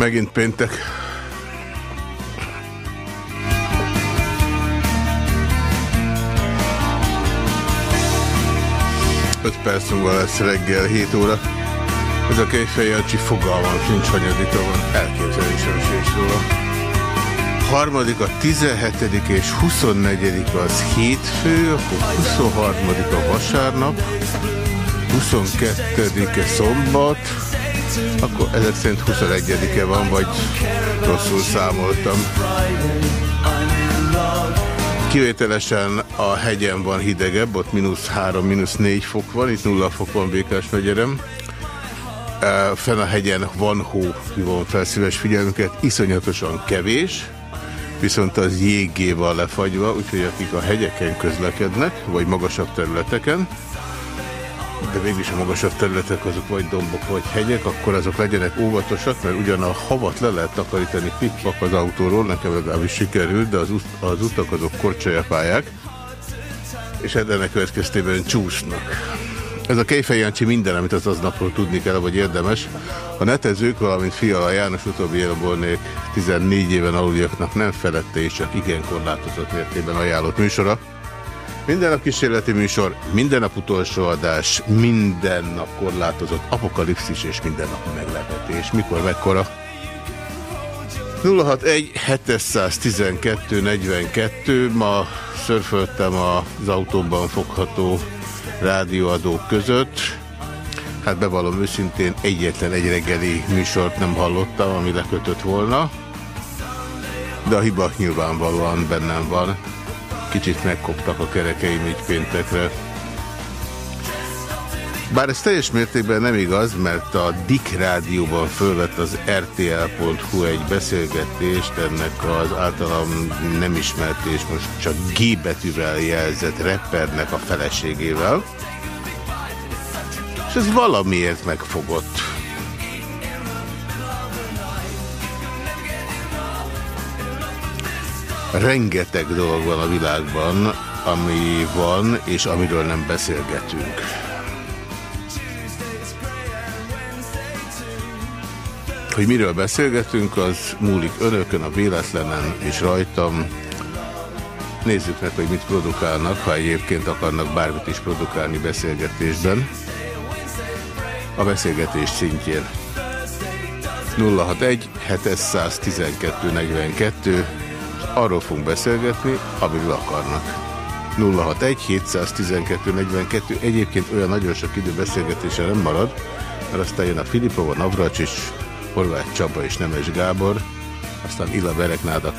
Megint péntek. 5 perc múlva lesz reggel 7 óra. Ez a Kejfej Jancsi fogalmam sincs hanyadika van. Elképzelésem sincs róla. Harmadik a 17. és 24. az hétfő, akkor 23. a vasárnap, 22. szombat, akkor ezek szerint 21-e van, vagy rosszul számoltam. Kivételesen a hegyen van hidegebb, ott mínusz 3, mínusz 4 fok van, itt 0 fok van Békás megyerem. Fenn a hegyen van hó, hívom fel szíves figyelmünket, iszonyatosan kevés, viszont az jégé van lefagyva, úgyhogy akik a hegyeken közlekednek, vagy magasabb területeken, de végül is a magasabb területek azok vagy dombok, vagy hegyek, akkor azok legyenek óvatosak, mert ugyan a havat le lehet takarítani pikpak az autóról, nekem legalábbis sikerült, de az, az utak azok korcsolyapályák, és ennek következtében csúsznak. Ez a Kejfej minden, amit az aznapról tudni kell, vagy érdemes. A netezők, valamint Fiala János utóbbi élbornék 14 éven aluljaknak nem felette és csak igen korlátozott mértében ajánlott műsora. Minden nap kísérleti műsor, minden nap utolsó adás, minden nap korlátozott apokalipszis és minden nap meglepetés. Mikor, mekkora? 061 712 42 Ma szörföltem az autóban fogható rádióadók között. Hát bevallom őszintén, egyetlen egy reggeli műsort nem hallottam, ami lekötött volna. De a hiba nyilvánvalóan bennem van. Kicsit megkoptak a kerekeim így péntekre. Bár ez teljes mértékben nem igaz, mert a Dick rádióban fölvett az rtl.hu egy beszélgetést ennek az általam nem ismert és most csak G betűvel jelzett rappernek a feleségével. És ez valamiért megfogott. Rengeteg dolog van a világban, ami van, és amiről nem beszélgetünk. Hogy miről beszélgetünk, az múlik önökön, a véletlenen és rajtam. Nézzük meg, hogy mit produkálnak, ha egyébként akarnak bármit is produkálni beszélgetésben. A beszélgetés szintjén. 061 712 42 arról fogunk beszélgetni, amiről akarnak. 061 712 42 egyébként olyan nagyon sok idő beszélgetésre nem marad, mert aztán jön a Filipova, Navracsics, Horváth Csaba és Nemes Gábor, aztán Illa Bereknáda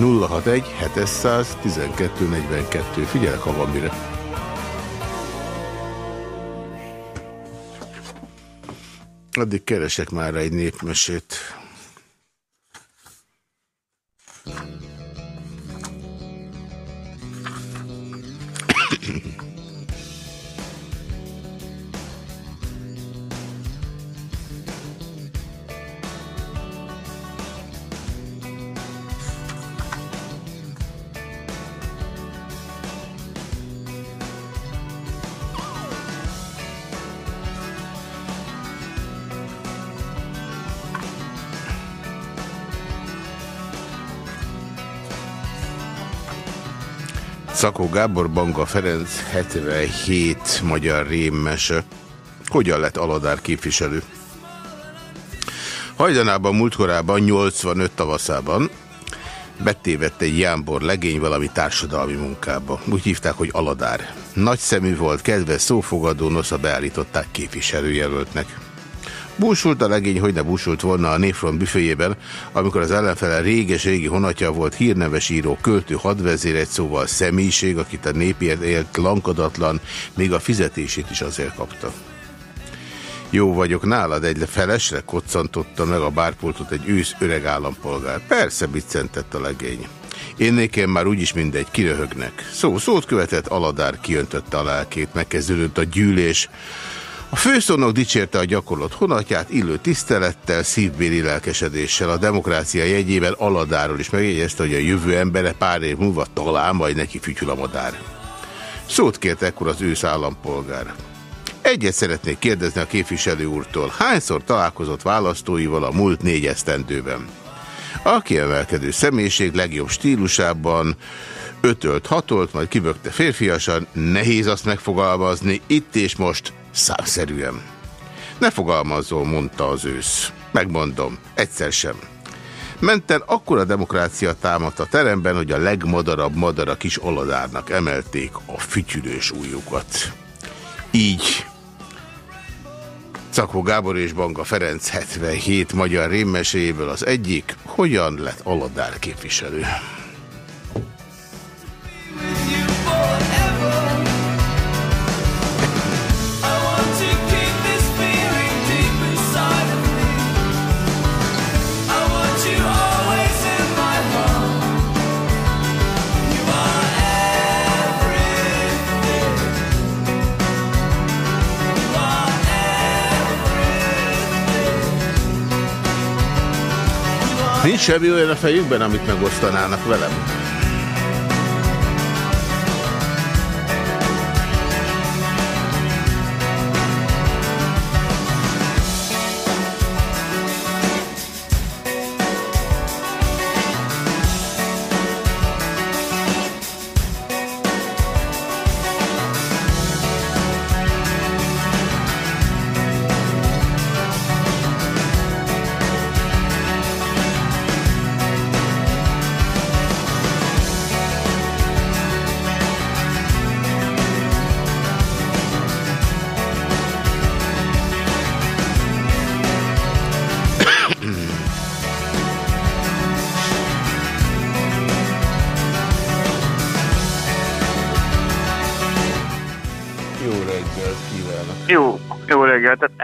nulla hat egy 712 42. Figyelek, ha van mire. Addig keresek már egy népmesét. Szakó Gábor, Banga Ferenc, 77 magyar rémmese. Hogyan lett Aladár képviselő? Hajdanában múltkorában, 85 tavaszában betévett egy jámbor legény valami társadalmi munkába. Úgy hívták, hogy Aladár. Nagy szemű volt, kedves szófogadó, nosza beállították képviselőjelöltnek. Búsult a legény, hogy ne búsult volna a Néfront büféjében, amikor az ellenfele réges-régi honatja volt hírneves író, költő, hadvezér, egy szóval személyiség, akit a népért élt, lankadatlan, még a fizetését is azért kapta. Jó vagyok nálad, egy felesre koccantotta meg a bárpultot egy ősz öreg állampolgár. Persze, biccentett a legény. Én nékem már úgyis mindegy, kiröhögnek. Szó szót követett, Aladár kiöntötte a lelkét, megkezdődött a gyűlés, a főszónok dicsérte a gyakorlott honatját, illő tisztelettel, szívbéli lelkesedéssel. A demokrácia jegyében Aladáról is megjegyezte, hogy a jövő embere pár év múlva talán majd neki fütyül a madár. Szót kért ekkor az ősz állampolgár. Egyet szeretnék kérdezni a képviselő úrtól. Hányszor találkozott választóival a múlt négy esztendőben? A kiemelkedő személyiség legjobb stílusában ötölt, hatolt, majd kibökte férfiasan, nehéz azt megfogalmazni, itt és most számszerűen. Ne fogalmazzol, mondta az ősz. Megmondom, egyszer sem. Menten akkora demokrácia támadt a teremben, hogy a legmadarabb madara kis oladárnak emelték a fütyülős újukat. Így Cakó Gábor és Banga Ferenc 77 magyar rémmeséjéből az egyik, hogyan lett Aladár képviselő. Nincs semmi olyan a fejükben, amit megosztanának velem.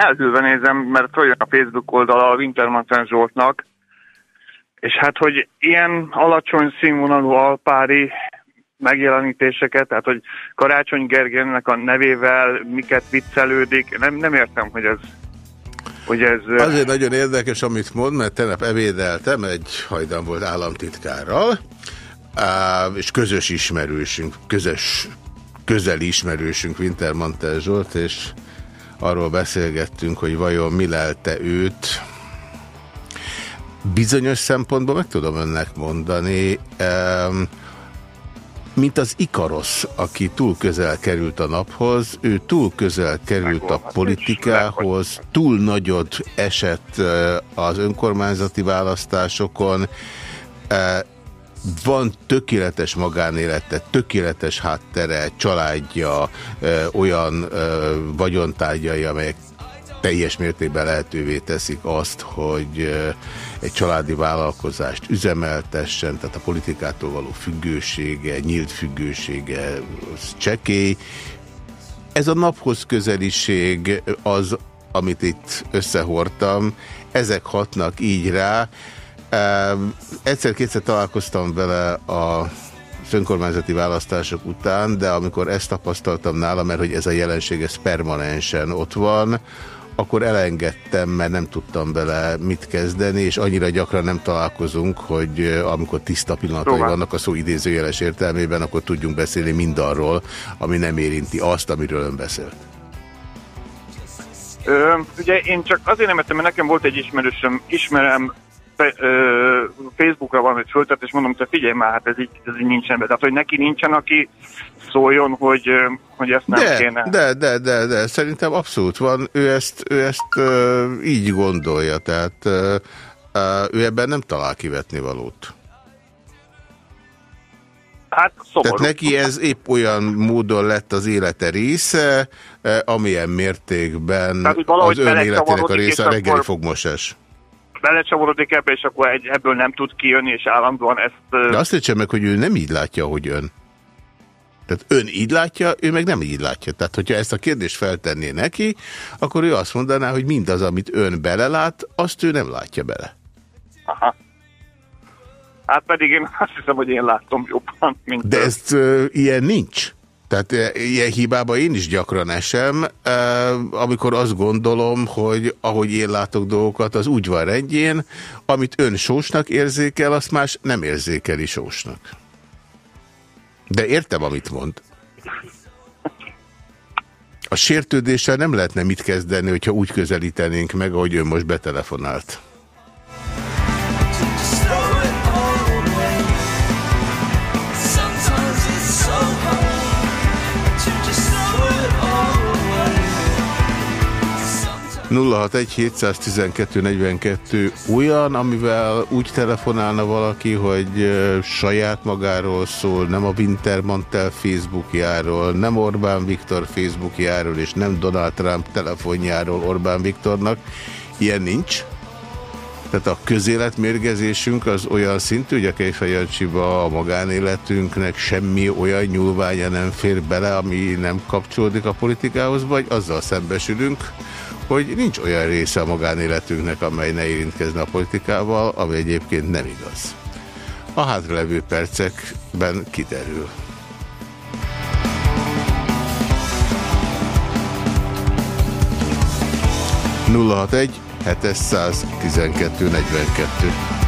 Elhűlve nézem, mert olyan a Facebook oldala a Wintermantel Zsoltnak, és hát, hogy ilyen alacsony színvonalú alpári megjelenítéseket, tehát hogy Karácsony Gergelynek a nevével miket viccelődik, nem, nem értem, hogy ez hogy ez... Azért nagyon érdekes, amit mond, mert tegnap evédeltem, egy hajdan volt államtitkárral, és közös ismerősünk, közös közeli ismerősünk Wintermantel Zsolt, és arról beszélgettünk, hogy vajon mi lelte őt. Bizonyos szempontból meg tudom önnek mondani, mint az Ikarosz, aki túl közel került a naphoz, ő túl közel került a politikához, túl nagyot esett eh, az önkormányzati választásokon, eh, van tökéletes magánélete, tökéletes háttere, családja, olyan vagyontárgyai, amelyek teljes mértékben lehetővé teszik azt, hogy egy családi vállalkozást üzemeltessen, tehát a politikától való függősége, nyílt függősége csekély. Ez a naphoz közeliség az, amit itt összehordtam, ezek hatnak így rá, Egyszer-kétszer találkoztam vele a önkormányzati választások után, de amikor ezt tapasztaltam nála, mert hogy ez a jelenség ez permanensen ott van, akkor elengedtem, mert nem tudtam vele mit kezdeni, és annyira gyakran nem találkozunk, hogy amikor tiszta pillanatai Próbál. vannak a szó idézőjeles értelmében, akkor tudjunk beszélni mindarról, ami nem érinti azt, amiről ön beszélt. Ö, ugye én csak azért nem ettem, mert nekem volt egy ismerősöm, ismerem Facebookra van, hogy föltett, és mondom, hogy figyelj már, hát ez így, ez így nincsen be. Tehát, hogy neki nincsen, aki szóljon, hogy, hogy ezt nem de, kéne. De, de, de, de, szerintem abszolút van. Ő ezt, ő ezt uh, így gondolja, tehát uh, ő ebben nem talál kivetni valót. Hát szomorú. Tehát neki ez épp olyan módon lett az élete része, amilyen mértékben Tehát, az ön életének a része a reggeli fogmosás belecsavarodik ebbe, és akkor egy, ebből nem tud kijönni, és állandóan ezt... De azt értsem meg, hogy ő nem így látja, hogy ön. Tehát ön így látja, ő meg nem így látja. Tehát, hogyha ezt a kérdést feltenné neki, akkor ő azt mondaná, hogy mindaz, amit ön belelát, azt ő nem látja bele. Aha. Hát pedig én azt hiszem, hogy én látom jobban, mint... De ezt uh, ilyen nincs? Tehát e, ilyen hibába én is gyakran esem, e, amikor azt gondolom, hogy ahogy én látok dolgokat, az úgy van rendjén, amit ön sósnak érzékel, azt más nem érzékeli sósnak. De értem, amit mond. A sértődéssel nem lehetne mit kezdeni, hogyha úgy közelítenénk meg, ahogy ő most betelefonált. ...061-712-42 olyan, amivel úgy telefonálna valaki, hogy saját magáról szól, nem a Wintermantel Facebookjáról, nem Orbán Viktor Facebookjáról, és nem Donald Trump telefonjáról Orbán Viktornak. Ilyen nincs. Tehát a közéletmérgezésünk az olyan szintű, hogy a Kejfejancsiba a magánéletünknek semmi olyan nyúlványa nem fér bele, ami nem kapcsolódik a politikához, vagy azzal szembesülünk, hogy nincs olyan része a magánéletünknek, amely ne érintkezne a politikával, ami egyébként nem igaz. A hátralevő percekben kiderül. Nulla egy 712 42.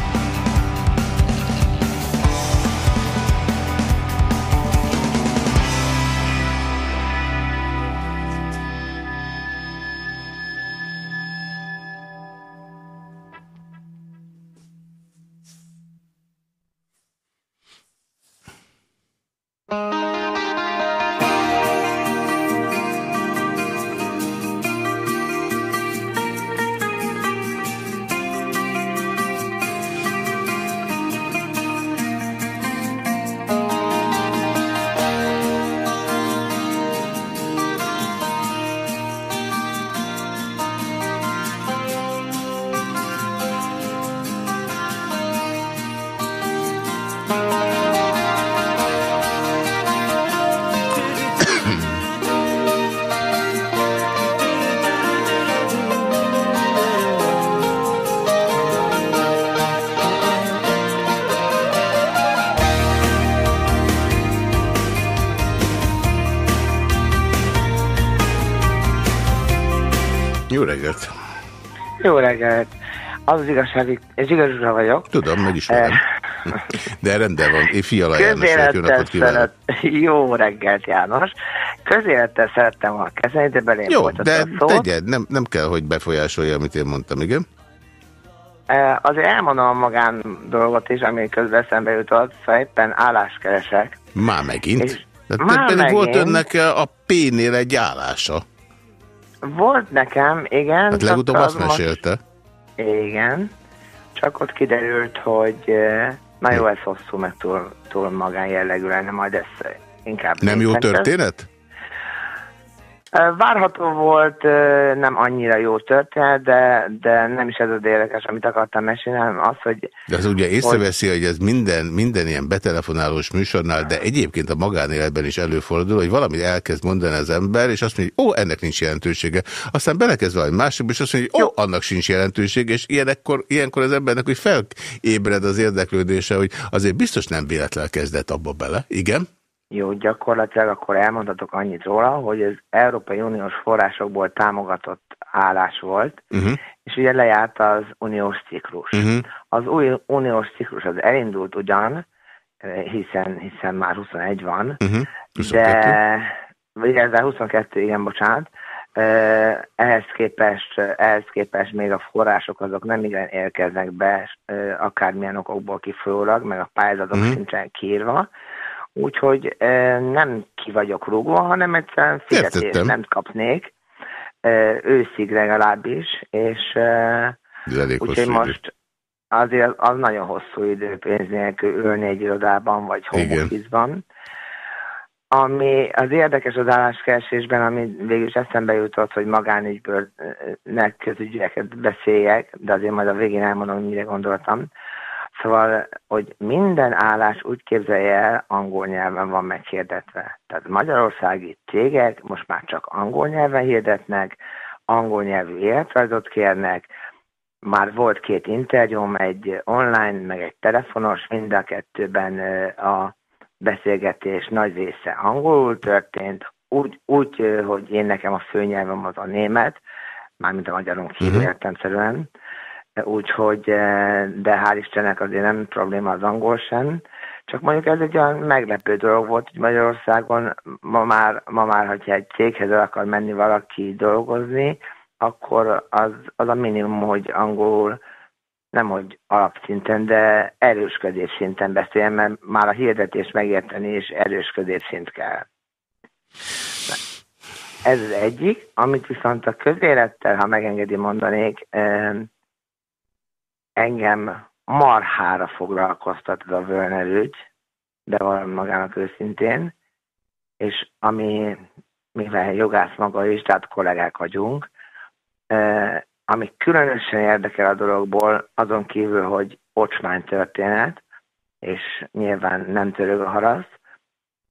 igazság, ez igazra vagyok. Tudom, megismerem. Eh. De rendben van, én Fiala János jó napot kívánok. Jó reggelt, János. Közélettel szerettem volna kezdeni, de belém Jó, de tegyed, nem, nem kell, hogy befolyásolja, amit én mondtam, igen? Eh, azért elmondom a magán dolgot is, ami közben eszembe jutott, szóval éppen álláskeresek. Már megint? És már megint. volt önnek a P-nél egy állása. Volt nekem, igen. Hát legutóbb azt mesélte. Most... Igen, csak ott kiderült, hogy na jó, ez hosszú, meg túl, túl magánjellegű lenne, majd ez inkább... Nem jó történet? Várható volt, nem annyira jó történet, de, de nem is ez az érdekes, amit akartam mesélni, hanem az, hogy... De az ugye észreveszi, hogy, hogy ez minden, minden ilyen betelefonálós műsornál, de egyébként a magánéletben is előfordul, hogy valamit elkezd mondani az ember, és azt mondja, hogy ó, ennek nincs jelentősége. Aztán belekezd valami másik, és azt mondja, hogy ó, annak sincs jelentősége, és ilyenkor, ilyenkor az embernek hogy felébred az érdeklődése, hogy azért biztos nem véletlen kezdett abba bele. Igen? Jó, gyakorlatilag akkor elmondhatok annyit róla, hogy ez Európai Uniós forrásokból támogatott állás volt, uh-huh. és ugye lejárt az uniós ciklus. Uh-huh. Az új uniós ciklus az elindult ugyan, hiszen, hiszen már 21 van, uh-huh. 22. de illetve 22, igen, bocsánat, ehhez képest, ehhez képest még a források azok nem igen érkeznek be, akármilyen okokból kifolyólag, meg a pályázatok uh-huh. sincsenek kiírva, úgyhogy nem ki vagyok rúgva, hanem egyszerűen fizetést nem kapnék, őszig legalábbis, és úgyhogy most azért az nagyon hosszú idő pénz nélkül ülni egy irodában, vagy home Ami az érdekes az álláskeresésben, ami végül is eszembe jutott, hogy magánügyből közügyeket beszéljek, de azért majd a végén elmondom, hogy mire gondoltam, Szóval, hogy minden állás úgy képzelje el, angol nyelven van meghirdetve. Tehát magyarországi cégek most már csak angol nyelven hirdetnek, angol nyelvű életrajzot kérnek, már volt két interjúm, egy online, meg egy telefonos, mind a kettőben a beszélgetés nagy része angolul történt, úgy, úgy hogy én nekem a főnyelvem az a német, mármint a magyaron kívül uh-huh. értemszerűen, úgyhogy, eh, de hál' Istennek azért nem probléma az angol sem, Csak mondjuk ez egy olyan meglepő dolog volt, hogy Magyarországon ma már, ma már hogyha egy céghez akar menni valaki dolgozni, akkor az, az a minimum, hogy angolul nem hogy alapszinten, de erősködés szinten beszéljen, mert már a hirdetés megérteni is erősködés szint kell. Ez az egyik, amit viszont a közélettel, ha megengedi mondanék, engem marhára foglalkoztat ez a Völner ügy, de valami magának őszintén, és ami, mivel jogász maga is, tehát kollégák vagyunk, ami különösen érdekel a dologból, azon kívül, hogy ocsmány történet, és nyilván nem törög a haraszt,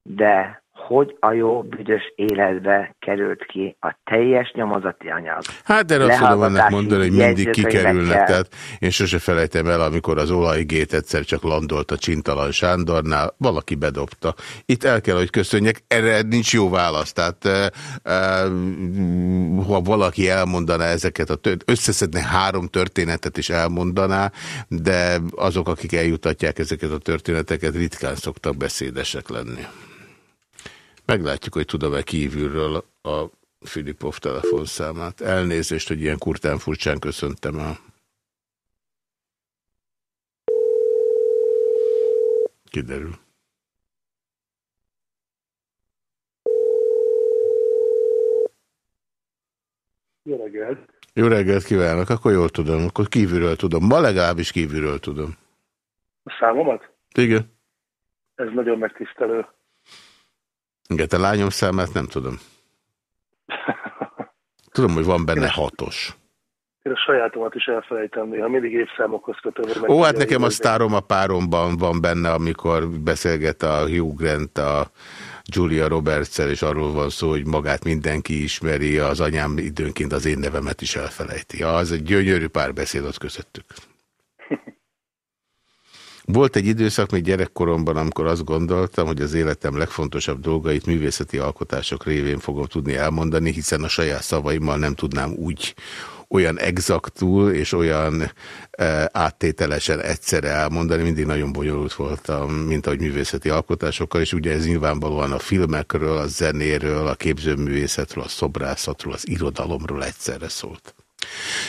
de hogy a jó büdös életbe került ki a teljes nyomozati anyag. Hát de azt tudom annak mondani, hogy mindig kikerülnek, tehát én sose felejtem el, amikor az olajgét egyszer csak landolt a Csintalan Sándornál, valaki bedobta. Itt el kell, hogy köszönjek, erre nincs jó válasz, tehát e, e, ha valaki elmondaná ezeket, a összeszedne három történetet is elmondaná, de azok, akik eljutatják ezeket a történeteket, ritkán szoktak beszédesek lenni. Meglátjuk, hogy tudom-e kívülről a Filipov telefonszámát. Elnézést, hogy ilyen kurtán furcsán köszöntem el. Kiderül. Jó reggelt! Jó reggelt kívánok, akkor jól tudom, akkor kívülről tudom. Ma legalábbis kívülről tudom. A számomat? Igen. Ez nagyon megtisztelő. Igen, a lányom számát nem tudom. Tudom, hogy van benne hatos. Én a sajátomat is elfelejtem néha, mindig évszámokhoz kötően. Ó, hát nekem a sztárom a páromban van benne, amikor beszélget a Hugh Grant a Julia roberts és arról van szó, hogy magát mindenki ismeri, az anyám időnként az én nevemet is elfelejti. Ja, az egy gyönyörű párbeszéd ott közöttük. Volt egy időszak még gyerekkoromban, amikor azt gondoltam, hogy az életem legfontosabb dolgait művészeti alkotások révén fogom tudni elmondani, hiszen a saját szavaimmal nem tudnám úgy olyan exaktul és olyan e, áttételesen egyszerre elmondani, mindig nagyon bonyolult voltam, mint ahogy művészeti alkotásokkal, és ugye ez nyilvánvalóan a filmekről, a zenéről, a képzőművészetről, a szobrászatról, az irodalomról egyszerre szólt.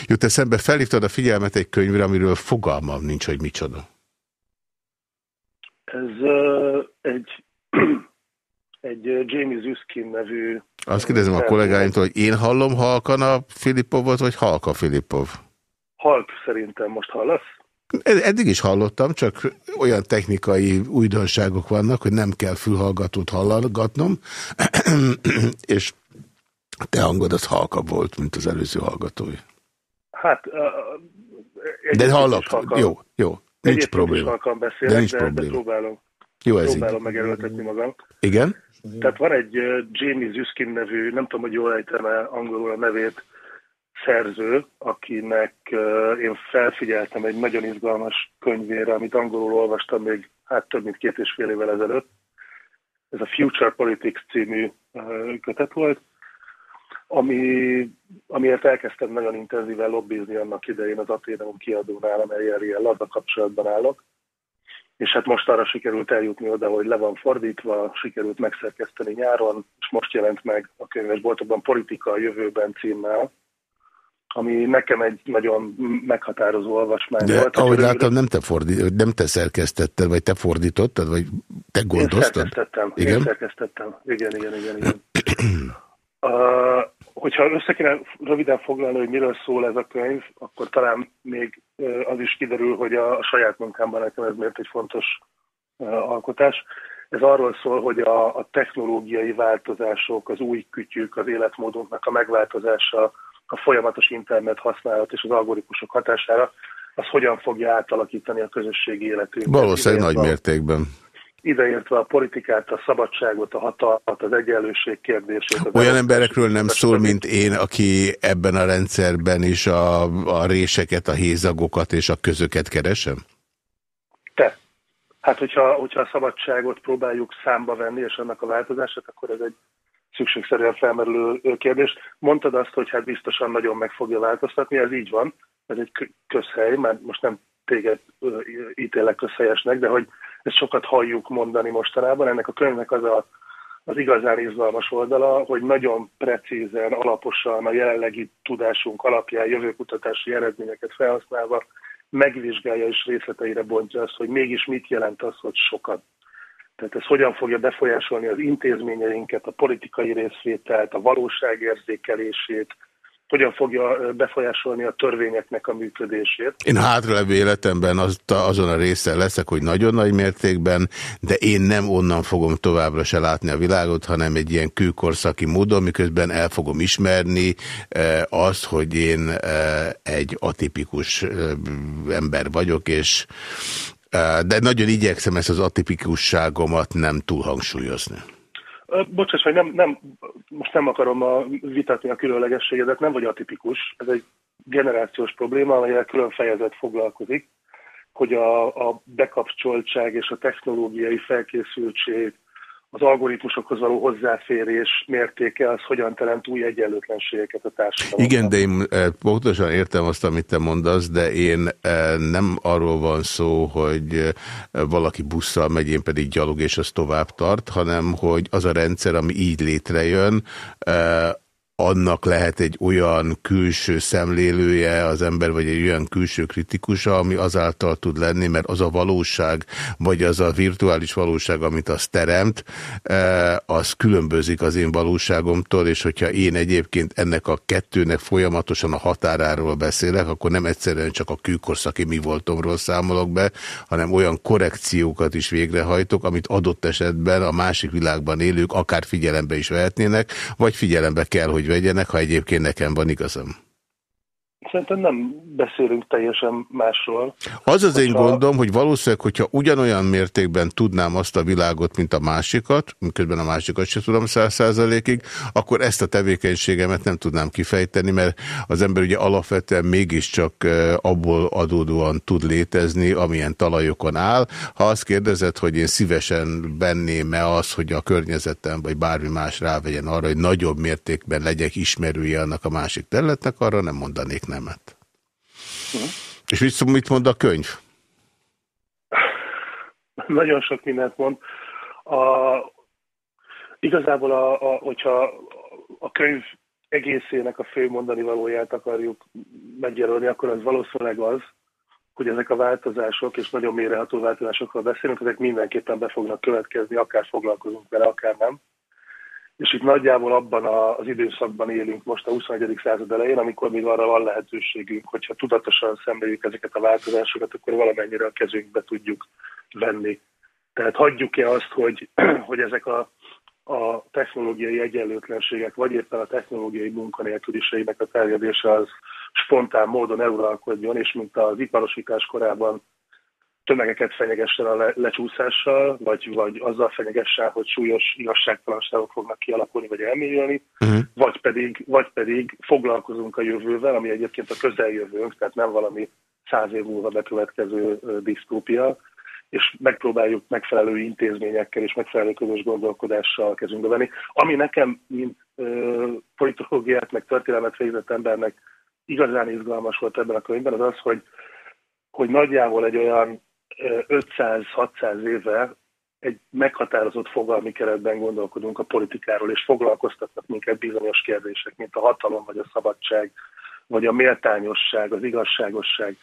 Jut eszembe, felhívtad a figyelmet egy könyvre, amiről fogalmam nincs, hogy micsoda. Ez uh, egy, egy Jamie Zuskin nevű... Azt kérdezem a kollégáimtól, hogy én hallom halkan a Filipovot, vagy halka Filipov? Halk szerintem most hallasz? Eddig is hallottam, csak olyan technikai újdonságok vannak, hogy nem kell fülhallgatót hallgatnom, és te hangod az halka volt, mint az előző hallgatói. Hát... Uh, De hallok, jó, jó. Nincs probléma. beszélek, de nincs de, probléma. de próbálom, Jó, ez próbálom megerőltetni magam. Igen? Tehát van egy Jamie Zuskin nevű, nem tudom, hogy jól ejtem -e angolul a nevét, szerző, akinek én felfigyeltem egy nagyon izgalmas könyvére, amit angolul olvastam még hát több mint két és fél évvel ezelőtt. Ez a Future Politics című kötet volt, ami, amiért elkezdtem nagyon intenzíven lobbizni annak idején az Aténeum kiadónál, amelyel ilyen labda kapcsolatban állok. És hát most arra sikerült eljutni oda, hogy le van fordítva, sikerült megszerkeszteni nyáron, és most jelent meg a könyvesboltokban Politika a jövőben címmel, ami nekem egy nagyon meghatározó olvasmány De volt. ahogy láttam, nem te, fordít, nem te szerkesztetted, vagy te fordítottad, vagy te gondoztad? Én szerkesztettem. Igen? Én szerkesztettem. Igen, igen, igen. igen. uh, hogyha össze kéne röviden foglalni, hogy miről szól ez a könyv, akkor talán még az is kiderül, hogy a, a saját munkámban nekem ez miért egy fontos alkotás. Ez arról szól, hogy a, a technológiai változások, az új kütyük, az életmódunknak a megváltozása, a folyamatos internet használat és az algoritmusok hatására, az hogyan fogja átalakítani a közösségi életünket. Valószínűleg nagy mértékben ideértve a politikát, a szabadságot, a hatalmat, az egyenlőség kérdését. Az Olyan emberekről nem szól, mint én, aki ebben a rendszerben is a, a réseket, a hézagokat és a közöket keresem? Te. Hát, hogyha, hogyha a szabadságot próbáljuk számba venni, és annak a változását, akkor ez egy szükségszerűen felmerülő kérdés. Mondtad azt, hogy hát biztosan nagyon meg fogja változtatni, ez így van, ez egy közhely, mert most nem téged ítélek közhelyesnek, de hogy ezt sokat halljuk mondani mostanában. Ennek a könyvnek az a, az igazán izgalmas oldala, hogy nagyon precízen, alaposan a jelenlegi tudásunk alapján jövőkutatási eredményeket felhasználva megvizsgálja és részleteire bontja azt, hogy mégis mit jelent az, hogy sokat. Tehát ez hogyan fogja befolyásolni az intézményeinket, a politikai részvételt, a valóságérzékelését, hogyan fogja befolyásolni a törvényeknek a működését. Én hátralevő életemben az, azon a részen leszek, hogy nagyon nagy mértékben, de én nem onnan fogom továbbra se látni a világot, hanem egy ilyen kőkorszaki módon, miközben el fogom ismerni e, azt, hogy én e, egy atipikus e, ember vagyok, és e, de nagyon igyekszem ezt az atipikusságomat nem túl hangsúlyozni. Bocsáss, hogy nem, nem, most nem akarom a, vitatni a különlegességedet, nem vagy atipikus. Ez egy generációs probléma, amelyel külön fejezet foglalkozik, hogy a, a bekapcsoltság és a technológiai felkészültség az algoritmusokhoz való hozzáférés mértéke az hogyan teremt új egyenlőtlenségeket a társadalomban. Igen, de én eh, pontosan értem azt, amit te mondasz, de én eh, nem arról van szó, hogy eh, valaki busszal megy, én pedig gyalog, és az tovább tart, hanem hogy az a rendszer, ami így létrejön, annak lehet egy olyan külső szemlélője az ember, vagy egy olyan külső kritikusa, ami azáltal tud lenni, mert az a valóság, vagy az a virtuális valóság, amit az teremt, eh, az különbözik az én valóságomtól, és hogyha én egyébként ennek a kettőnek folyamatosan a határáról beszélek, akkor nem egyszerűen csak a kőkorszaki mi voltomról számolok be, hanem olyan korrekciókat is végrehajtok, amit adott esetben a másik világban élők akár figyelembe is vehetnének, vagy figyelembe kell, hogy vegyenek, ha egyébként nekem van igazam. Szerintem nem beszélünk teljesen másról. Az az én gondom, hogy valószínűleg, hogyha ugyanolyan mértékben tudnám azt a világot, mint a másikat, miközben a másikat sem tudom száz százalékig, akkor ezt a tevékenységemet nem tudnám kifejteni, mert az ember ugye alapvetően mégiscsak abból adódóan tud létezni, amilyen talajokon áll. Ha azt kérdezed, hogy én szívesen benném-e az, hogy a környezetem vagy bármi más rávegyen arra, hogy nagyobb mértékben legyek ismerője annak a másik területnek, arra nem mondanék nemet. Hm. És mit, mit mond a könyv? Nagyon sok mindent mond. A, igazából, a, a, hogyha a könyv egészének a fő mondani valóját akarjuk megjelölni, akkor az valószínűleg az, hogy ezek a változások, és nagyon méreható változásokról beszélünk, ezek mindenképpen be fognak következni, akár foglalkozunk vele, akár nem. És itt nagyjából abban az időszakban élünk most a 21. század elején, amikor még arra van lehetőségünk, hogyha tudatosan szemléljük ezeket a változásokat, akkor valamennyire a kezünkbe tudjuk venni. Tehát hagyjuk-e azt, hogy, hogy ezek a, a technológiai egyenlőtlenségek, vagy éppen a technológiai munkanélküliségnek a terjedése az spontán módon uralkodjon, és mint az iparosítás korában tömegeket fenyegessen a le, lecsúszással, vagy, vagy azzal fenyegessen, hogy súlyos igazságtalanságok fognak kialakulni, vagy elmélyülni, uh-huh. vagy, pedig, vagy pedig foglalkozunk a jövővel, ami egyébként a közeljövőnk, tehát nem valami száz év múlva bekövetkező disztópia, és megpróbáljuk megfelelő intézményekkel és megfelelő közös gondolkodással kezünkbe venni. Ami nekem, mint ö, politológiát, meg történelmet végzett embernek igazán izgalmas volt ebben a könyvben, az az, hogy, hogy nagyjából egy olyan 500-600 éve egy meghatározott fogalmi keretben gondolkodunk a politikáról, és foglalkoztatnak minket bizonyos kérdések, mint a hatalom, vagy a szabadság, vagy a méltányosság, az igazságosság.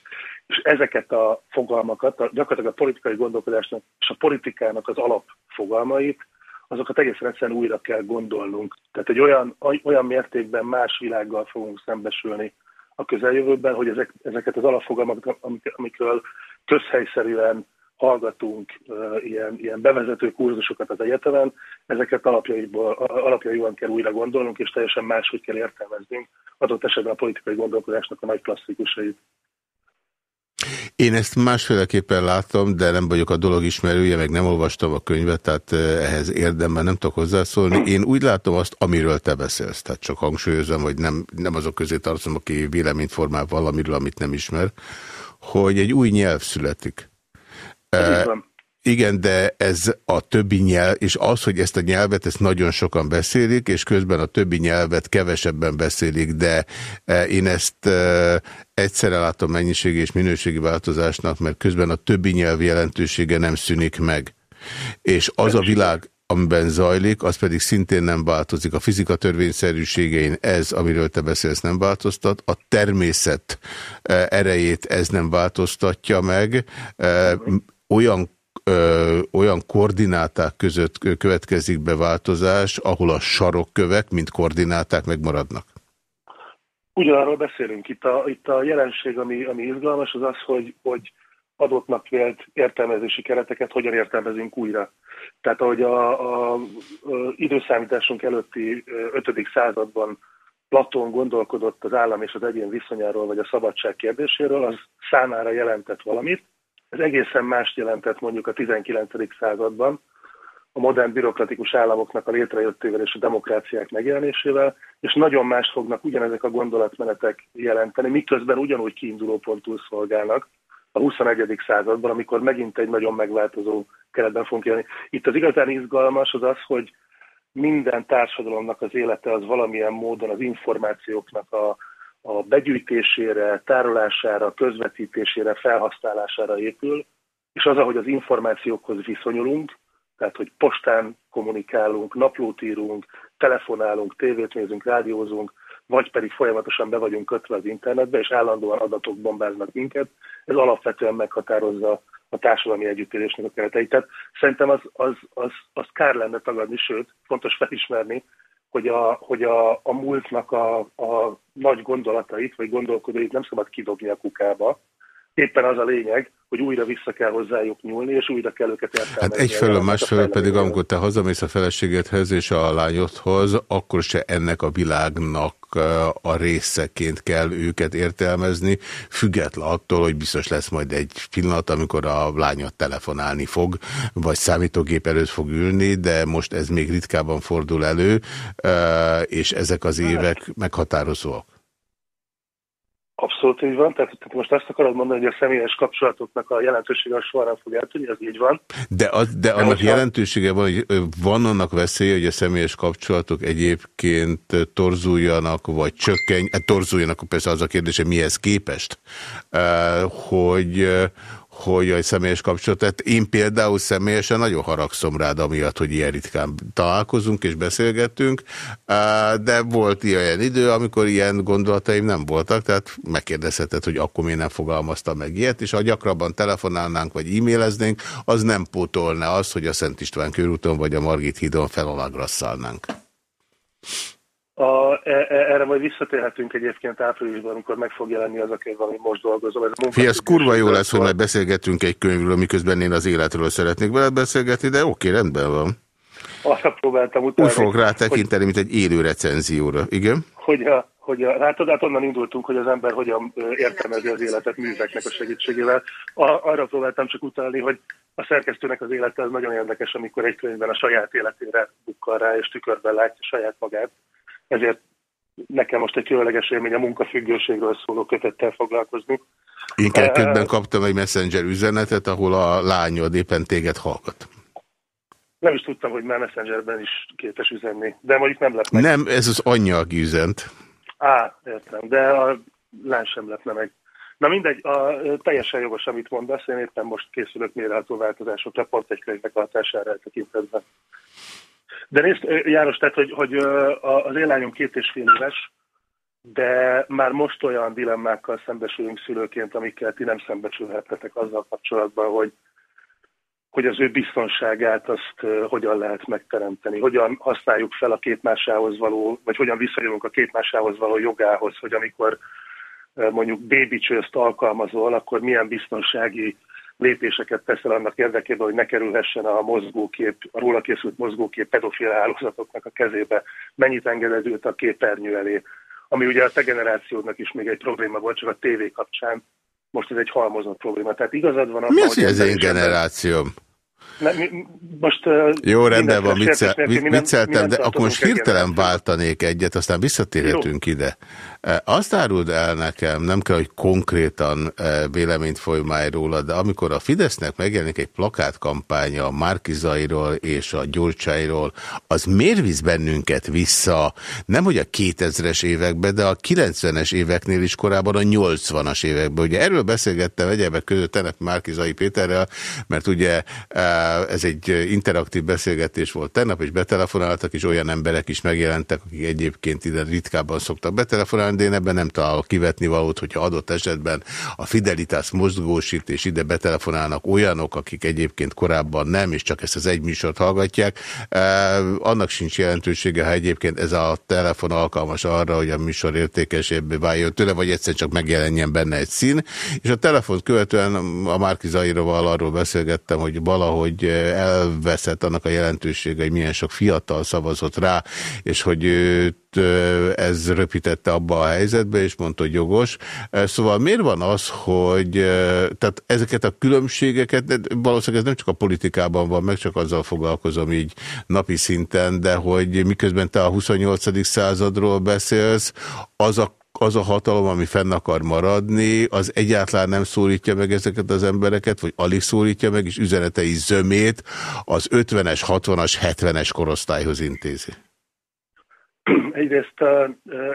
És ezeket a fogalmakat, a, gyakorlatilag a politikai gondolkodásnak és a politikának az alapfogalmait, azokat egészen egyszerűen újra kell gondolnunk. Tehát egy olyan, olyan mértékben más világgal fogunk szembesülni a közeljövőben, hogy ezek, ezeket az alapfogalmakat, amikről közhelyszerűen hallgatunk uh, ilyen, ilyen bevezető kurzusokat az egyetemen, ezeket alapjaiból, alapjaiban kell újra gondolnunk, és teljesen máshogy kell értelmeznünk adott esetben a politikai gondolkodásnak a nagy klasszikusait. Én ezt másféleképpen látom, de nem vagyok a dolog ismerője, meg nem olvastam a könyvet, tehát ehhez érdemben nem tudok hozzászólni. Én úgy látom azt, amiről te beszélsz, tehát csak hangsúlyozom, hogy nem, nem azok közé tartozom, aki véleményt formál valamiről, amit nem ismer, hogy egy új nyelv születik. Igen, de ez a többi nyelv, és az, hogy ezt a nyelvet, ezt nagyon sokan beszélik, és közben a többi nyelvet kevesebben beszélik, de én ezt egyszerre látom mennyiségi és minőségi változásnak, mert közben a többi nyelv jelentősége nem szűnik meg. És az a világ, amiben zajlik, az pedig szintén nem változik. A fizika törvényszerűségein ez, amiről te beszélsz, nem változtat. A természet e, erejét ez nem változtatja meg. E, olyan Ö, olyan koordináták között következik be változás, ahol a sarokkövek, mint koordináták megmaradnak? Ugyanarról beszélünk. Itt a, itt a jelenség, ami, ami izgalmas, az az, hogy, hogy adottnak vélt értelmezési kereteket hogyan értelmezünk újra. Tehát ahogy a, a, a időszámításunk előtti 5. században Platón gondolkodott az állam és az egyén viszonyáról, vagy a szabadság kérdéséről, az számára jelentett valamit. Ez egészen más jelentett mondjuk a 19. században, a modern bürokratikus államoknak a létrejöttével és a demokráciák megjelenésével, és nagyon más fognak ugyanezek a gondolatmenetek jelenteni, miközben ugyanúgy kiinduló pontul szolgálnak, a 21. században, amikor megint egy nagyon megváltozó keretben fogunk élni. Itt az igazán izgalmas az az, hogy minden társadalomnak az élete az valamilyen módon az információknak a, a begyűjtésére, tárolására, közvetítésére, felhasználására épül, és az, ahogy az információkhoz viszonyulunk, tehát hogy postán kommunikálunk, naplót írunk, telefonálunk, tévét nézünk, rádiózunk, vagy pedig folyamatosan be vagyunk kötve az internetbe, és állandóan adatok bombáznak minket, ez alapvetően meghatározza a társadalmi együttélésnek a kereteit. Tehát szerintem az, az, az, az kár lenne tagadni, sőt, fontos felismerni, hogy a, hogy a, a múltnak a, a nagy gondolatait, vagy gondolkodóit nem szabad kidobni a kukába. Éppen az a lényeg, hogy újra vissza kell hozzájuk nyúlni, és újra kell őket értelmezni. Hát egyfelől, másfelől pedig, amikor te hazamész a feleségedhez és a lányodhoz, akkor se ennek a világnak a részeként kell őket értelmezni, független attól, hogy biztos lesz majd egy pillanat, amikor a lányot telefonálni fog, vagy számítógép előtt fog ülni, de most ez még ritkában fordul elő, és ezek az évek meghatározóak. Abszolút így van. Tehát, tehát most azt akarod mondani, hogy a személyes kapcsolatoknak a jelentősége soha nem fog eltűnni, ez így van. De, az, de annak de jelentősége van, hogy van annak veszélye, hogy a személyes kapcsolatok egyébként torzuljanak, vagy csökkenj, hát torzuljanak, persze az a kérdés, hogy mihez képest, hogy, hogy a személyes kapcsolat. Tehát én például személyesen nagyon haragszom rád, amiatt, hogy ilyen ritkán találkozunk és beszélgettünk, de volt ilyen idő, amikor ilyen gondolataim nem voltak, tehát megkérdezheted, hogy akkor miért nem fogalmaztam meg ilyet, és ha gyakrabban telefonálnánk vagy e-maileznénk, az nem pótolna az, hogy a Szent István körúton vagy a Margit hídon felalagrasszalnánk. A, e, e, erre majd visszatérhetünk egyébként áprilisban, amikor meg fog jelenni az a könyv, ami most dolgozom. Ez Fia, ez kurva jó lesz, hogy majd beszélgetünk egy könyvről, miközben én az életről szeretnék veled beszélgetni, de oké, rendben van. Arra próbáltam utána. Úgy fogok rá tekinteni, hogy, mint egy élő recenzióra. Igen? Hogy a, hogy a, látod, hát onnan indultunk, hogy az ember hogyan értelmezi az életet műveknek a segítségével. A, arra próbáltam csak utalni, hogy a szerkesztőnek az élete az nagyon érdekes, amikor egy könyvben a saját életére bukkal rá, és tükörben látja saját magát ezért nekem most egy különleges élmény a munkafüggőségről szóló kötettel foglalkozni. Én kettőben kaptam egy messenger üzenetet, ahol a lányod éppen téged hallgat. Nem is tudtam, hogy már messengerben is képes üzenni, de mondjuk nem lep meg. Nem, ez az anyja, aki üzent. Á, értem, de a lány sem lepne meg. Na mindegy, a, teljesen jogos, amit mondasz, én éppen most készülök mérhető változásokra, pont egy könyvek hatására tekintetben. De nézd, János, tehát, hogy, hogy az én lányom két és fél éves, de már most olyan dilemmákkal szembesülünk szülőként, amikkel ti nem szembesülhetnetek azzal kapcsolatban, hogy, hogy az ő biztonságát azt hogyan lehet megteremteni, hogyan használjuk fel a két másához való, vagy hogyan visszajövünk a két másához való jogához, hogy amikor mondjuk baby alkalmazol, akkor milyen biztonsági lépéseket teszel annak érdekében, hogy ne kerülhessen a mozgókép, a róla készült mozgókép pedofil hálózatoknak a kezébe, mennyit engedezült a képernyő elé, ami ugye a te generációdnak is még egy probléma volt, csak a tévé kapcsán most ez egy halmozott probléma. Tehát igazad van abban, Mi az, hogy ez én generációm? Ne, mi, most, Jó, rendben van, viccel, vicceltem, de akkor most hirtelen váltanék egyet, aztán visszatérhetünk Jó. ide. Azt áruld el nekem, nem kell, hogy konkrétan véleményt folymáj róla, de amikor a Fidesznek megjelenik egy plakátkampánya a Márkizairól és a Gyurcsairól, az miért visz bennünket vissza, nem hogy a 2000-es évekbe, de a 90-es éveknél is korábban a 80-as években. Ugye erről beszélgettem egyebek között Tenek Márkizai Péterrel, mert ugye ez egy interaktív beszélgetés volt tegnap, és betelefonáltak, és olyan emberek is megjelentek, akik egyébként ide ritkábban szoktak betelefonálni, de én ebben nem találok kivetni valót, hogyha adott esetben a Fidelitas mozgósít, és ide betelefonálnak olyanok, akik egyébként korábban nem, és csak ezt az egy műsort hallgatják. Annak sincs jelentősége, ha egyébként ez a telefon alkalmas arra, hogy a műsor értékesebbé váljon tőle, vagy egyszer csak megjelenjen benne egy szín. És a telefont követően a Márki Zairoval arról beszélgettem, hogy valahogy elveszett annak a jelentősége, hogy milyen sok fiatal szavazott rá, és hogy őt ez röpítette abba a helyzetbe, és mondta, hogy jogos. Szóval miért van az, hogy tehát ezeket a különbségeket, valószínűleg ez nem csak a politikában van, meg csak azzal foglalkozom így napi szinten, de hogy miközben te a 28. századról beszélsz, az a az a hatalom, ami fenn akar maradni, az egyáltalán nem szólítja meg ezeket az embereket, vagy alig szólítja meg, és üzenetei zömét az 50-es, 60-as, 70-es korosztályhoz intézi. Egyrészt uh,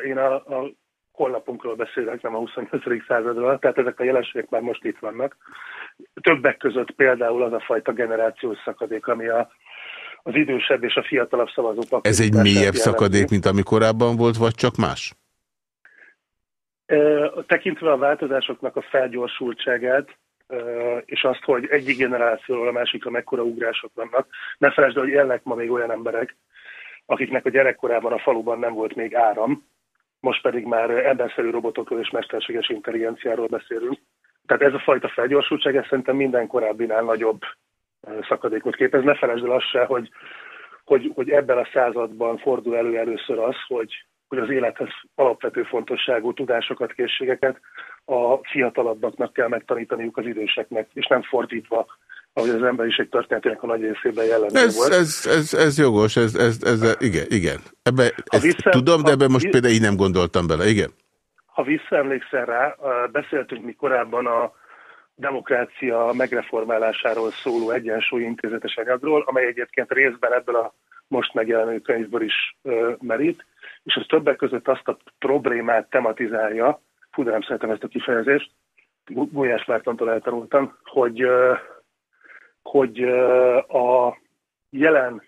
én a, a honlapunkról beszélek, nem a 28. századról, tehát ezek a jelenségek már most itt vannak. Többek között például az a fajta generációs szakadék, ami a, az idősebb és a fiatalabb szavazók. Ez egy mélyebb szakadék, mint ami korábban volt, vagy csak más? Tekintve a változásoknak a felgyorsultságát, és azt, hogy egyik generációról a másikra mekkora ugrások vannak, ne felejtsd, hogy élnek ma még olyan emberek, akiknek a gyerekkorában a faluban nem volt még áram, most pedig már emberszerű robotokról és mesterséges intelligenciáról beszélünk. Tehát ez a fajta felgyorsultság, ez szerintem minden korábbinál nagyobb szakadékot képez. Ne felejtsd el azt se, hogy, hogy, hogy ebben a században fordul elő először az, hogy hogy az élethez alapvető fontosságú tudásokat, készségeket a fiatalabbaknak kell megtanítaniuk az időseknek, és nem fordítva, ahogy az emberiség történetének a nagy részében jellemző ez, volt. Ez, ez, ez jogos, ez, ez, ez, igen, igen. Ebbe, ezt vissza, tudom, de ebben most például így nem gondoltam bele, igen. Ha visszaemlékszel rá, beszéltünk mi korábban a demokrácia megreformálásáról szóló egyensúly intézetes anyagról, amely egyébként részben ebből a most megjelenő könyvből is merít, és az többek között azt a problémát tematizálja, fú, de nem szeretem ezt a kifejezést, Gulyás Mártontól eltanultam, hogy, hogy a jelen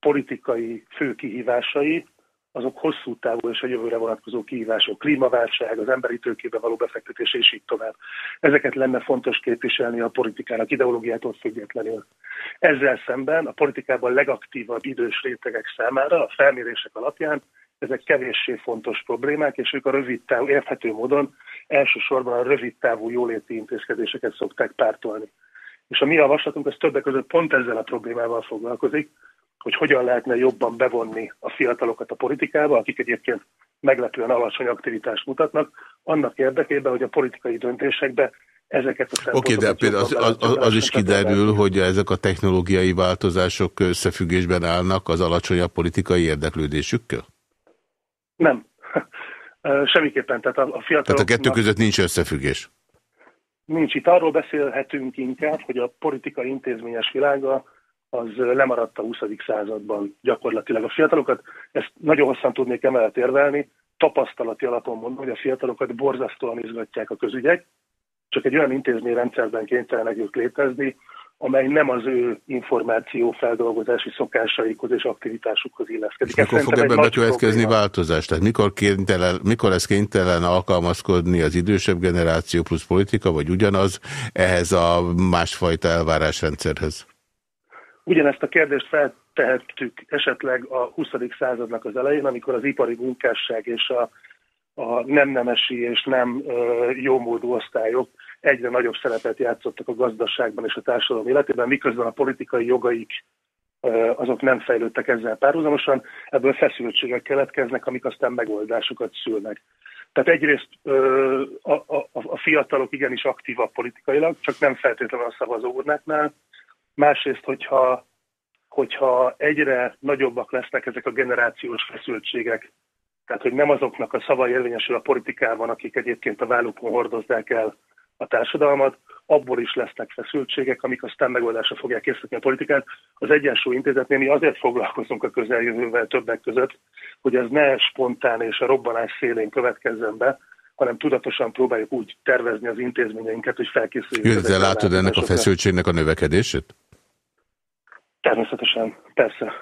politikai fő kihívásai azok hosszú távú és a jövőre vonatkozó kihívások, klímaválság, az emberi tőkébe való befektetés, és így tovább. Ezeket lenne fontos képviselni a politikának ideológiától függetlenül. Ezzel szemben a politikában legaktívabb idős rétegek számára a felmérések alapján ezek kevéssé fontos problémák, és ők a rövid távú, érthető módon elsősorban a rövid távú jóléti intézkedéseket szokták pártolni. És a mi javaslatunk az többek között pont ezzel a problémával foglalkozik, hogy hogyan lehetne jobban bevonni a fiatalokat a politikába, akik egyébként meglepően alacsony aktivitást mutatnak, annak érdekében, hogy a politikai döntésekbe ezeket a szempontokat... Oké, de például az, az, az, az is kiderül, hogy ezek a technológiai változások összefüggésben állnak az alacsonyabb politikai érdeklődésükkel? Nem. Semmiképpen. Tehát a, a fiatalok... Tehát a kettő között nincs összefüggés? Nincs. Itt arról beszélhetünk inkább, hogy a politikai intézményes világa az lemaradt a 20. században gyakorlatilag. A fiatalokat, ezt nagyon hosszan tudnék emellett érvelni, tapasztalati alapon mondom, hogy a fiatalokat borzasztóan izgatják a közügyek, csak egy olyan intézményrendszerben kénytelenek ők létezni, amely nem az ő információfeldolgozási szokásaikhoz és aktivitásukhoz illeszkedik. Mikor fog ebben bekövetkezni változás? Tehát mikor, kénytelen, mikor lesz kénytelen alkalmazkodni az idősebb generáció plusz politika, vagy ugyanaz ehhez a másfajta elvárásrendszerhez? Ugyanezt a kérdést feltehettük esetleg a 20. századnak az elején, amikor az ipari munkásság és a, a nem nemesi és nem jómódú osztályok egyre nagyobb szerepet játszottak a gazdaságban és a társadalom életében, miközben a politikai jogaik azok nem fejlődtek ezzel párhuzamosan, ebből feszültségek keletkeznek, amik aztán megoldásokat szülnek. Tehát egyrészt a, a, a fiatalok igenis aktívak politikailag, csak nem feltétlenül a szavazó urnáknál, Másrészt, hogyha, hogyha egyre nagyobbak lesznek ezek a generációs feszültségek, tehát hogy nem azoknak a szava érvényesül a politikában, akik egyébként a vállukon hordozzák el a társadalmat, abból is lesznek feszültségek, amik aztán megoldásra fogják készíteni a politikát. Az Egyensúly Intézetnél mi azért foglalkozunk a közeljövővel többek között, hogy ez ne spontán és a robbanás szélén következzen be, hanem tudatosan próbáljuk úgy tervezni az intézményeinket, hogy felkészüljünk. Jó, de látod ennek a feszültségnek a növekedését? Természetesen, persze.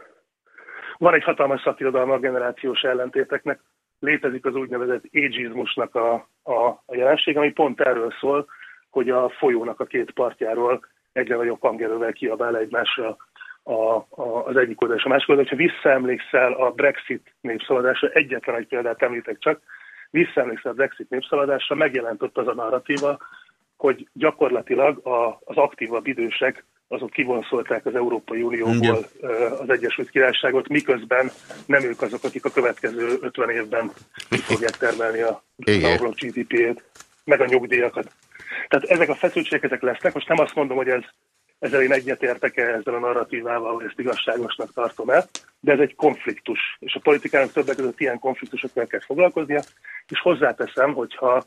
Van egy hatalmas szakirodalma a generációs ellentéteknek, létezik az úgynevezett ageizmusnak a, a, a jelenség, ami pont erről szól, hogy a folyónak a két partjáról egyre nagyobb hangerővel kiabál egymásra a, a, az egyik oldal és a másik oldal. Ha visszaemlékszel a Brexit népszavazásra, egyetlen egy példát említek csak, visszaemlékszel a Brexit népszavazásra, megjelent ott az a narratíva, hogy gyakorlatilag a, az aktívabb idősek azok kivonszolták az Európai Unióból az Egyesült Királyságot, miközben nem ők azok, akik a következő 50 évben fogják termelni a, a GDP-t, meg a nyugdíjakat. Tehát ezek a feszültségek ezek lesznek. Most nem azt mondom, hogy ez, ezzel én egyetértek-e ezzel a narratívával, hogy ezt igazságosnak tartom el, de ez egy konfliktus. És a politikának többek között ilyen konfliktusokkal kell foglalkoznia, és hozzáteszem, hogyha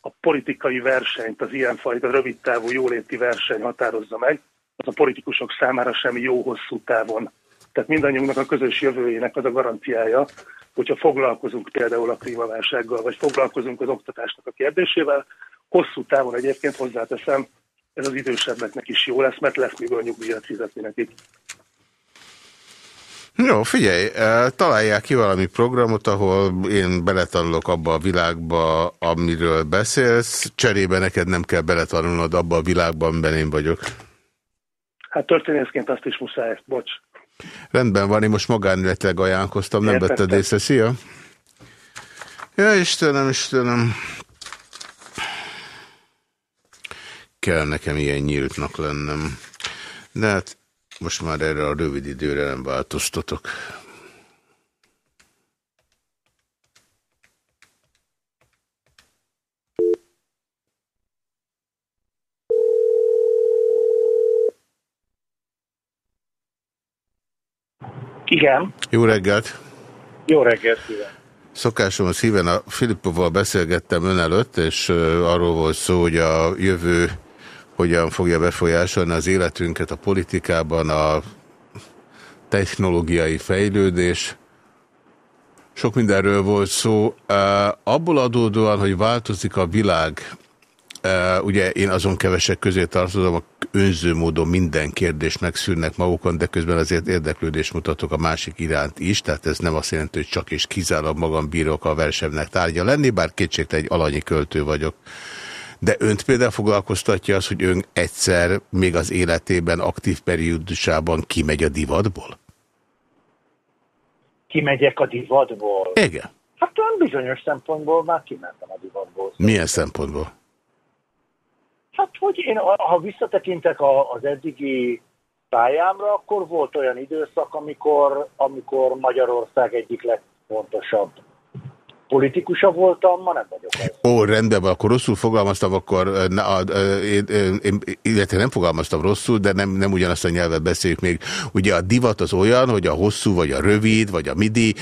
a politikai versenyt, az ilyenfajta rövidtávú jóléti verseny határozza meg, az a politikusok számára sem jó hosszú távon. Tehát mindannyiunknak a közös jövőjének az a garanciája, hogyha foglalkozunk például a klímaválsággal, vagy foglalkozunk az oktatásnak a kérdésével, hosszú távon egyébként hozzáteszem, ez az idősebbeknek is jó lesz, mert lesz miből nyugdíjat fizetni nekik. Jó, figyelj, eh, találják ki valami programot, ahol én beletanulok abba a világba, amiről beszélsz, cserébe neked nem kell beletanulnod abba a világba, amiben én vagyok. Hát történészként azt is muszáj, bocs. Rendben van, én most magániletileg ajánlkoztam, nem vetted észre, szia? Ja, Istenem, Istenem. Kell nekem ilyen nyíltnak lennem. De hát most már erre a rövid időre nem változtatok. Igen. Jó reggelt. Jó reggelt, szíven. Szokásom szíven a Filippovval beszélgettem ön előtt, és arról volt szó, hogy a jövő hogyan fogja befolyásolni az életünket a politikában, a technológiai fejlődés. Sok mindenről volt szó. Abból adódóan, hogy változik a világ, ugye én azon kevesek közé tartozom, a önző módon minden kérdést megszűrnek magukon, de közben azért érdeklődést mutatok a másik iránt is, tehát ez nem azt jelenti, hogy csak és kizárólag magam bírok a versemnek tárgya lenni, bár kétségte egy alanyi költő vagyok. De önt például foglalkoztatja az, hogy ön egyszer még az életében aktív periódusában kimegy a divatból? Kimegyek a divatból? Igen. Hát olyan bizonyos szempontból már kimentem a divatból. Milyen szempontból? Hát, hogy én, ha visszatekintek az eddigi pályámra, akkor volt olyan időszak, amikor, amikor Magyarország egyik legfontosabb politikusa voltam, ma nem vagyok. Ó, rendben van, akkor rosszul fogalmaztam, akkor na, a, a, én, én, illetve nem fogalmaztam rosszul, de nem, nem ugyanazt a nyelvet beszéljük még. Ugye a divat az olyan, hogy a hosszú, vagy a rövid, vagy a midi,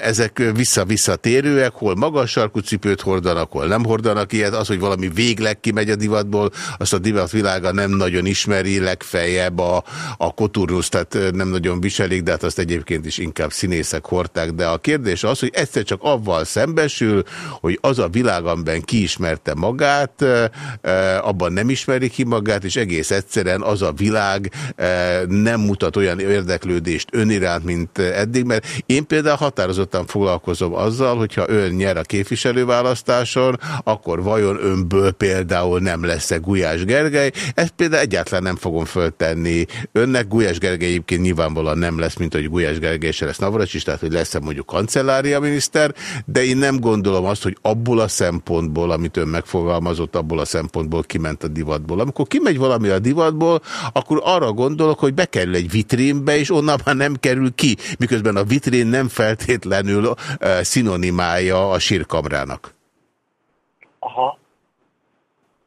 ezek vissza-visszatérőek, hol magas sarkú cipőt hordanak, hol nem hordanak ilyet, az, hogy valami végleg kimegy a divatból, azt a divat világa nem nagyon ismeri, legfeljebb a, a koturnusz, tehát nem nagyon viselik, de hát azt egyébként is inkább színészek hordták, de a kérdés az, hogy egyszer csak avval szem szembesül, hogy az a világ, amiben kiismerte magát, abban nem ismeri ki magát, és egész egyszerűen az a világ nem mutat olyan érdeklődést öniránt, mint eddig, mert én például határozottan foglalkozom azzal, hogyha ön nyer a képviselőválasztáson, akkor vajon önből például nem lesz-e Gulyás Gergely? Ezt például egyáltalán nem fogom föltenni önnek. Gulyás Gergely egyébként nyilvánvalóan nem lesz, mint hogy Gulyás Gergely se lesz Navracsis, tehát hogy lesz-e mondjuk kancellária miniszter, de én nem gondolom azt, hogy abból a szempontból, amit ön megfogalmazott, abból a szempontból kiment a divatból. Amikor kimegy valami a divatból, akkor arra gondolok, hogy bekerül egy vitrínbe, és onnan már nem kerül ki, miközben a vitrén nem feltétlenül uh, szinonimája a sírkamrának. Aha.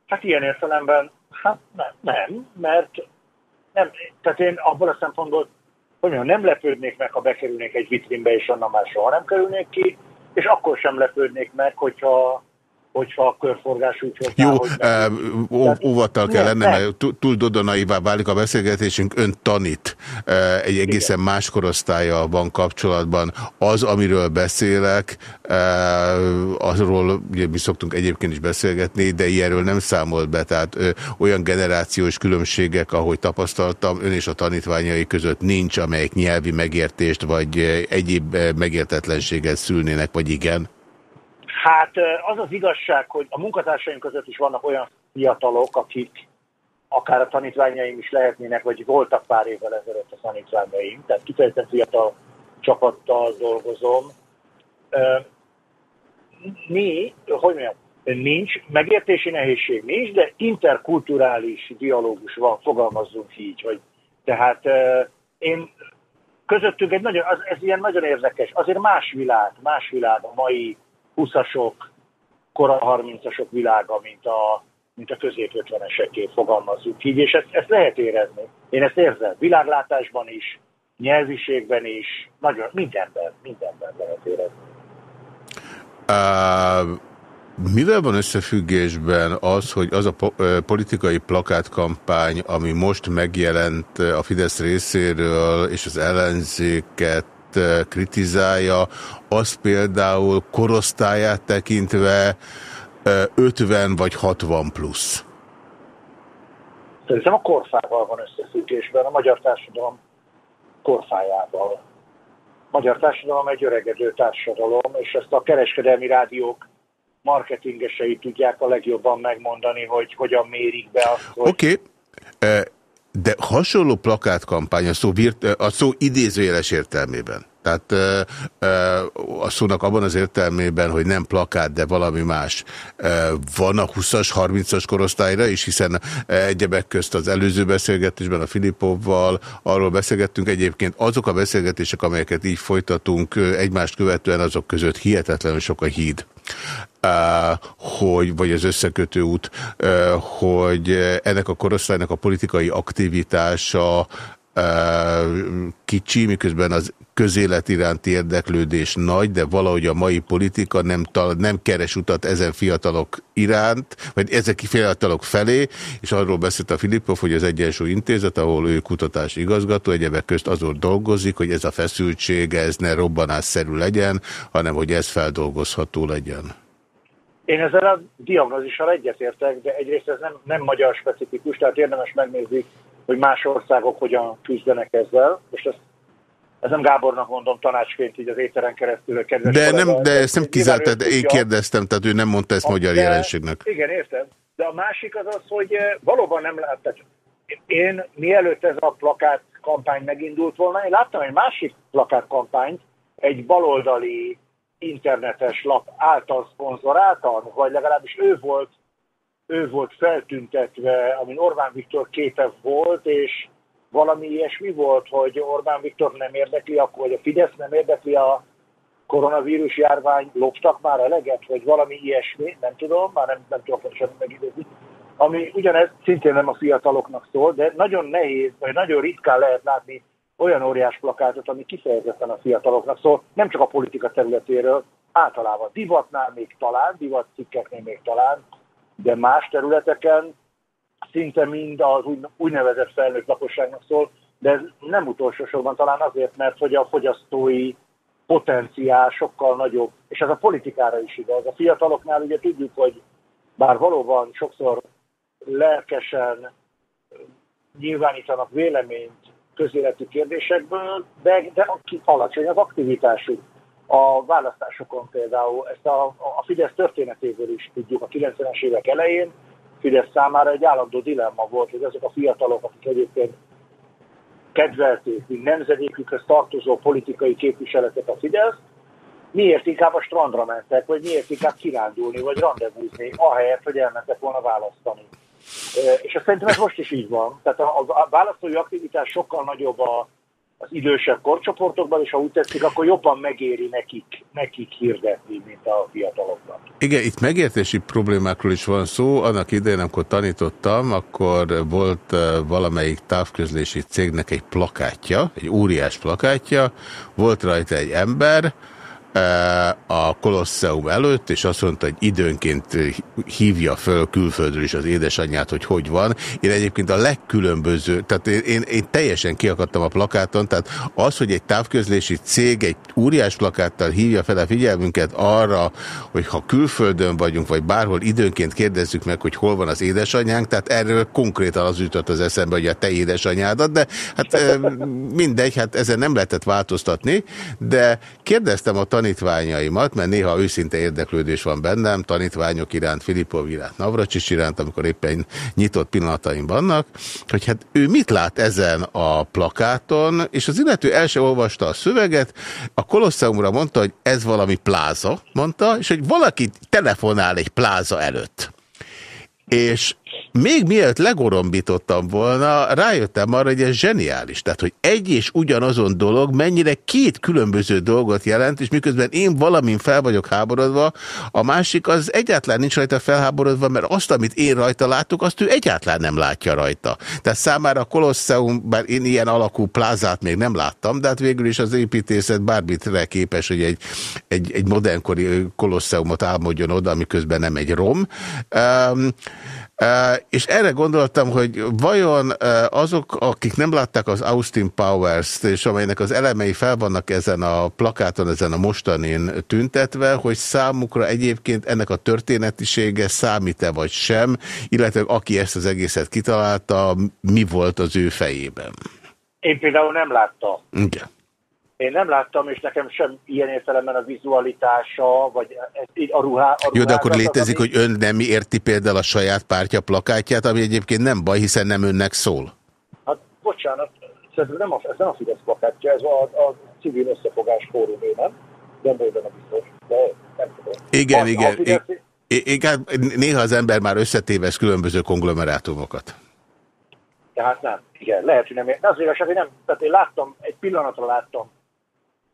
Hát ilyen értelemben, hát nem, nem mert nem, tehát én abból a szempontból, hogy mondjam, nem lepődnék meg, ha bekerülnék egy vitrínbe, és onnan már soha nem kerülnék ki, és akkor sem lepődnék meg, hogyha hogyha a körforgás úgy hozzá, Jó, hogy óvattal kell lennem, mert túl dodonaivá válik a beszélgetésünk, ön tanít egy egészen Igen. más korosztálya van kapcsolatban. Az, amiről beszélek, azról ugye mi szoktunk egyébként is beszélgetni, de ilyenről nem számolt be, tehát olyan generációs különbségek, ahogy tapasztaltam, ön és a tanítványai között nincs, amelyek nyelvi megértést vagy egyéb megértetlenséget szülnének, vagy igen? Hát az az igazság, hogy a munkatársaink között is vannak olyan fiatalok, akik akár a tanítványaim is lehetnének, vagy voltak pár évvel ezelőtt a tanítványaim, tehát kifejezetten fiatal csapattal dolgozom. Mi, hogy mondjam, nincs, megértési nehézség nincs, de interkulturális dialógus van, fogalmazzunk így, hogy tehát én közöttünk egy nagyon, ez ilyen nagyon érdekes, azért más világ, más világ a mai 20-asok, kora 30-asok világa, mint a, mint a közép 50-eseké fogalmazzuk így, és ezt, ezt lehet érezni. Én ezt érzem világlátásban is, nyelviségben is, nagyon, mindenben, mindenben lehet érezni. Uh, mivel van összefüggésben az, hogy az a po politikai plakátkampány, ami most megjelent a Fidesz részéről, és az ellenzéket kritizálja, az például korosztályát tekintve 50 vagy 60 plusz? Szerintem a korfával van összefüggésben, a magyar társadalom korfájával. A magyar társadalom egy öregedő társadalom, és ezt a kereskedelmi rádiók marketingesei tudják a legjobban megmondani, hogy hogyan mérik be azt, hogy... Oké. Okay. De hasonló plakátkampány a szó, a szó idézőjeles értelmében. Tehát a szónak abban az értelmében, hogy nem plakát, de valami más. Van a 20-as, 30-as korosztályra is, hiszen egyebek közt az előző beszélgetésben a Filipovval arról beszélgettünk. Egyébként azok a beszélgetések, amelyeket így folytatunk egymást követően, azok között hihetetlenül sok a híd hogy, vagy az összekötő út, hogy ennek a korosztálynak a politikai aktivitása kicsi, miközben az közélet iránti érdeklődés nagy, de valahogy a mai politika nem, nem keres utat ezen fiatalok iránt, vagy ezek fiatalok felé, és arról beszélt a Filippov, hogy az Egyensúly Intézet, ahol ő kutatási igazgató, egyebek közt azon dolgozik, hogy ez a feszültség, ez ne robbanásszerű legyen, hanem hogy ez feldolgozható legyen. Én ezzel a diagnózissal egyetértek, de egyrészt ez nem, nem magyar specifikus, tehát érdemes megnézni, hogy más országok hogyan küzdenek ezzel. Most ezt, ez nem Gábornak mondom tanácsként így az éteren keresztül. Kedves de, nem, de ezt nem kizárt, de én kérdeztem, tehát ő nem mondta ezt a, magyar de, jelenségnek. Igen, értem. De a másik az az, hogy eh, valóban nem láttak. Én mielőtt ez a plakát kampány megindult volna, én láttam egy másik plakát kampányt, egy baloldali internetes lap által szponzoráltan, vagy legalábbis ő volt, ő volt feltüntetve, amin Orbán Viktor képe volt, és valami ilyesmi volt, hogy Orbán Viktor nem érdekli, akkor, vagy a Fidesz nem érdekli a koronavírus járvány, loptak már eleget, vagy valami ilyesmi, nem tudom, már nem, nem tudom pontosan megidézni, ami ugyanez szintén nem a fiataloknak szól, de nagyon nehéz, vagy nagyon ritkán lehet látni olyan óriás plakátot, ami kifejezetten a fiataloknak szól, nem csak a politika területéről, általában divatnál még talán, divatcikkeknél még talán, de más területeken szinte mind az úgynevezett felnőtt lakosságnak szól, de ez nem utolsó sorban talán azért, mert hogy a fogyasztói potenciál sokkal nagyobb, és ez a politikára is igaz. A fiataloknál ugye tudjuk, hogy bár valóban sokszor lelkesen nyilvánítanak véleményt közéleti kérdésekből, de, de alacsony az aktivitásuk. A választásokon például, ezt a, a Fidesz történetéből is tudjuk, a 90-es évek elején Fidesz számára egy állandó dilemma volt, hogy azok a fiatalok, akik egyébként kedvelték, mint nemzedékükhöz tartozó politikai képviseletet a Fidesz, miért inkább a strandra mentek, vagy miért inkább kirándulni, vagy rendezvúzni, ahelyett, hogy elmentek volna választani. És azt szerintem ez most is így van. Tehát a, a választói aktivitás sokkal nagyobb a, az idősebb korcsoportokban, és ha úgy tetszik, akkor jobban megéri nekik, nekik hirdetni, mint a fiataloknak. Igen, itt megértési problémákról is van szó. Annak idején, amikor tanítottam, akkor volt valamelyik távközlési cégnek egy plakátja, egy óriás plakátja, volt rajta egy ember, a Kolosseum előtt, és azt mondta, hogy időnként hívja föl külföldről is az édesanyját, hogy hogy van. Én egyébként a legkülönböző, tehát én, én, én teljesen kiakadtam a plakáton, tehát az, hogy egy távközlési cég egy óriás plakáttal hívja fel a figyelmünket arra, hogy ha külföldön vagyunk, vagy bárhol időnként kérdezzük meg, hogy hol van az édesanyánk, tehát erről konkrétan az jutott az eszembe, hogy a te édesanyádat, de hát mindegy, hát ezen nem lehetett változtatni, de kérdeztem a tanítványaimat, mert néha őszinte érdeklődés van bennem, tanítványok iránt, Filipov iránt, Navracsics iránt, amikor éppen nyitott pillanataim vannak, hogy hát ő mit lát ezen a plakáton, és az illető el sem olvasta a szöveget, a Kolosseumra mondta, hogy ez valami pláza, mondta, és hogy valaki telefonál egy pláza előtt. És még mielőtt legorombítottam volna, rájöttem arra, hogy ez zseniális. Tehát, hogy egy és ugyanazon dolog mennyire két különböző dolgot jelent, és miközben én valamin fel vagyok háborodva, a másik az egyáltalán nincs rajta felháborodva, mert azt, amit én rajta látok, azt ő egyáltalán nem látja rajta. Tehát számára a Kolosseum, bár én ilyen alakú plázát még nem láttam, de hát végül is az építészet bármitre képes, hogy egy, egy, egy modernkori Kolosseumot álmodjon oda, miközben nem egy rom. Um, és erre gondoltam, hogy vajon azok, akik nem látták az Austin Powers-t, és amelynek az elemei fel vannak ezen a plakáton, ezen a mostanin tüntetve, hogy számukra egyébként ennek a történetisége számít-e vagy sem, illetve aki ezt az egészet kitalálta, mi volt az ő fejében? Én például nem láttam. Igen. Én nem láttam, és nekem sem ilyen értelemben a vizualitása, vagy a ruhá... A Jó, de akkor létezik, ami... hogy ön nem érti például a saját pártja plakátját, ami egyébként nem baj, hiszen nem önnek szól. Hát, bocsánat, szerintem nem a, ez nem a Fidesz plakátja, ez a, a civil összefogás fórumé, nem? Nem vagy benne biztos, de nem tudom. Igen, a, igen. A Fidesz... Igen, néha az ember már összetévez különböző konglomerátumokat. Tehát nem, igen, lehet, hogy nem. De az igazság, hogy nem, tehát én láttam, egy pillanatra láttam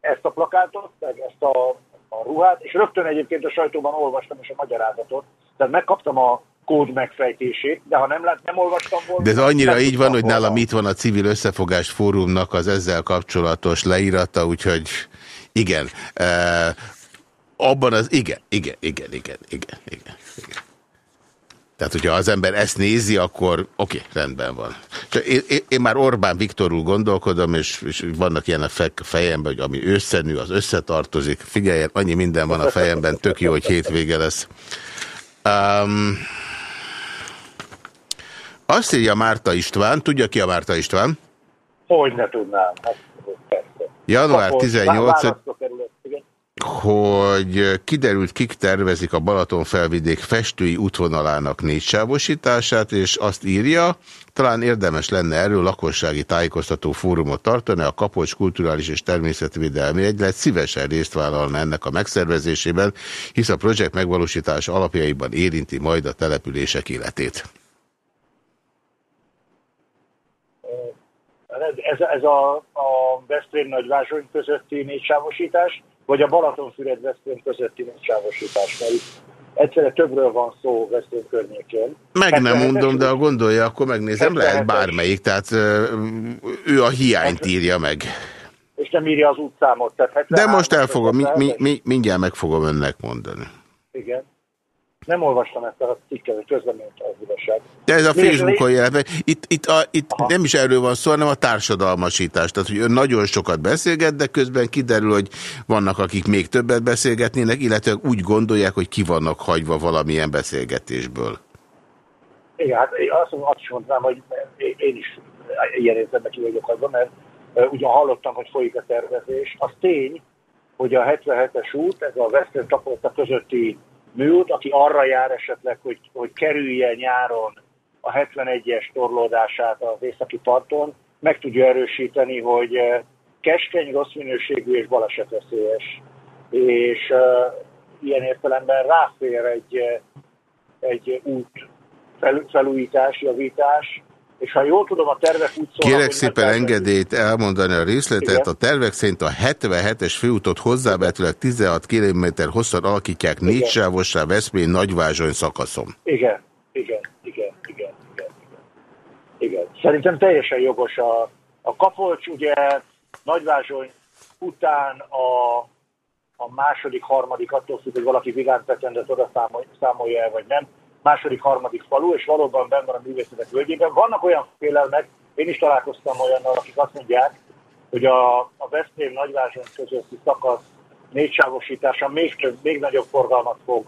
ezt a plakátot, meg ezt a, a ruhát, és rögtön egyébként a sajtóban olvastam is a magyarázatot, tehát megkaptam a kód megfejtését, de ha nem, lát, nem olvastam volna... De ez annyira így van, hogy nálam itt van a Civil Összefogás Fórumnak az ezzel kapcsolatos leírata, úgyhogy igen. Uh, abban az... Igen, igen, igen, igen, igen, igen. igen. Tehát, hogyha az ember ezt nézi, akkor oké, okay, rendben van. Én, én, én már Orbán Viktorul gondolkodom, és, és vannak ilyen a fejemben, hogy ami összenő, az összetartozik. Figyelj, annyi minden van a fejemben, tök jó, hogy hétvége lesz. Um, azt írja Márta István, tudja ki a Márta István? Hogy ne tudnám. Hát, Január 18 hogy kiderült, kik tervezik a Balaton felvidék festői útvonalának négysávosítását, és azt írja, talán érdemes lenne erről lakossági tájékoztató fórumot tartani, a Kapocs Kulturális és Természetvédelmi Egylet szívesen részt vállalna ennek a megszervezésében, hisz a projekt megvalósítás alapjaiban érinti majd a települések életét. Ez, ez a, a Veszprém nagyvázsony közötti négysávosítás, vagy a Balatonfüred-Veszprém közötti megsávosítás, mert egyszerre többről van szó Veszprém környékén. Meg nem mondom, de ha gondolja, akkor megnézem, lehet bármelyik, tehát ő a hiányt írja meg. És nem írja az útszámot. Tehát de most elfogom, mi, mi, mi, mindjárt meg fogom önnek mondani. Igen nem olvastam ezt a cikket, közleményt az igazság. De ez a Facebookon jelent meg. Itt, itt, a, itt nem is erről van szó, hanem a társadalmasítás. Tehát, hogy ön nagyon sokat beszélget, de közben kiderül, hogy vannak, akik még többet beszélgetnének, illetve úgy gondolják, hogy ki vannak hagyva valamilyen beszélgetésből. Igen, hát azt, azt is mondanám, hogy én is ilyen értelemben ki vagyok hagyva, mert ugyan hallottam, hogy folyik a tervezés. Az tény, hogy a 77-es út, ez a Veszprém Tapolta közötti műút, aki arra jár esetleg, hogy, hogy kerülje nyáron a 71-es torlódását az északi parton, meg tudja erősíteni, hogy eh, keskeny, rossz minőségű és balesetveszélyes. És uh, ilyen értelemben ráfér egy, eh, egy út fel, felújítás, javítás, és ha jól tudom, a tervek úgy szólnak, Kérek szépen engedélyt elmondani a részletet. Igen. A tervek szerint a 77-es főútot hozzávetőleg 16 km hosszan alakítják négy sávossá Veszprém Nagyvázsony szakaszon. Igen, igen, igen, igen, igen, igen. igen. Szerintem teljesen jogos a, a Kapolcs, ugye Nagyvázsony után a, a második, harmadik, attól függ, hogy valaki Vigán oda számolja el, vagy nem, második, harmadik falu, és valóban benn van a művészetek völgyében. Vannak olyan félelmek, én is találkoztam olyannal, akik azt mondják, hogy a, a Veszprém nagyvázson közötti szakasz négysávosítása még, több, még nagyobb forgalmat fog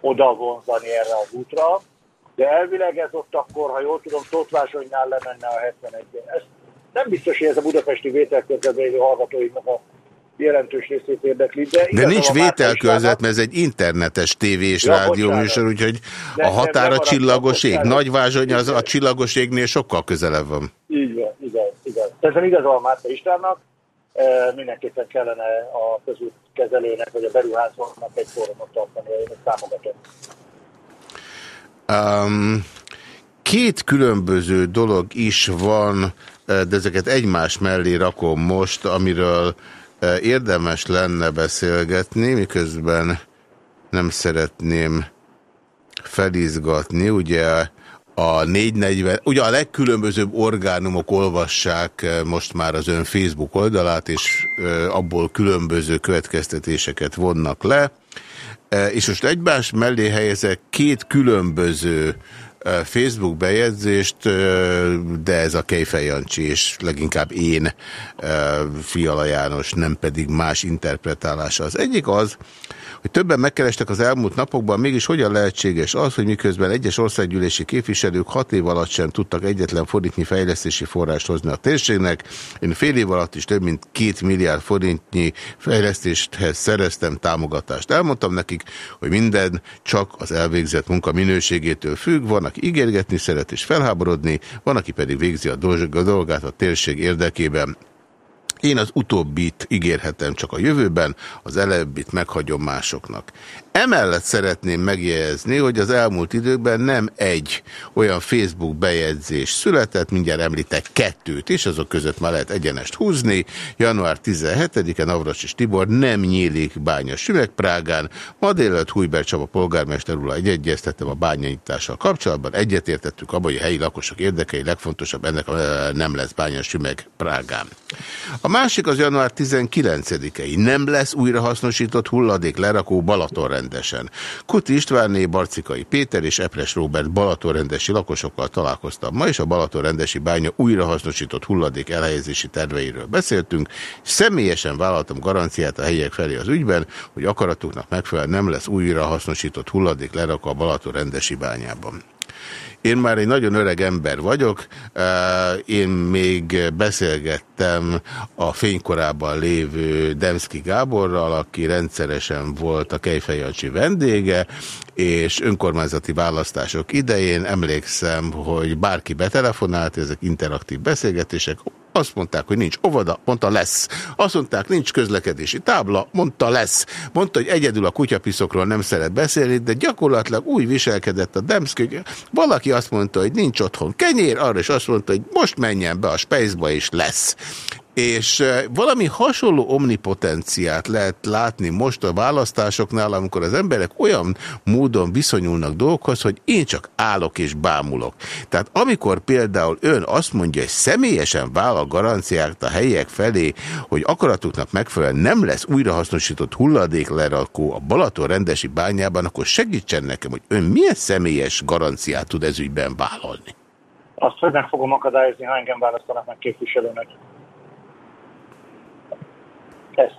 oda vonzani erre az útra, de elvileg ez ott akkor, ha jól tudom, Tótvázsonynál lemenne a 71 -en. Ez nem biztos, hogy ez a budapesti vételközben élő hallgatóinknak a jelentős részét érdekli. De, de nincs vételközet, mert ez egy internetes tévés ja, rádió műsor, úgyhogy de, a határ a csillagos ég. Nagyvázsony az a csillagos égnél sokkal közelebb van. Így van, igaz, igaz. Ezen igazol Márta Istvánnak, e, mindenképpen kellene a közút kezelőnek, vagy a beruházónak egy fórumot tartani, én támogatom. Um, két különböző dolog is van, e, de ezeket egymás mellé rakom most, amiről érdemes lenne beszélgetni, miközben nem szeretném felizgatni, ugye a 440, ugye a legkülönbözőbb orgánumok olvassák most már az ön Facebook oldalát, és abból különböző következtetéseket vonnak le, és most egymás mellé helyezek két különböző Facebook bejegyzést, de ez a Kejfej Jancsi, és leginkább én, Fiala János, nem pedig más interpretálása. Az egyik az, hogy többen megkerestek az elmúlt napokban, mégis hogyan lehetséges az, hogy miközben egyes országgyűlési képviselők hat év alatt sem tudtak egyetlen forintnyi fejlesztési forrást hozni a térségnek. Én fél év alatt is több mint két milliárd forintnyi fejlesztéshez szereztem támogatást. Elmondtam nekik, hogy minden csak az elvégzett munka minőségétől függ, van, aki ígérgetni szeret és felháborodni, van, aki pedig végzi a dolgát a térség érdekében. Én az utóbbit ígérhetem csak a jövőben, az elebbit meghagyom másoknak. Emellett szeretném megjegyezni, hogy az elmúlt időkben nem egy olyan Facebook bejegyzés született, mindjárt említek kettőt is, azok között már lehet egyenest húzni. Január 17-e Navracsis Tibor nem nyílik bánya Sümegprágán. Ma délelőtt Hújber Csaba polgármester úr egyegyeztettem a bányanyítással kapcsolatban. Egyetértettük abban, hogy a helyi lakosok érdekei legfontosabb, ennek nem lesz bánya Sümegprágán. A másik az január 19-i. Nem lesz újrahasznosított hulladék lerakó Balatonrend rendesen. Kuti Istvánné, Barcikai Péter és Epres Róbert Balatonrendesi lakosokkal találkoztam ma, és a Balatonrendesi bánya újrahasznosított hulladék elhelyezési terveiről beszéltünk. Személyesen vállaltam garanciát a helyiek felé az ügyben, hogy akaratuknak megfelelően nem lesz újrahasznosított hulladék lerakva a Balatonrendesi bányában. Én már egy nagyon öreg ember vagyok, én még beszélgettem a fénykorában lévő Demszki Gáborral, aki rendszeresen volt a Kejfejancsi vendége, és önkormányzati választások idején emlékszem, hogy bárki betelefonált, ezek interaktív beszélgetések, azt mondták, hogy nincs óvoda, mondta lesz. Azt mondták, nincs közlekedési tábla, mondta lesz. Mondta, hogy egyedül a kutyapiszokról nem szeret beszélni, de gyakorlatilag úgy viselkedett a Demszki, valaki azt mondta, hogy nincs otthon kenyér, arra is azt mondta, hogy most menjen be a Spaceba és lesz és valami hasonló omnipotenciát lehet látni most a választásoknál, amikor az emberek olyan módon viszonyulnak dolgokhoz, hogy én csak állok és bámulok. Tehát amikor például ön azt mondja, hogy személyesen vállal garanciát a helyek felé, hogy akaratuknak megfelelően nem lesz újrahasznosított hulladéklerakó a Balaton rendesi bányában, akkor segítsen nekem, hogy ön milyen személyes garanciát tud ezügyben vállalni? Azt, hogy meg fogom akadályozni, ha engem választanak meg képviselőnek. Ez.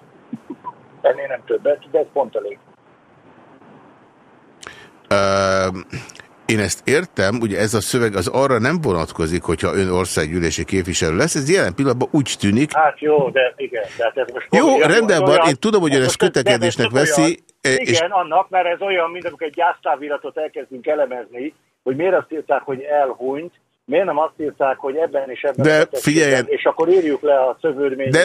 Ennél nem többet, de ez pont elég. Uh, én ezt értem, ugye ez a szöveg az arra nem vonatkozik, hogyha ön országgyűlési képviselő lesz, ez jelen pillanatban úgy tűnik. Hát jó, de igen. Tehát ez most jó, olyan, rendben van, én tudom, hogy ön ezt kötekedésnek veszi. Olyan, és... Igen, annak, mert ez olyan, mint amikor egy gyásztáviratot elkezdünk elemezni, hogy miért azt írták, hogy elhunyt, Miért nem azt írták, hogy ebben és ebben de figyeljen, és akkor írjuk le a szövődményt. De,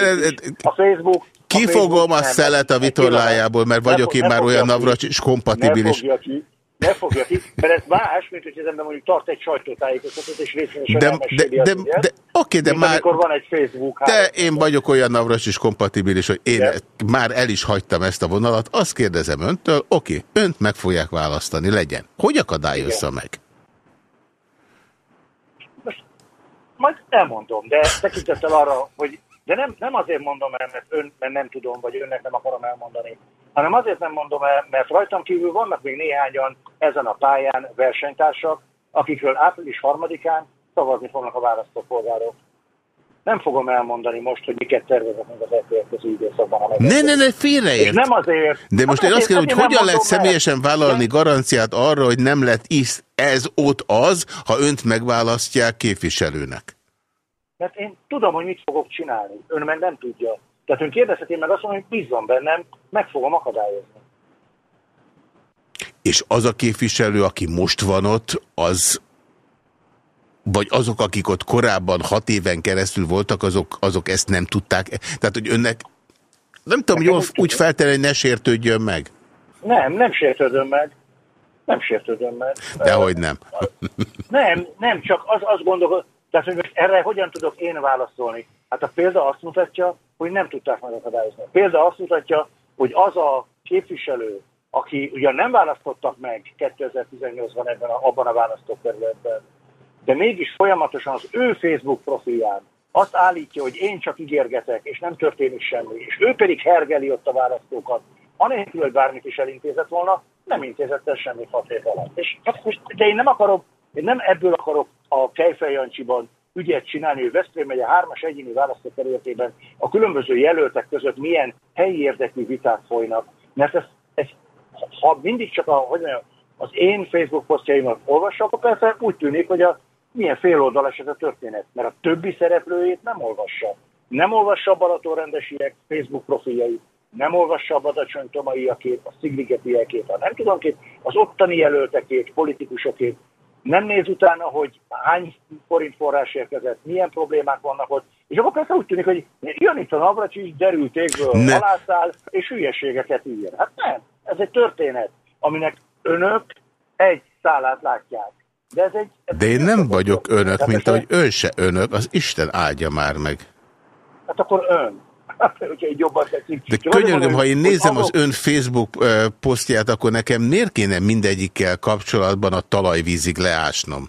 a Facebook... Kifogom a, a szelet a vitorlájából, mert vagyok én már olyan Navracsics kompatibilis. Nem fogja ki, ne fogja ki, mert ez más, mint hogy az ember mondjuk tart egy sajtótájékoztatót, és részvényesen de, de, de, de, de, Oké, de már... amikor van egy Facebook De én vagyok olyan navras is kompatibilis, hogy én de? már el is hagytam ezt a vonalat. Azt kérdezem öntől, oké, önt meg fogják választani, legyen. Hogy akadályozza Igen. meg? Most majd elmondom, de tekintettel arra, hogy de nem, nem azért mondom el, mert, ön, mert nem tudom, vagy önnek nem akarom elmondani, hanem azért nem mondom el, mert rajtam kívül vannak még néhányan ezen a pályán versenytársak, akikről április harmadikán szavazni fognak a választópolgárok. Nem fogom elmondani most, hogy miket tervezek meg az elkövetkező időszakban. Ne, ne, ne, félreért. És nem azért. De most én azt kérdem, hogy hogyan lehet személyesen vállalni garanciát arra, hogy nem lett is ez ott az, ha önt megválasztják képviselőnek? Mert én tudom, hogy mit fogok csinálni. Ön meg nem tudja. Tehát ön kérdezheti meg azt mondom, hogy bízzon bennem, meg fogom akadályozni. És az a képviselő, aki most van ott, az vagy azok, akik ott korábban hat éven keresztül voltak, azok, azok ezt nem tudták. Tehát, hogy önnek, nem tudom, jól úgy hogy ne sértődjön meg. Nem, nem sértődöm meg. Nem sértődöm meg. Dehogy nem. Nem, nem, csak az, azt gondolom, tehát, hogy most erre hogyan tudok én válaszolni? Hát a példa azt mutatja, hogy nem tudták megakadályozni. A példa azt mutatja, hogy az a képviselő, aki ugyan nem választottak meg 2018-ban ebben a, abban a választókerületben, de mégis folyamatosan az ő Facebook profilján azt állítja, hogy én csak ígérgetek, és nem történik semmi, és ő pedig hergeli ott a választókat, anélkül, hogy bármit is elintézett volna, nem intézett el semmi hat év alatt. És, de én nem akarok, én nem ebből akarok a Kejfej Jancsiban ügyet csinálni, hogy Veszprém megye hármas egyéni választókerületében a különböző jelöltek között milyen helyi érdekű viták folynak. Mert ez, ez ha mindig csak a, hogy mondjam, az én Facebook posztjaimat olvassam, akkor persze úgy tűnik, hogy a milyen féloldalas ez a történet, mert a többi szereplőjét nem olvassa. Nem olvassa a Balatonrendesiek Facebook profiljait, nem olvassa a Badacsony Tomaiakét, a Szigligetiekét, a nem tudom két, az ottani jelöltekét, politikusokét, nem néz utána, hogy hány forint forrás érkezett, milyen problémák vannak ott, és akkor persze úgy tűnik, hogy jön itt a Navracsics, derültékből halászál, és hülyeségeket ír. Hát nem, ez egy történet, aminek önök egy szálát látják. De, ez egy, ez De én nem vagyok önök, mint ahogy ön se önök, az Isten áldja már meg. Hát akkor ön. hogyha így jobban tetszik. De könyörgöm, ha én nézem az ön Facebook posztját, akkor nekem miért kéne mindegyikkel kapcsolatban a talajvízig leásnom?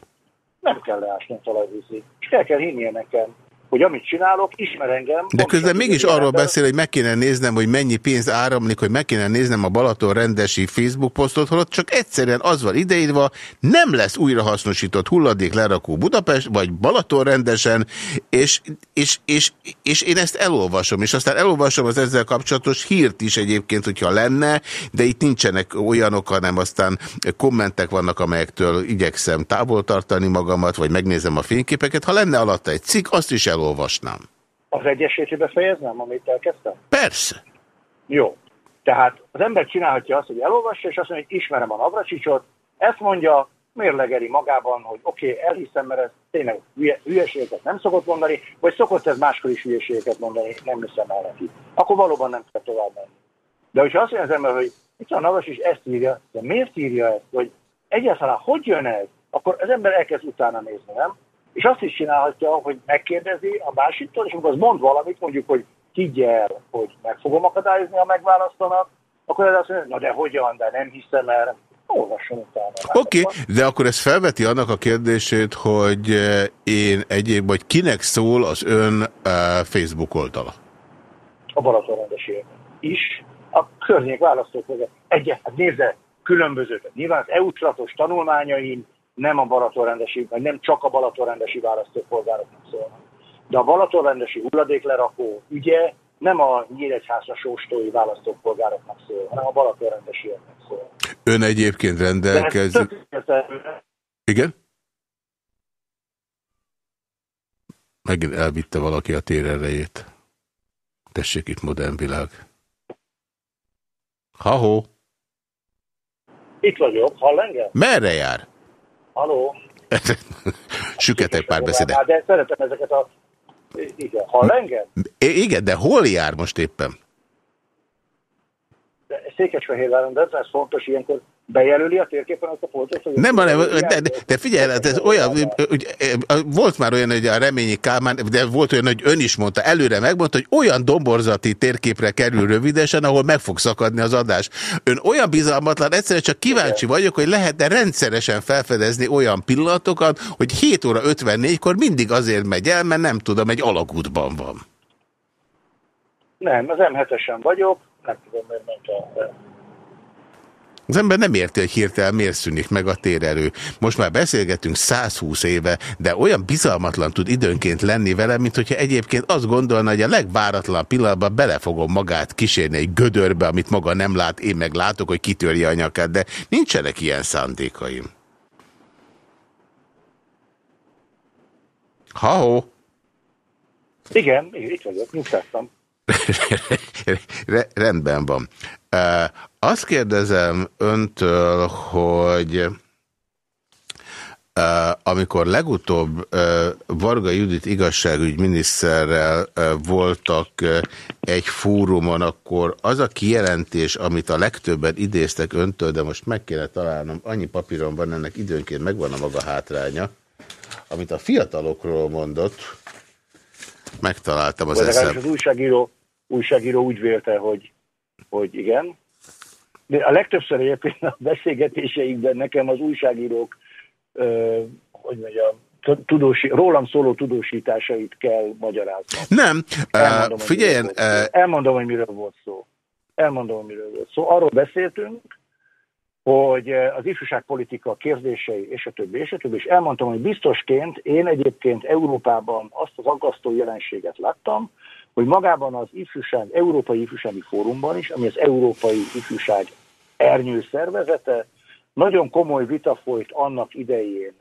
Nem kell leásnom talajvízig. És el kell hinnie nekem hogy amit csinálok, ismer engem. De közben mégis arról beszél, hogy meg kéne néznem, hogy mennyi pénz áramlik, hogy meg kéne néznem a Balaton rendesi Facebook posztot, holott csak egyszerűen az van ideírva, nem lesz újrahasznosított hulladék lerakó Budapest, vagy Balaton rendesen, és, és, és, és én ezt elolvasom, és aztán elolvasom az ezzel kapcsolatos hírt is egyébként, hogyha lenne, de itt nincsenek olyanok, hanem aztán kommentek vannak, amelyektől igyekszem távol tartani magamat, vagy megnézem a fényképeket. Ha lenne alatta egy cikk, azt is elolvasom elolvasnám. Az egyesésébe fejeznem, amit elkezdtem? Persze. Jó. Tehát az ember csinálhatja azt, hogy elolvassa, és azt mondja, hogy ismerem a Navracsicsot, ezt mondja, mérlegeli magában, hogy oké, okay, elhiszem, mert ez tényleg hülye, hülyeségeket nem szokott mondani, vagy szokott ez máskor is hülyeségeket mondani, nem hiszem el neki. Akkor valóban nem kell tovább menni. De hogyha azt mondja az ember, hogy itt a Navras is ezt írja, de miért írja ezt, hogy egyáltalán hogy jön ez, akkor az ember elkezd utána nézni, nem? És azt is csinálhatja, hogy megkérdezi a másiktól, és amikor az mond valamit, mondjuk, hogy higgye el, hogy meg fogom akadályozni, ha megválasztanak, akkor ez azt mondja, na de hogyan, de nem hiszem el, olvasson utána. Oké, okay, de akkor ez felveti annak a kérdését, hogy eh, én egyéb, vagy kinek szól az ön uh, Facebook oldala? A Balatonrendesi is. A környék választók egyet, hát nézze, különbözőket. Nyilván az eu tanulmányaim, nem a Balatonrendesi, vagy nem csak a Balatonrendesi választópolgároknak szólnak. De a Balatonrendesi hulladéklerakó ügye nem a Nyíregyházra sóstói választópolgároknak szól, hanem a Balatonrendesieknek szól. Ön egyébként rendelkezik... Igen? Megint elvitte valaki a térerejét. Tessék itt modern világ. Ha-ho! Itt vagyok, hall engem? Merre jár? Haló? Süketek pár beszéde. De szeretem ezeket a... Igen, hall engem? Igen, de hol jár most éppen? Székesfehérváron, de ez fontos, ilyenkor bejelöli a térképen azt a polcot? Nem, hanem, de, de, de figyelj, hát ez olyan, hogy, volt már olyan, hogy a Reményi Kálmán, de volt olyan, hogy ön is mondta, előre megmondta, hogy olyan domborzati térképre kerül rövidesen, ahol meg fog szakadni az adás. Ön olyan bizalmatlan, egyszerűen csak kíváncsi vagyok, hogy lehetne rendszeresen felfedezni olyan pillanatokat, hogy 7 óra 54-kor mindig azért megy el, mert nem tudom, egy alagútban van. Nem, az M7-esen vagyok, nem tudom, miért ment a az ember nem érti, hogy hirtelen miért szűnik meg a térerő. Most már beszélgetünk 120 éve, de olyan bizalmatlan tud időnként lenni vele, mint hogyha egyébként azt gondolna, hogy a legváratlan pillanatban bele fogom magát kísérni egy gödörbe, amit maga nem lát, én meg látok, hogy kitörje a nyakát, de nincsenek ilyen szándékaim. Ha-ho! Igen, itt vagyok, nyugtáztam. Rendben van. Azt kérdezem öntől, hogy amikor legutóbb Varga Judit igazságügy miniszterrel voltak egy fórumon, akkor az a kijelentés, amit a legtöbben idéztek öntől, de most meg kéne találnom, annyi papíron van, ennek időnként megvan a maga hátránya, amit a fiatalokról mondott, megtaláltam az eszem. Az újságíró, újságíró úgy vélte, hogy, hogy igen, de a legtöbbször egyébként a beszélgetéseikben nekem az újságírók, ö, hogy mondjam, tudósi, rólam szóló tudósításait kell magyarázni. Nem, elmondom, uh, figyeljen. Uh... Elmondom, hogy miről volt szó. Elmondom, hogy miről volt szó. Arról beszéltünk, hogy az ifjúságpolitika kérdései, és a többi, és a többi, és elmondtam, hogy biztosként én egyébként Európában azt az aggasztó jelenséget láttam, hogy magában az ifjúság, Európai Ifjúsági Fórumban is, ami az Európai Ifjúság ernyő szervezete, nagyon komoly vita folyt annak idején,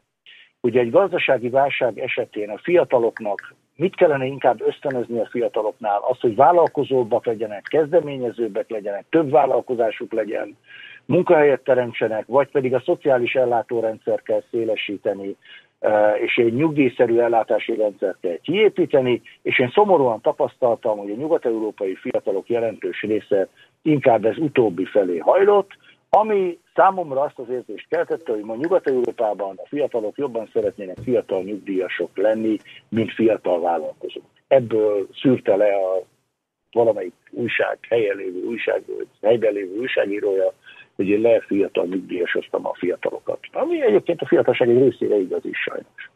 hogy egy gazdasági válság esetén a fiataloknak mit kellene inkább ösztönözni a fiataloknál? Az, hogy vállalkozóbbak legyenek, kezdeményezőbbek legyenek, több vállalkozásuk legyen, munkahelyet teremtsenek, vagy pedig a szociális ellátórendszer kell szélesíteni, és egy nyugdíjszerű ellátási rendszert kell kiépíteni, és én szomorúan tapasztaltam, hogy a nyugat-európai fiatalok jelentős része inkább ez utóbbi felé hajlott, ami számomra azt az érzést keltette, hogy ma Nyugat-Európában a fiatalok jobban szeretnének fiatal nyugdíjasok lenni, mint fiatal vállalkozók. Ebből szűrte le a valamelyik újság, helyen lévő újság, helyben lévő újságírója, hogy én lefiatal nyugdíjasoztam a fiatalokat. Ami egyébként a fiatalság egy részére igaz is sajnos.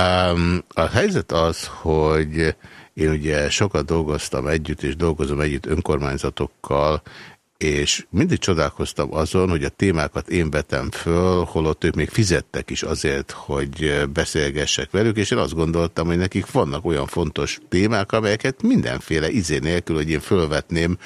Um, a helyzet az, hogy én ugye sokat dolgoztam együtt, és dolgozom együtt önkormányzatokkal, és mindig csodálkoztam azon, hogy a témákat én vetem föl, holott ők még fizettek is azért, hogy beszélgessek velük, és én azt gondoltam, hogy nekik vannak olyan fontos témák, amelyeket mindenféle izé nélkül, hogy én fölvetném,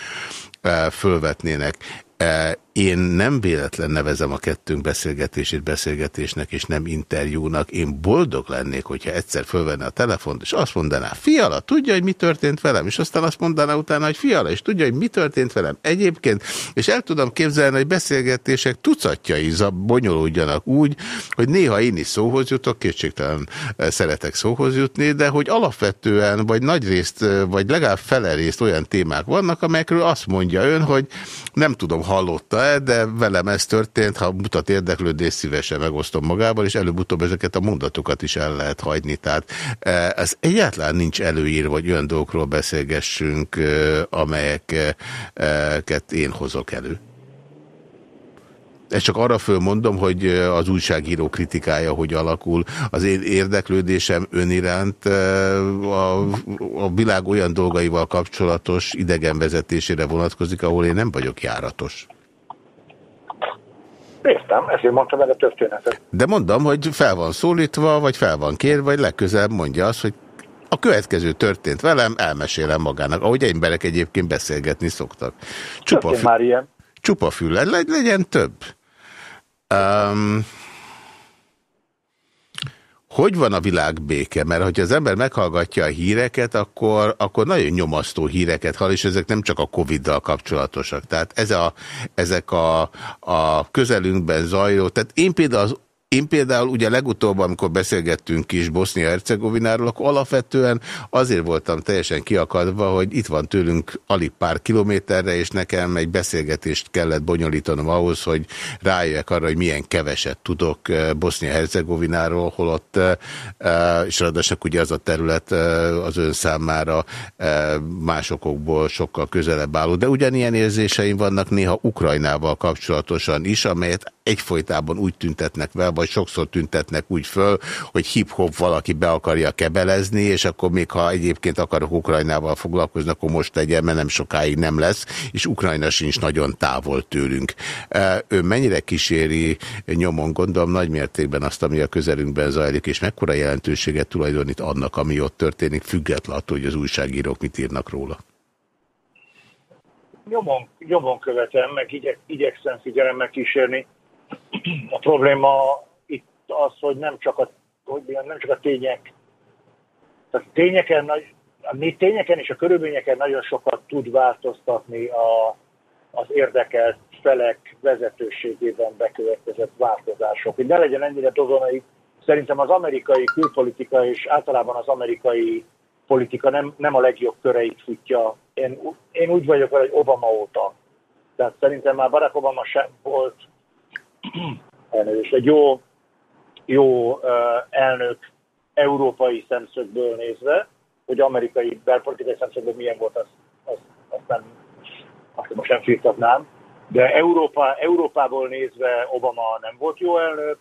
eh, fölvetnének. Eh, én nem véletlen nevezem a kettőnk beszélgetését beszélgetésnek, és nem interjúnak. Én boldog lennék, hogyha egyszer fölvenne a telefont, és azt mondaná, fiala, tudja, hogy mi történt velem? És aztán azt mondaná utána, hogy fiala, és tudja, hogy mi történt velem egyébként, és el tudom képzelni, hogy beszélgetések tucatjai bonyolódjanak úgy, hogy néha én is szóhoz jutok, kétségtelen eh, szeretek szóhoz jutni, de hogy alapvetően, vagy nagy részt, eh, vagy legalább fele részt olyan témák vannak, amelyekről azt mondja ön, hogy nem tudom, hallotta -e, de velem ez történt, ha mutat érdeklődést, szívesen megosztom magával, és előbb-utóbb ezeket a mondatokat is el lehet hagyni. Tehát e, ez egyáltalán nincs előírva, hogy olyan dolgokról beszélgessünk, e, amelyeket én hozok elő. Ezt csak arra fölmondom, hogy az újságíró kritikája hogy alakul. Az én érdeklődésem ön iránt a, a világ olyan dolgaival kapcsolatos idegenvezetésére vonatkozik, ahol én nem vagyok járatos. Értem, ezért mondtam meg a történetet. De mondom, hogy fel van szólítva, vagy fel van kérve, vagy legközelebb mondja azt, hogy a következő történt velem, elmesélem magának, ahogy emberek egyébként beszélgetni szoktak. Csupa, fül, már ilyen. csupa fül, legyen több. Um, hogy van a világ béke? Mert hogyha az ember meghallgatja a híreket, akkor, akkor nagyon nyomasztó híreket hall, és ezek nem csak a Covid-dal kapcsolatosak. Tehát ez a, ezek a, a közelünkben zajló, tehát én például az Én például ugye legutóbb, amikor beszélgettünk is Bosznia-Hercegovináról, akkor alapvetően azért voltam teljesen kiakadva, hogy itt van tőlünk alig pár kilométerre, és nekem egy beszélgetést kellett bonyolítanom ahhoz, hogy rájöjjek arra, hogy milyen keveset tudok Bosznia-Hercegovináról, holott, és ráadásul ugye az a terület az ön számára másokokból sokkal közelebb álló. De ugyanilyen érzéseim vannak néha Ukrajnával kapcsolatosan is, amelyet egyfolytában úgy tüntetnek fel, vagy sokszor tüntetnek úgy föl, hogy hip-hop valaki be akarja kebelezni, és akkor még ha egyébként akarok Ukrajnával foglalkozni, akkor most tegyen, mert nem sokáig nem lesz, és Ukrajna sincs nagyon távol tőlünk. Ő mennyire kíséri nyomon, gondolom nagy mértékben azt, ami a közelünkben zajlik, és mekkora jelentőséget tulajdonít annak, ami ott történik, függetlenül attól, hogy az újságírók mit írnak róla? Nyomon, nyomon követem, meg igyek, igyekszem figyelemmel kísérni a probléma az, hogy nem csak a, hogy nem csak a tények, tehát tényeken, a tényeken és a körülményeken nagyon sokat tud változtatni a, az érdekelt felek vezetőségében bekövetkezett változások. Hogy ne legyen ennyire dozonai, szerintem az amerikai külpolitika és általában az amerikai politika nem, nem a legjobb köreit futja. Én, én úgy vagyok hogy Obama óta. Tehát szerintem már Barack Obama sem volt elnős. Egy jó, jó elnök európai szemszögből nézve, hogy amerikai belpolitikai szemszögből milyen volt, azt, azt, azt nem, azt most nem firtatnám. De Európa, Európából nézve Obama nem volt jó elnök,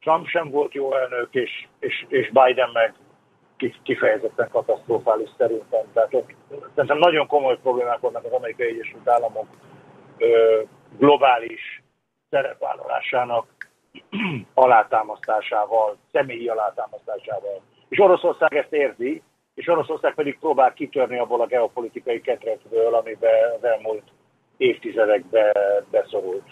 Trump sem volt jó elnök, és, és, és Biden meg kifejezetten katasztrofális szerintem. Tehát ott, szerintem nagyon komoly problémák vannak az amerikai Egyesült Államok ö, globális szerepvállalásának alátámasztásával, személyi alátámasztásával. És Oroszország ezt érzi, és Oroszország pedig próbál kitörni abból a geopolitikai ketrecből, amiben az elmúlt évtizedekben beszorult.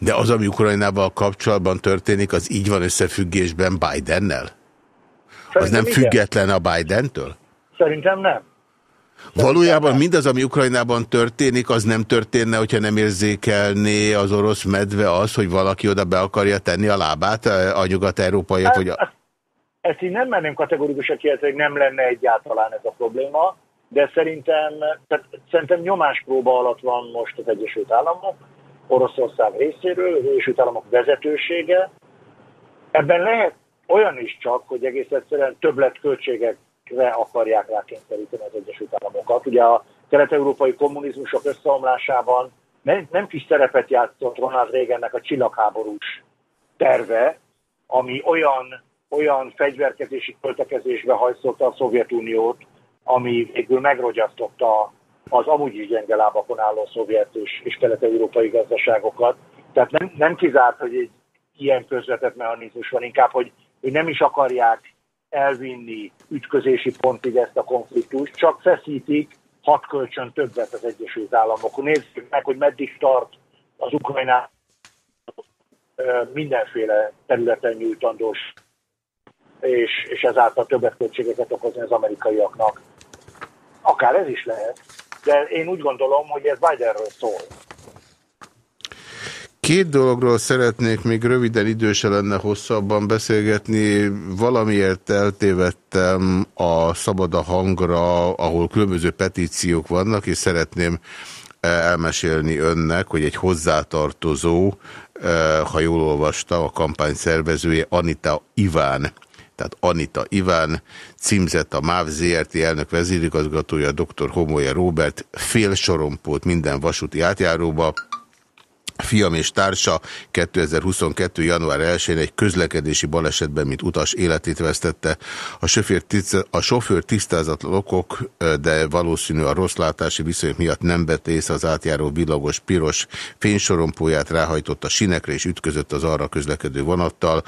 De az, ami Ukrajnával kapcsolatban történik, az így van összefüggésben Bidennel? Az nem független a Bidentől? Szerintem nem. Valójában mindaz, ami Ukrajnában történik, az nem történne, hogyha nem érzékelné az orosz medve az, hogy valaki oda be akarja tenni a lábát eh, a nyugat-európaiak? Hogy a... Ezt így nem menném kategorikusan kijelenteni, hogy nem lenne egyáltalán ez a probléma, de szerintem, tehát szerintem nyomáspróba alatt van most az Egyesült Államok, Oroszország részéről, az Egyesült Államok vezetősége. Ebben lehet olyan is csak, hogy egész egyszerűen többletköltségek akarják rákényszeríteni az Egyesült Államokat. Ugye a kelet-európai kommunizmusok összeomlásában nem, nem kis szerepet játszott Ronald Reagannek a csillagháborús terve, ami olyan, olyan fegyverkezési költekezésbe hajszolta a Szovjetuniót, ami végül megrogyasztotta az amúgy is gyenge lábakon álló szovjet és, és kelet-európai gazdaságokat. Tehát nem, nem kizárt, hogy egy ilyen közvetett mechanizmus van, inkább, hogy, hogy nem is akarják elvinni ütközési pontig ezt a konfliktust, csak feszítik hat kölcsön többet az Egyesült Államok. Nézzük meg, hogy meddig tart az Ukrajna mindenféle területen nyújtandós, és, és ezáltal többet költségeket okozni az amerikaiaknak. Akár ez is lehet, de én úgy gondolom, hogy ez Bidenről szól. Két dologról szeretnék még röviden időse lenne hosszabban beszélgetni. Valamiért eltévedtem a Szabad a hangra, ahol különböző petíciók vannak, és szeretném eh, elmesélni önnek, hogy egy hozzátartozó, eh, ha jól olvasta, a kampány szervezője Anita Iván, tehát Anita Iván, címzett a MÁV ZRT elnök vezérigazgatója, dr. Homolya Robert, fél sorompót minden vasúti átjáróba, Fiam és társa 2022. január 1-én egy közlekedési balesetben, mint utas életét vesztette. A sofőr, tiszta, a sofőr tisztázatlan okok, de valószínű a rossz látási viszonyok miatt nem vett észre az átjáró villagos piros fénysorompóját, ráhajtott a sinekre és ütközött az arra közlekedő vonattal.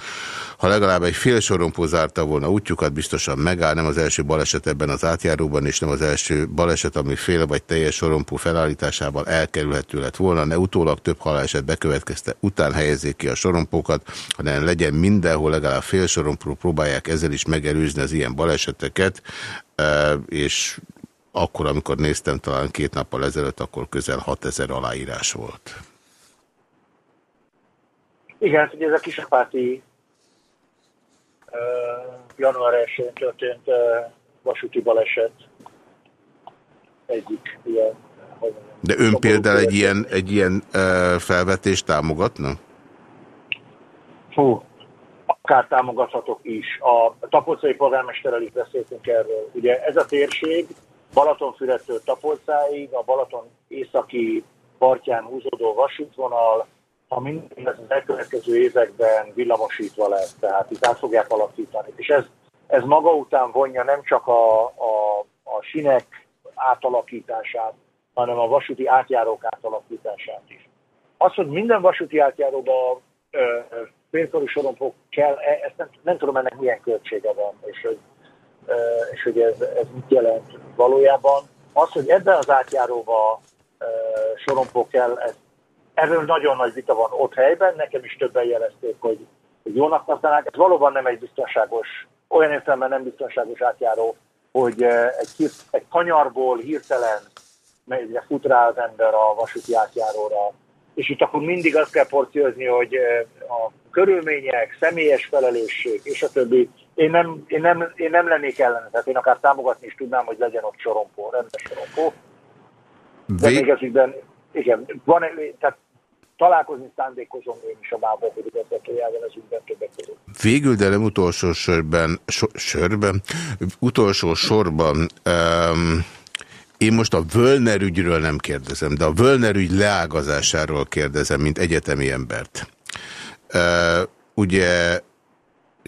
Ha legalább egy fél sorompó zárta volna útjukat, biztosan megáll, nem az első baleset ebben az átjáróban, és nem az első baleset, ami fél vagy teljes sorompó felállításával elkerülhető lett volna, ne utólag több haláleset bekövetkezte, után helyezzék ki a sorompókat, hanem legyen mindenhol legalább fél sorompó, próbálják ezzel is megelőzni az ilyen baleseteket, és akkor, amikor néztem talán két nappal ezelőtt, akkor közel 6000 aláírás volt. Igen, ugye ez a Kisapáti uh, január 1 történt uh, vasúti baleset egyik ilyen. De ön például egy ilyen, egy ilyen felvetést támogatna? Fú, akár támogathatok is. A tapolcai polgármesterrel is beszéltünk erről. Ugye ez a térség Balatonfürettől Tapolcáig, a Balaton északi partján húzódó vasútvonal, ha minden az elkövetkező években villamosítva lesz, tehát itt át fogják alakítani. És ez, ez maga után vonja nem csak a, a, a sinek átalakítását, hanem a vasúti átjárók átalakítását is. Az, hogy minden vasúti átjáróba félkarú sorompok kell, e, ezt nem, nem tudom ennek milyen költsége van, és hogy, és hogy ez, ez mit jelent valójában. Az, hogy ebben az átjáróba sorompok kell, ez, erről nagyon nagy vita van ott helyben, nekem is többen jelezték, hogy, hogy jónak használják. Ez valóban nem egy biztonságos, olyan értelemben nem biztonságos átjáró, hogy egy, egy kanyarból hirtelen melyre fut rá az ember a vasúti átjáróra. És itt akkor mindig azt kell porciózni, hogy a körülmények, személyes felelősség, és a többi. Én nem, én nem, én nem lennék ellene, tehát én akár támogatni is tudnám, hogy legyen ott sorompó, rendes sorompó. De még ez ügyben, igen, van, tehát találkozni szándékozom én is a Bábor igazgatójával az ügyben többet tudok. Végül, de nem utolsó sörben, so, sörben, utolsó sorban, um, én most a Völner ügyről nem kérdezem, de a Völner ügy leágazásáról kérdezem, mint egyetemi embert. Ugye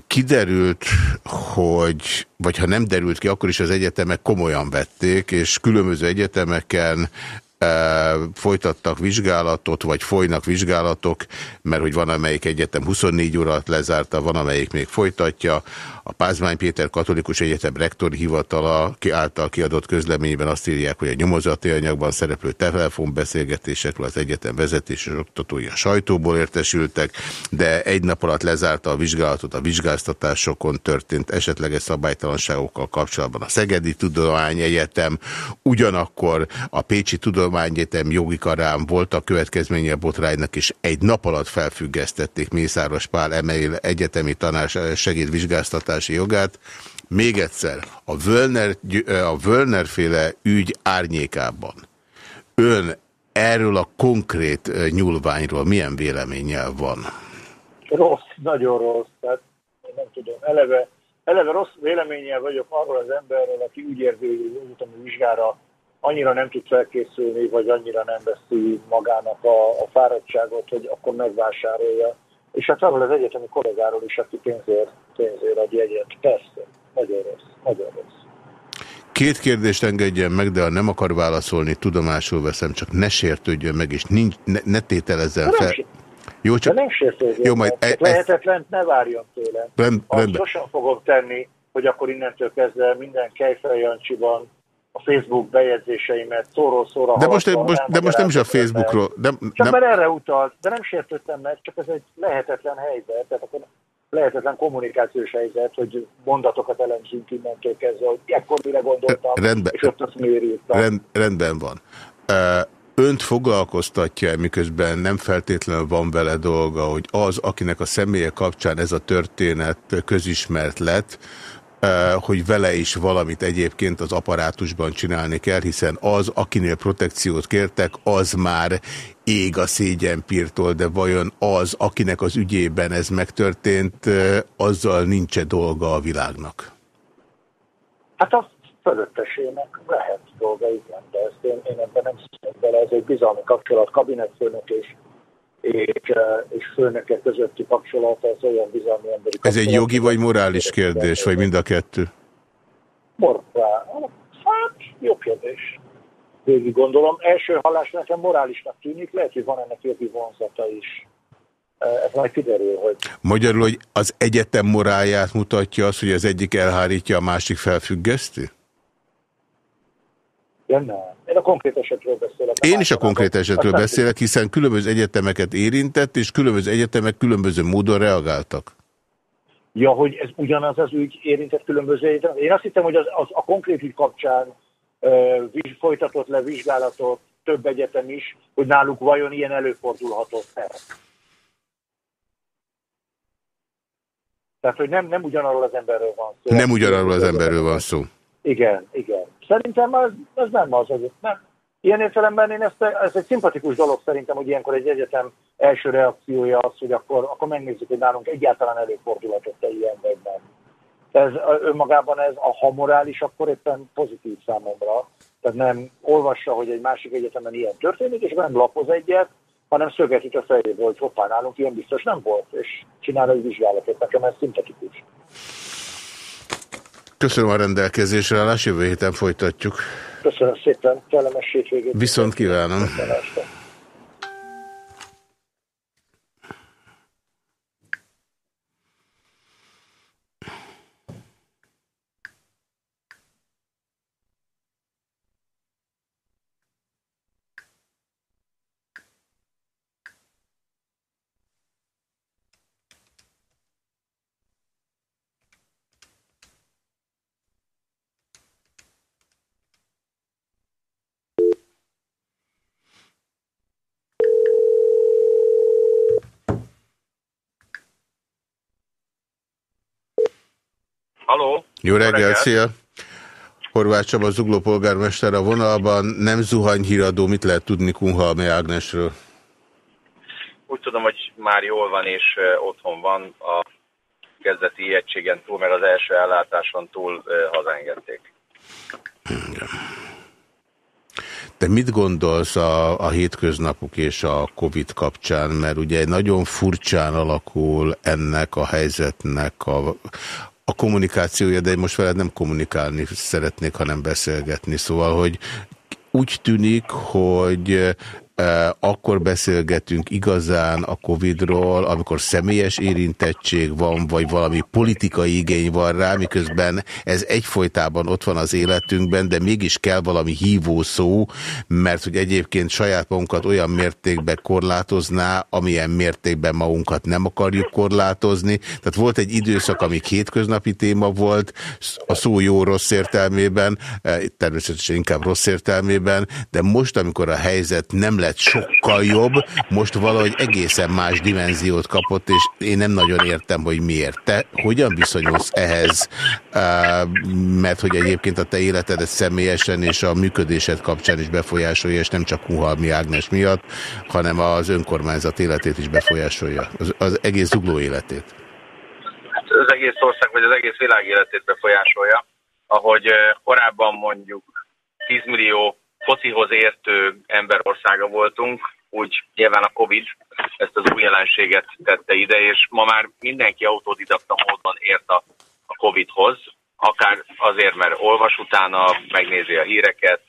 kiderült, hogy, vagy ha nem derült ki, akkor is az egyetemek komolyan vették, és különböző egyetemeken folytattak vizsgálatot, vagy folynak vizsgálatok, mert hogy van amelyik egyetem 24 órát lezárta, van amelyik még folytatja. A Pázmány Péter Katolikus Egyetem rektor hivatala ki által kiadott közleményben azt írják, hogy a nyomozati anyagban szereplő telefonbeszélgetésekről az egyetem vezetés és oktatói a sajtóból értesültek, de egy nap alatt lezárta a vizsgálatot a vizsgáztatásokon történt esetleges szabálytalanságokkal kapcsolatban a Szegedi Tudományegyetem, ugyanakkor a Pécsi Tudományegyetem jogi karán volt a következménye a botránynak, és egy nap alatt felfüggesztették Mészáros Pál emeil egyetemi tanás segédvizsgáztatását választási jogát. Még egyszer, a Völner, a Völner féle ügy árnyékában ön erről a konkrét nyúlványról milyen véleménnyel van? Rossz, nagyon rossz. Tehát én nem tudom, eleve, eleve rossz véleménnyel vagyok arról az emberről, aki úgy érzi, hogy az a vizsgára annyira nem tud felkészülni, vagy annyira nem veszi magának a, a fáradtságot, hogy akkor megvásárolja és hát arról az egyetemi kollégáról is, aki pénzért, pénzért ad jegyet. Persze, nagyon rossz, nagyon rossz. Két kérdést engedjen meg, de ha nem akar válaszolni, tudomásul veszem, csak ne sértődjön meg, és nincs, ne, ne tételezzen fel. Jó, csak... De nem sértődjön Jó, majd meg. E, lehetetlen, ne várjon tőlem. Rend, Azt sosem fogom tenni, hogy akkor innentől kezdve minden Kejfel a Facebook bejegyzéseimet szóról szóra de most, most, de most nem is a Facebookról. De, csak nem... mert erre utalt, de nem sértődtem meg, csak ez egy lehetetlen helyzet, tehát akkor lehetetlen kommunikációs helyzet, hogy mondatokat elemzünk innentől kezdve, hogy ekkor mire gondoltam, rendben, és ott azt miért Rend, rendben van. Önt foglalkoztatja, miközben nem feltétlenül van vele dolga, hogy az, akinek a személye kapcsán ez a történet közismert lett, hogy vele is valamit egyébként az apparátusban csinálni kell, hiszen az, akinél protekciót kértek, az már ég a szégyenpírtól, de vajon az, akinek az ügyében ez megtörtént, azzal nincs -e dolga a világnak? Hát a fölöttesének lehet dolga, igen, de ezt én, én ebben nem szólok bele, ez egy bizalmi kapcsolat, kabinetfőnök és és, és főnöke közötti kapcsolat az olyan bizalmi emberi Ez egy jogi vagy morális kérdés, vagy mind a kettő? Morál. Hát, jó kérdés. Végig gondolom. Első hallás nekem morálisnak tűnik, lehet, hogy van ennek jogi vonzata is. Ez majd kiderül, hogy... Magyarul, hogy az egyetem morálját mutatja az, hogy az egyik elhárítja, a másik felfüggeszti? Ja, nem. Én a konkrét esetről beszélek. Én is a konkrét esetről beszélek, hiszen különböző egyetemeket érintett, és különböző egyetemek különböző módon reagáltak. Ja, hogy ez ugyanaz az ügy érintett különböző egyetemek? Én azt hittem, hogy az, az a konkrét ügy kapcsán uh, folytatott le vizsgálatot több egyetem is, hogy náluk vajon ilyen előfordulhatott el. Tehát, hogy nem, nem ugyanarról az emberről van szó. Nem ugyanarról az emberről van szó. Igen, igen. Szerintem ez, ez nem az, az nem. Ilyen értelemben én ezt, ez egy szimpatikus dolog szerintem, hogy ilyenkor egy egyetem első reakciója az, hogy akkor, akkor megnézzük, hogy nálunk egyáltalán előfordulhatott-e ilyen vagy nem. Ez önmagában ez, a ha morális, akkor éppen pozitív számomra. Tehát nem olvassa, hogy egy másik egyetemen ilyen történik, és nem lapoz egyet, hanem szöget itt a fejébe, hogy hoppá, nálunk ilyen biztos nem volt, és csinál egy vizsgálatot. Nekem ez szimpatikus. Köszönöm a rendelkezésre állás, jövő héten folytatjuk. Köszönöm szépen, kellemes hétvégét. Viszont kívánom. Köszönöm. Jó reggel, szia! Horváth Csaba, Zugló polgármester a vonalban. Nem zuhany híradó, mit lehet tudni Kunhalmi Ágnesről? Úgy tudom, hogy már jól van és otthon van a kezdeti ijegységen túl, mert az első ellátáson túl hazaengedték. Te mit gondolsz a, a hétköznapok és a Covid kapcsán? Mert ugye nagyon furcsán alakul ennek a helyzetnek a, a kommunikációja, de én most veled nem kommunikálni szeretnék, hanem beszélgetni. Szóval, hogy úgy tűnik, hogy akkor beszélgetünk igazán a Covid-ról, amikor személyes érintettség van, vagy valami politikai igény van rá, miközben ez egyfolytában ott van az életünkben, de mégis kell valami hívó szó, mert hogy egyébként saját magunkat olyan mértékben korlátozná, amilyen mértékben magunkat nem akarjuk korlátozni. Tehát volt egy időszak, ami kétköznapi téma volt, a szó jó-rossz értelmében, természetesen inkább rossz értelmében, de most, amikor a helyzet nem lett sokkal jobb, most valahogy egészen más dimenziót kapott, és én nem nagyon értem, hogy miért. Te hogyan viszonyulsz ehhez, mert hogy egyébként a te életedet személyesen és a működésed kapcsán is befolyásolja, és nem csak Kuhalmi Ágnes miatt, hanem az önkormányzat életét is befolyásolja, az, az egész zugló életét. Hát az egész ország, vagy az egész világ életét befolyásolja, ahogy korábban mondjuk 10 millió focihoz értő emberországa voltunk, úgy nyilván a Covid ezt az új jelenséget tette ide, és ma már mindenki autodidakta módon ért a, a Covidhoz, akár azért, mert olvas utána, megnézi a híreket,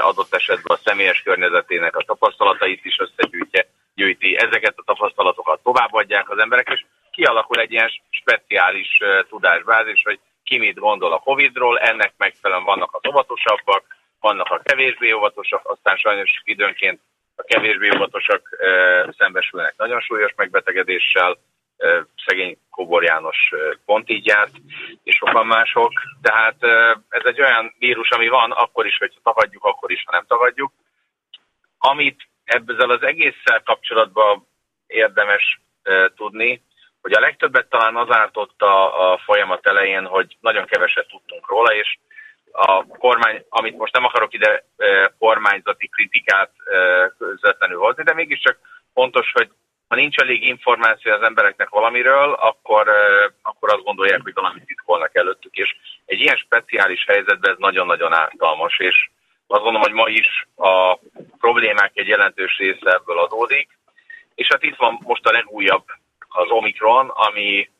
adott esetben a személyes környezetének a tapasztalatait is összegyűjtje, gyűjti. Ezeket a tapasztalatokat továbbadják az emberek, és kialakul egy ilyen speciális tudásbázis, hogy ki mit gondol a Covidról, ennek megfelelően vannak az óvatosabbak, vannak a kevésbé óvatosak, aztán sajnos időnként a kevésbé óvatosak e, szembesülnek nagyon súlyos megbetegedéssel, e, szegény Kóbor János pont így járt, és sokan mások. Tehát e, ez egy olyan vírus, ami van, akkor is, hogyha tagadjuk, akkor is, ha nem tagadjuk. Amit ezzel az egésszel kapcsolatban érdemes e, tudni, hogy a legtöbbet talán az ártott a, a folyamat elején, hogy nagyon keveset tudtunk róla, és a kormány, amit most nem akarok ide kormányzati kritikát közvetlenül hozni, de mégiscsak fontos, hogy ha nincs elég információ az embereknek valamiről, akkor, akkor azt gondolják, hogy valamit titkolnak előttük, és egy ilyen speciális helyzetben ez nagyon-nagyon ártalmas, és azt gondolom, hogy ma is a problémák egy jelentős része ebből adódik, és hát itt van most a legújabb az Omikron, ami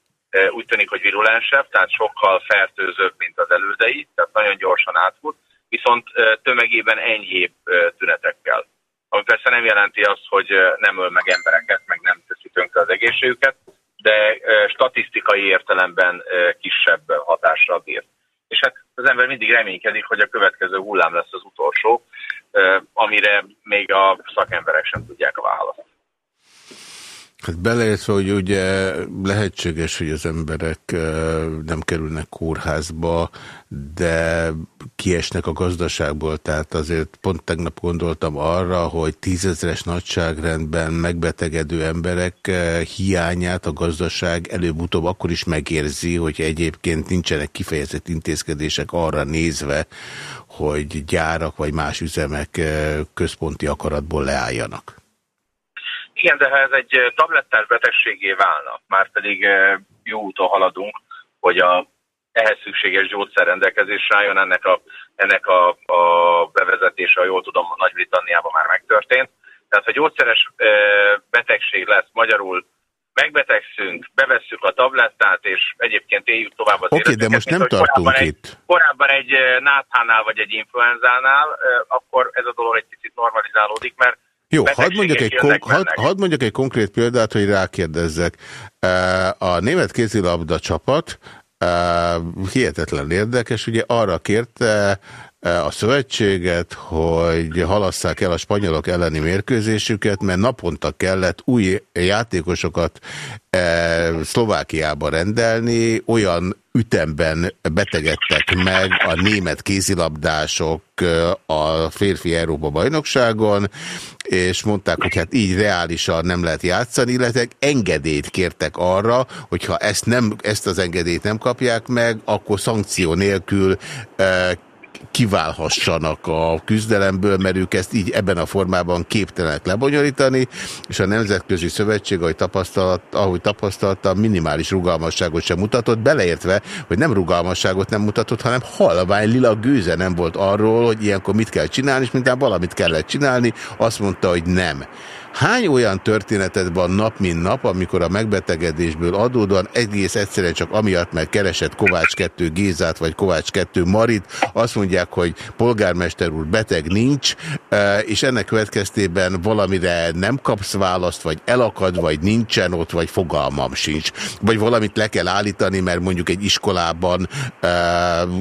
úgy tűnik, hogy virulensebb, tehát sokkal fertőzőbb, mint az elődei, tehát nagyon gyorsan átfut, viszont tömegében enyhébb tünetekkel. Ami persze nem jelenti azt, hogy nem öl meg embereket, meg nem teszi tönkre az egészségüket, de statisztikai értelemben kisebb hatásra bír. És hát az ember mindig reménykedik, hogy a következő hullám lesz az utolsó, amire még a szakemberek sem tudják a választ. Hát beleértve, hogy ugye lehetséges, hogy az emberek nem kerülnek kórházba, de kiesnek a gazdaságból, tehát azért pont tegnap gondoltam arra, hogy tízezeres nagyságrendben megbetegedő emberek hiányát a gazdaság előbb-utóbb akkor is megérzi, hogy egyébként nincsenek kifejezett intézkedések arra nézve, hogy gyárak vagy más üzemek központi akaratból leálljanak. Igen, de ha ez egy tablettás betegségé válna, már pedig jó úton haladunk, hogy a ehhez szükséges gyógyszer rendelkezésre álljon, ennek a, ennek a, a bevezetése, ha jól tudom, Nagy-Britanniában már megtörtént. Tehát, ha gyógyszeres betegség lesz magyarul, megbetegszünk, bevesszük a tablettát, és egyébként éljük tovább az Oké, okay, de most nem tartunk korábban itt. Egy, korábban egy náthánál vagy egy influenzánál, akkor ez a dolog egy picit normalizálódik, mert jó, hadd mondjak, egy kon- hadd, hadd mondjak egy konkrét példát, hogy rákérdezzek. A német kézilabda csapat hihetetlen érdekes, ugye arra kérte a szövetséget, hogy halasszák el a spanyolok elleni mérkőzésüket, mert naponta kellett új játékosokat Szlovákiába rendelni, olyan ütemben betegedtek meg a német kézilabdások a férfi Európa bajnokságon, és mondták, hogy hát így reálisan nem lehet játszani, illetve engedélyt kértek arra, hogyha ezt, nem, ezt az engedélyt nem kapják meg, akkor szankció nélkül kiválhassanak a küzdelemből, mert ők ezt így ebben a formában képtelenek lebonyolítani, és a Nemzetközi Szövetség, ahogy, tapasztalt, ahogy tapasztalta, minimális rugalmasságot sem mutatott, beleértve, hogy nem rugalmasságot nem mutatott, hanem halvány lila gőze nem volt arról, hogy ilyenkor mit kell csinálni, és mintán valamit kellett csinálni, azt mondta, hogy nem. Hány olyan történeted van nap, mint nap, amikor a megbetegedésből adódóan egész egyszerűen csak amiatt, mert keresett Kovács 2 Gézát, vagy Kovács 2 Marit, azt mondják, hogy polgármester úr beteg nincs, e, és ennek következtében valamire nem kapsz választ, vagy elakad, vagy nincsen ott, vagy fogalmam sincs. Vagy valamit le kell állítani, mert mondjuk egy iskolában e,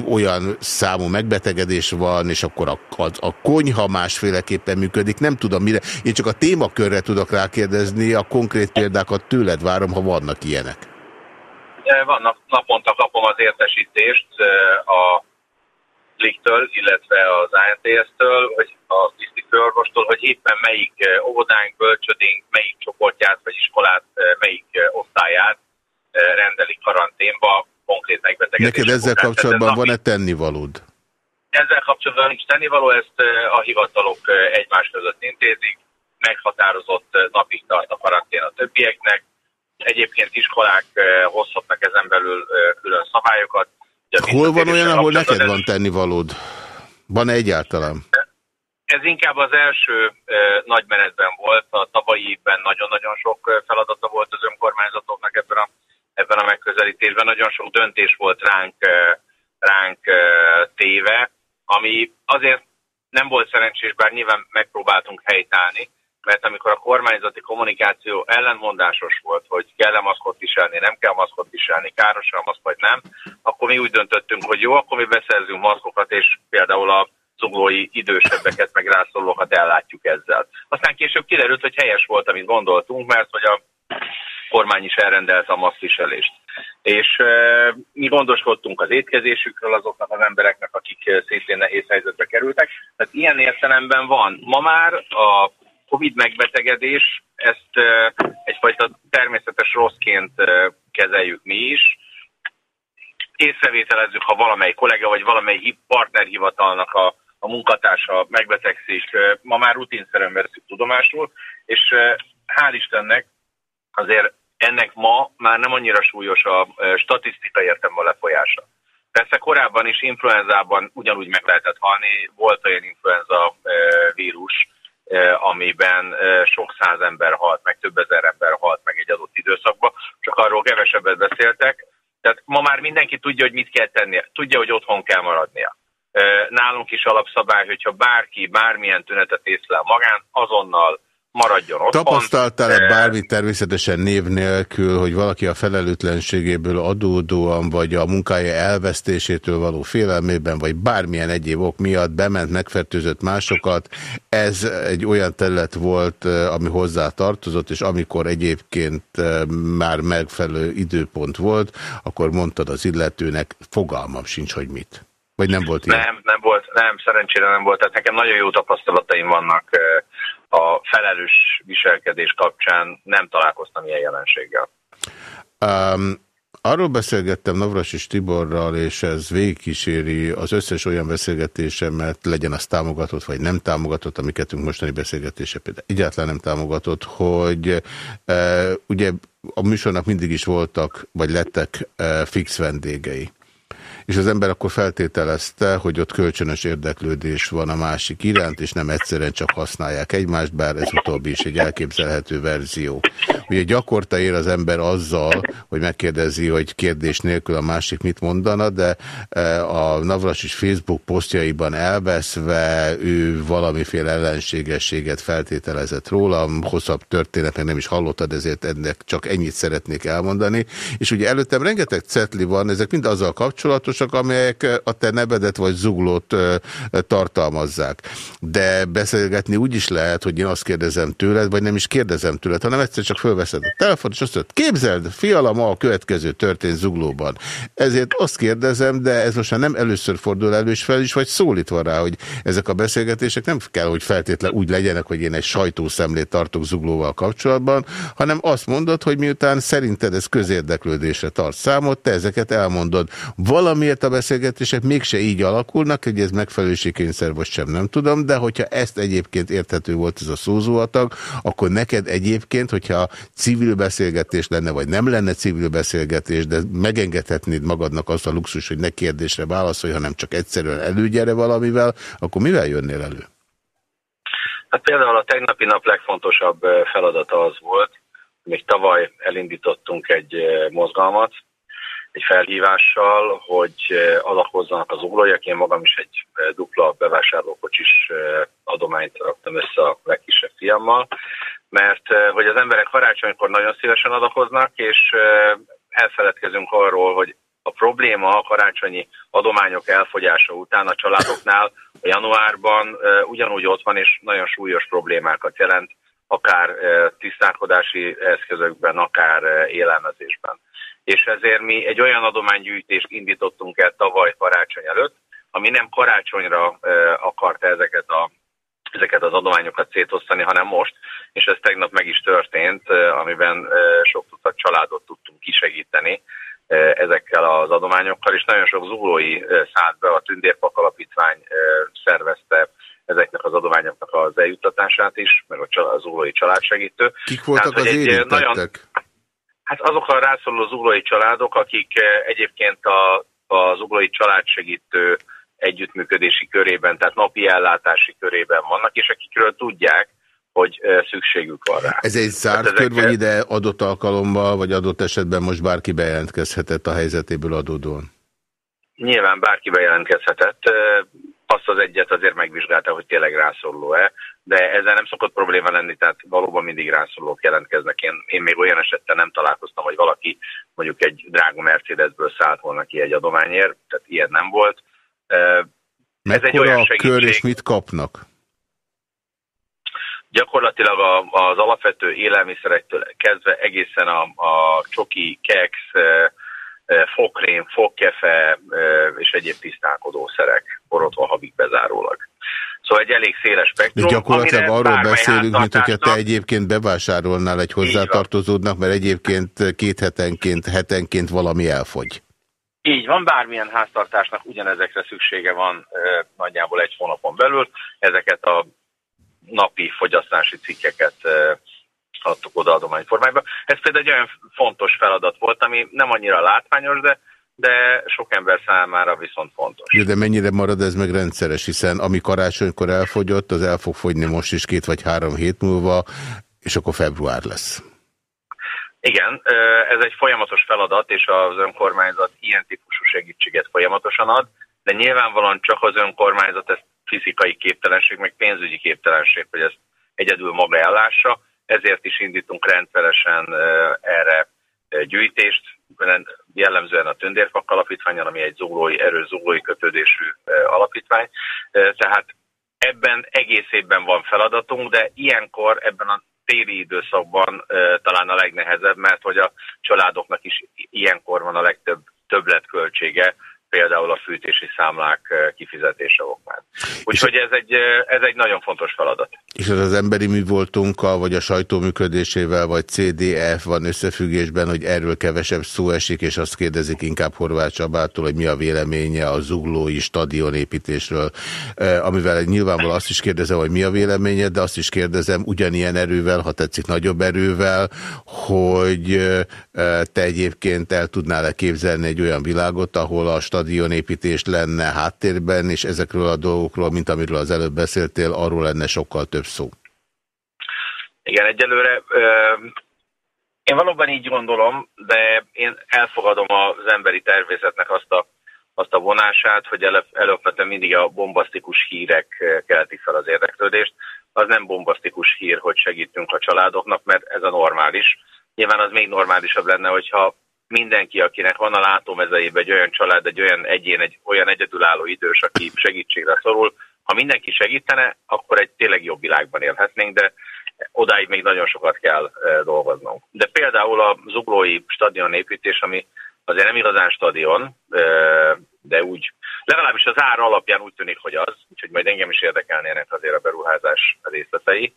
olyan számú megbetegedés van, és akkor a, a, a konyha másféleképpen működik. Nem tudom mire. Én csak a témakör körre tudok rákérdezni, a konkrét példákat tőled várom, ha vannak ilyenek. Vannak, naponta kapom az értesítést a Liktől, illetve az ANTS-től, vagy a tisztifőorvostól, hogy éppen melyik óvodánk, bölcsödénk, melyik csoportját vagy iskolát, melyik osztályát rendelik karanténba konkrét megbetegedés. Neked ezzel kapcsolatban van-e tennivalód? Ezzel kapcsolatban nincs tennivaló, ezt a hivatalok egymás között intézik meghatározott eh, napig tart a karantén a többieknek. Egyébként iskolák eh, hozhatnak ezen belül eh, külön szabályokat. Hol van olyan, ahol neked ez... van tennivalód? van -e egyáltalán? Ez inkább az első nagy menetben volt. A tavalyi évben nagyon-nagyon sok feladata volt az önkormányzatoknak ebben a, ebben a megközelítésben. Nagyon sok döntés volt ránk, ránk téve, ami azért nem volt szerencsés, bár nyilván megpróbáltunk helytállni, mert amikor a kormányzati kommunikáció ellenmondásos volt, hogy kell-e maszkot viselni, nem kell maszkot viselni, káros a maszk vagy nem, akkor mi úgy döntöttünk, hogy jó, akkor mi beszerzünk maszkokat, és például a zuglói idősebbeket, meg rászólókat ellátjuk ezzel. Aztán később kiderült, hogy helyes volt, amit gondoltunk, mert hogy a kormány is elrendelte a maszkviselést. És e, mi gondoskodtunk az étkezésükről azoknak az embereknek, akik szintén nehéz helyzetbe kerültek. Tehát ilyen értelemben van. Ma már a Covid megbetegedés, ezt egyfajta természetes rosszként kezeljük mi is. Észrevételezzük, ha valamely kollega vagy valamely partnerhivatalnak a, a munkatársa megbetegszik, ma már rutinszerűen veszük tudomásul, és hál' Istennek azért ennek ma már nem annyira súlyos a statisztikai értelemben a lefolyása. Persze korábban is influenzában ugyanúgy meg lehetett halni, volt olyan influenza vírus, amiben eh, sok száz ember halt meg, több ezer ember halt meg egy adott időszakban, csak arról kevesebbet beszéltek. Tehát ma már mindenki tudja, hogy mit kell tennie, tudja, hogy otthon kell maradnia. Eh, nálunk is alapszabály, hogyha bárki bármilyen tünetet észlel magán, azonnal maradjon otthon. Tapasztaltál-e bármi természetesen név nélkül, hogy valaki a felelőtlenségéből adódóan, vagy a munkája elvesztésétől való félelmében, vagy bármilyen egyéb ok miatt bement, megfertőzött másokat. Ez egy olyan terület volt, ami hozzá tartozott, és amikor egyébként már megfelelő időpont volt, akkor mondtad az illetőnek, fogalmam sincs, hogy mit. Vagy nem volt ilyen? Nem, nem volt, nem, szerencsére nem volt. Tehát nekem nagyon jó tapasztalataim vannak a felelős viselkedés kapcsán, nem találkoztam ilyen jelenséggel. Um, Arról beszélgettem Navras és Tiborral, és ez végigkíséri az összes olyan beszélgetésemet, legyen az támogatott vagy nem támogatott, amiket mostani beszélgetése például egyáltalán nem támogatott, hogy e, ugye a műsornak mindig is voltak, vagy lettek e, fix vendégei és az ember akkor feltételezte, hogy ott kölcsönös érdeklődés van a másik iránt, és nem egyszerűen csak használják egymást, bár ez utóbbi is egy elképzelhető verzió. Ugye gyakorta ér az ember azzal, hogy megkérdezi, hogy kérdés nélkül a másik mit mondana, de e, a Navras is Facebook posztjaiban elveszve ő valamiféle ellenségességet feltételezett rólam, hosszabb történet, meg nem is hallottad, ezért ennek csak ennyit szeretnék elmondani. És ugye előttem rengeteg cetli van, ezek mind azzal kapcsolatos, fontosak, amelyek a te nevedet vagy zuglót tartalmazzák. De beszélgetni úgy is lehet, hogy én azt kérdezem tőled, vagy nem is kérdezem tőled, hanem egyszer csak fölveszed a telefon, és azt mondod, képzeld, fiala, ma a következő történt zuglóban. Ezért azt kérdezem, de ez most már nem először fordul elő, és fel is vagy szólítva rá, hogy ezek a beszélgetések nem kell, hogy feltétlen úgy legyenek, hogy én egy sajtószemlét tartok zuglóval kapcsolatban, hanem azt mondod, hogy miután szerinted ez közérdeklődésre tart számot, te ezeket elmondod. Valami valamiért a beszélgetések mégse így alakulnak, hogy ez megfelelőségkényszer vagy sem, nem tudom, de hogyha ezt egyébként érthető volt ez a szózóatag, akkor neked egyébként, hogyha civil beszélgetés lenne, vagy nem lenne civil beszélgetés, de megengedhetnéd magadnak azt a luxus, hogy ne kérdésre válaszolj, hanem csak egyszerűen előgyere valamivel, akkor mivel jönnél elő? Hát például a tegnapi nap legfontosabb feladata az volt, még tavaly elindítottunk egy mozgalmat, egy felhívással, hogy eh, adakozzanak az ólajak. Én magam is egy eh, dupla bevásárlókocsis eh, adományt raktam össze a legkisebb fiammal, mert hogy az emberek karácsonykor nagyon szívesen adakoznak, és elfeledkezünk arról, hogy a probléma a karácsonyi adományok elfogyása után a családoknál a januárban ugyanúgy ott van, és nagyon súlyos problémákat jelent, akár tisztálkodási eszközökben, akár élelmezésben és ezért mi egy olyan adománygyűjtést indítottunk el tavaly karácsony előtt, ami nem karácsonyra akarta ezeket a ezeket az adományokat szétosztani, hanem most, és ez tegnap meg is történt, amiben sok tucat családot tudtunk kisegíteni ezekkel az adományokkal, és nagyon sok zuglói szállt be, a Tündérpak Alapítvány szervezte ezeknek az adományoknak az eljuttatását is, meg a zuglói családsegítő. Kik voltak Tehát, az érintettek? Nagyon, Hát azok a rászoruló zuglói családok, akik eh, egyébként a, a zuglói családsegítő együttműködési körében, tehát napi ellátási körében vannak, és akikről tudják, hogy eh, szükségük van rá. Ez egy zárt hát kör, vagy ide adott alkalommal, vagy adott esetben most bárki bejelentkezhetett a helyzetéből adódóan? Nyilván bárki bejelentkezhetett. Eh, azt az egyet azért megvizsgálta, hogy tényleg rászoruló-e, de ezzel nem szokott probléma lenni, tehát valóban mindig rászorulók jelentkeznek. Én, én még olyan esetben nem találkoztam, hogy valaki mondjuk egy drága Mercedesből szállt volna ki egy adományért, tehát ilyen nem volt. Ez egy olyan a kör és mit kapnak? Gyakorlatilag az alapvető élelmiszerektől kezdve egészen a, a csoki, keks, fokrém, fogkefe és egyéb tisztálkodószerek borotva habig bezárólag. Szóval egy elég széles spektrum. De gyakorlatilag arról beszélünk, mint hogyha te egyébként bevásárolnál egy hozzátartozódnak, mert egyébként két hetenként, hetenként valami elfogy. Így van, bármilyen háztartásnak ugyanezekre szüksége van e, nagyjából egy hónapon belül. Ezeket a napi fogyasztási cikkeket e, adtuk oda adományformájba. Ez például egy olyan fontos feladat volt, ami nem annyira látványos, de de sok ember számára viszont fontos. De mennyire marad ez meg rendszeres, hiszen ami karácsonykor elfogyott, az el fog fogyni most is két vagy három hét múlva, és akkor február lesz. Igen, ez egy folyamatos feladat, és az önkormányzat ilyen típusú segítséget folyamatosan ad, de nyilvánvalóan csak az önkormányzat, ez fizikai képtelenség, meg pénzügyi képtelenség, hogy ezt egyedül maga ellássa, ezért is indítunk rendszeresen erre gyűjtést, jellemzően a Tündérfak Alapítványon, ami egy zuglói, erős zuglói kötődésű alapítvány. Tehát ebben egész évben van feladatunk, de ilyenkor ebben a téli időszakban talán a legnehezebb, mert hogy a családoknak is ilyenkor van a legtöbb többletköltsége, például a fűtési számlák kifizetése okmán. Úgyhogy ez egy, ez egy nagyon fontos feladat. És ez az emberi mi voltunkkal, vagy a sajtó működésével, vagy CDF van összefüggésben, hogy erről kevesebb szó esik, és azt kérdezik inkább Horváth Csabától, hogy mi a véleménye a zuglói stadionépítésről, amivel nyilvánvalóan azt is kérdezem, hogy mi a véleménye, de azt is kérdezem ugyanilyen erővel, ha tetszik nagyobb erővel, hogy te egyébként el tudnál-e képzelni egy olyan világot, ahol a stadion stadionépítés lenne háttérben, és ezekről a dolgokról, mint amiről az előbb beszéltél, arról lenne sokkal több szó. Igen, egyelőre én valóban így gondolom, de én elfogadom az emberi természetnek azt a, azt a vonását, hogy előfetően mindig a bombasztikus hírek keltik fel az érdeklődést. Az nem bombasztikus hír, hogy segítünk a családoknak, mert ez a normális. Nyilván az még normálisabb lenne, hogyha mindenki, akinek van a látómezeiben egy olyan család, egy olyan egyén, egy olyan egyedülálló idős, aki segítségre szorul, ha mindenki segítene, akkor egy tényleg jobb világban élhetnénk, de odáig még nagyon sokat kell e, dolgoznunk. De például a zuglói stadion építés, ami azért nem igazán stadion, e, de úgy, legalábbis az ára alapján úgy tűnik, hogy az, úgyhogy majd engem is érdekelnének azért a beruházás részletei.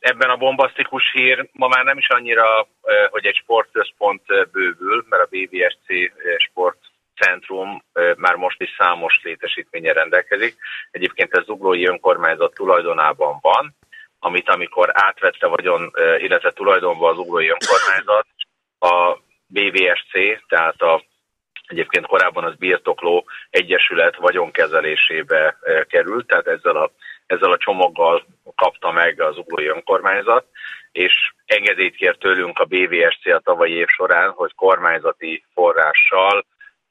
Ebben a bombasztikus hír ma már nem is annyira, hogy egy sportközpont bővül, mert a BVSC sportcentrum már most is számos létesítménye rendelkezik. Egyébként ez zuglói önkormányzat tulajdonában van, amit amikor átvette vagyon, illetve tulajdonban az zuglói önkormányzat, a BVSC, tehát a egyébként korábban az birtokló egyesület vagyonkezelésébe került, tehát ezzel a ezzel a csomaggal kapta meg az uglói önkormányzat, és engedélyt kért tőlünk a BVSC a tavalyi év során, hogy kormányzati forrással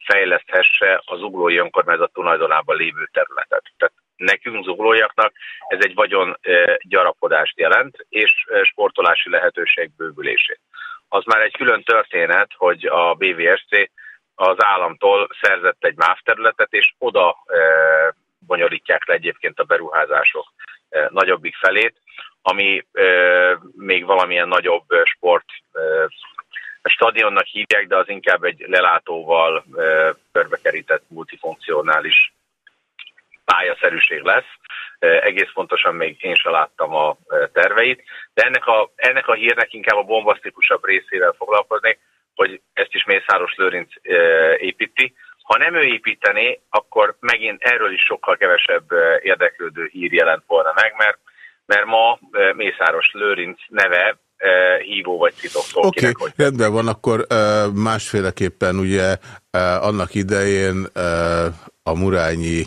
fejleszthesse az uglói önkormányzat tulajdonában lévő területet. Tehát nekünk, zuglóiaknak ez egy vagyon gyarapodást jelent, és sportolási lehetőség bővülését. Az már egy külön történet, hogy a BVSC az államtól szerzett egy MÁV területet, és oda bonyolítják le egyébként a beruházások nagyobbik felét, ami még valamilyen nagyobb sport a stadionnak hívják, de az inkább egy lelátóval körbekerített multifunkcionális pályaszerűség lesz. Egész pontosan még én sem láttam a terveit, de ennek a, ennek a hírnek inkább a bombasztikusabb részével foglalkoznék, hogy ezt is Mészáros Lőrinc építi, ha nem ő építené, akkor megint erről is sokkal kevesebb érdeklődő hír jelent volna meg, mert, mert ma Mészáros Lőrinc neve hívó vagy titokról. Oké, okay, hogy... rendben van, akkor másféleképpen ugye annak idején a Murányi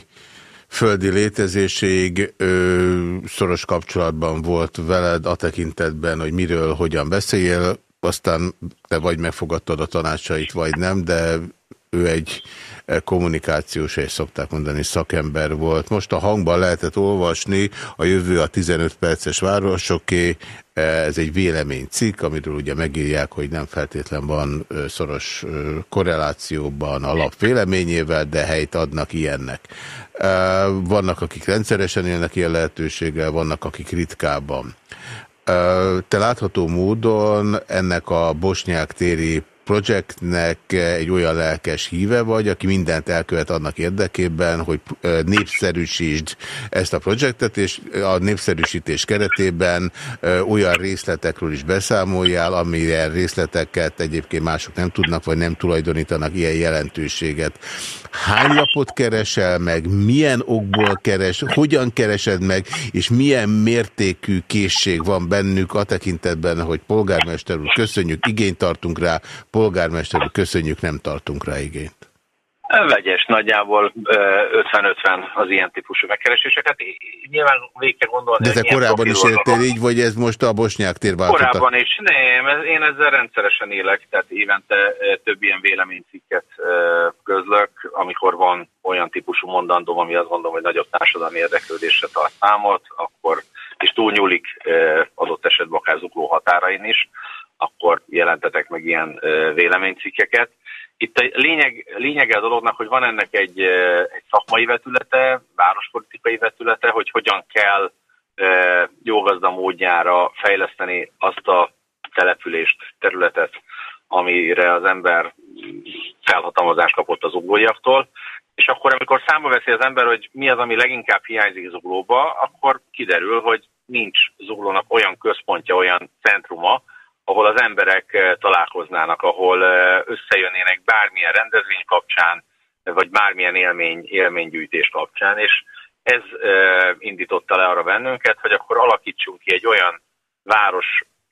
földi létezéség ö, szoros kapcsolatban volt veled a tekintetben, hogy miről, hogyan beszéljél, aztán te vagy megfogadtad a tanácsait, vagy nem, de ő egy kommunikációs, és szokták mondani, szakember volt. Most a hangban lehetett olvasni, a jövő a 15 perces városoké, eh, ez egy véleménycikk, amiről ugye megírják, hogy nem feltétlen van eh, szoros korrelációban a lap véleményével, de helyt adnak ilyennek. Vannak, akik rendszeresen élnek ilyen lehetőséggel, vannak, akik ritkábban. Te látható módon ennek a bosnyák téri projektnek egy olyan lelkes híve vagy, aki mindent elkövet annak érdekében, hogy népszerűsítsd ezt a projektet, és a népszerűsítés keretében olyan részletekről is beszámoljál, amire részleteket egyébként mások nem tudnak, vagy nem tulajdonítanak ilyen jelentőséget. Hány lapot keresel meg, milyen okból keres, hogyan keresed meg, és milyen mértékű készség van bennük a tekintetben, hogy polgármester úr, köszönjük, igényt tartunk rá, polgármester úr, köszönjük, nem tartunk rá igényt. Vegyes, nagyjából 50-50 az ilyen típusú megkereséseket. Nyilván végig kell gondolni. De te korábban is éltél így, vagy ez most a bosnyák tér Korábban is, nem, én ezzel rendszeresen élek, tehát évente több ilyen véleménycikket közlök, amikor van olyan típusú mondandóm, ami azt gondolom, hogy nagyobb társadalmi érdeklődésre tart számot, akkor túlnyúlik adott esetben akár zugló határain is, akkor jelentetek meg ilyen véleménycikkeket. Itt a lényeg, lényege a dolognak, hogy van ennek egy, egy szakmai vetülete, várospolitikai vetülete, hogy hogyan kell jó gazda módjára fejleszteni azt a települést, területet, amire az ember felhatalmazást kapott az uglóiaktól, és akkor, amikor számba veszi az ember, hogy mi az, ami leginkább hiányzik zuglóba, akkor kiderül, hogy nincs zuglónak olyan központja, olyan centruma, ahol az emberek találkoznának, ahol összejönnének bármilyen rendezvény kapcsán, vagy bármilyen élmény, élménygyűjtés kapcsán, és ez indította le arra bennünket, hogy akkor alakítsunk ki egy olyan város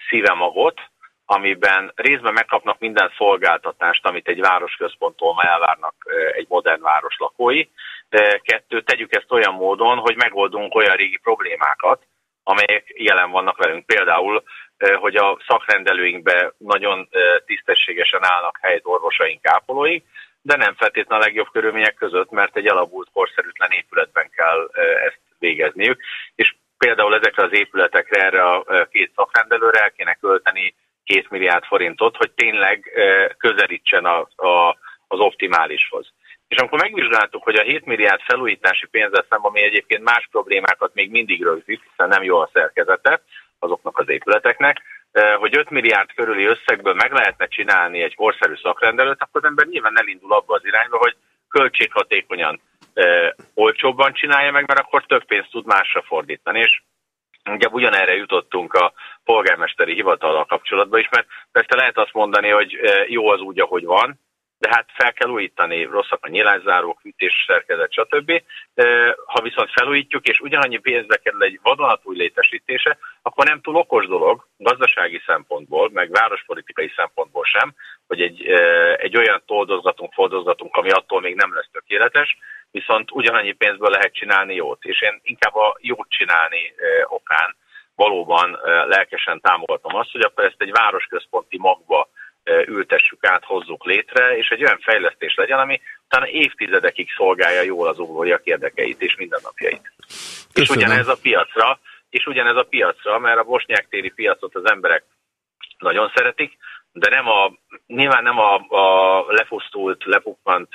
szívemagot, amiben részben megkapnak minden szolgáltatást, amit egy városközponttól ma elvárnak egy modern város lakói. Kettő, tegyük ezt olyan módon, hogy megoldunk olyan régi problémákat, amelyek jelen vannak velünk. Például, hogy a szakrendelőinkbe nagyon tisztességesen állnak helyt orvosaink, ápolóink, de nem feltétlenül a legjobb körülmények között, mert egy alapult korszerűtlen épületben kell ezt végezniük. És például ezekre az épületekre, erre a két szakrendelőre el kéne költeni két milliárd forintot, hogy tényleg közelítsen a, a, az optimálishoz. És amikor megvizsgáltuk, hogy a 7 milliárd felújítási pénzzel szemben, ami egyébként más problémákat még mindig rögzít, hiszen nem jó a szerkezete azoknak az épületeknek, hogy 5 milliárd körüli összegből meg lehetne csinálni egy korszerű szakrendelőt, akkor az ember nyilván elindul abba az irányba, hogy költséghatékonyan, olcsóbban csinálja meg, mert akkor több pénzt tud másra fordítani. És Ugye ugyanerre jutottunk a polgármesteri hivatalral kapcsolatban is, mert persze lehet azt mondani, hogy e, jó az úgy, ahogy van, de hát fel kell újítani, rosszak a nyilászárók, fűtés, szerkezet, stb. Ha viszont felújítjuk, és ugyanannyi pénzbe kerül egy vadonatúj létesítése, akkor nem túl okos dolog gazdasági szempontból, meg várospolitikai szempontból sem, hogy egy, egy olyan toldozgatunk, fordozgatunk, ami attól még nem lesz tökéletes, viszont ugyanannyi pénzből lehet csinálni jót, és én inkább a jót csinálni okán valóban lelkesen támogatom azt, hogy akkor ezt egy városközponti magba ültessük át, hozzuk létre, és egy olyan fejlesztés legyen, ami utána évtizedekig szolgálja jól az uglóiak érdekeit és mindennapjait. Köszönöm. És ugyanez a piacra, és ugyanez a piacra, mert a bosnyák téri piacot az emberek nagyon szeretik, de nem a, nyilván nem a, a lefosztult, lepukkant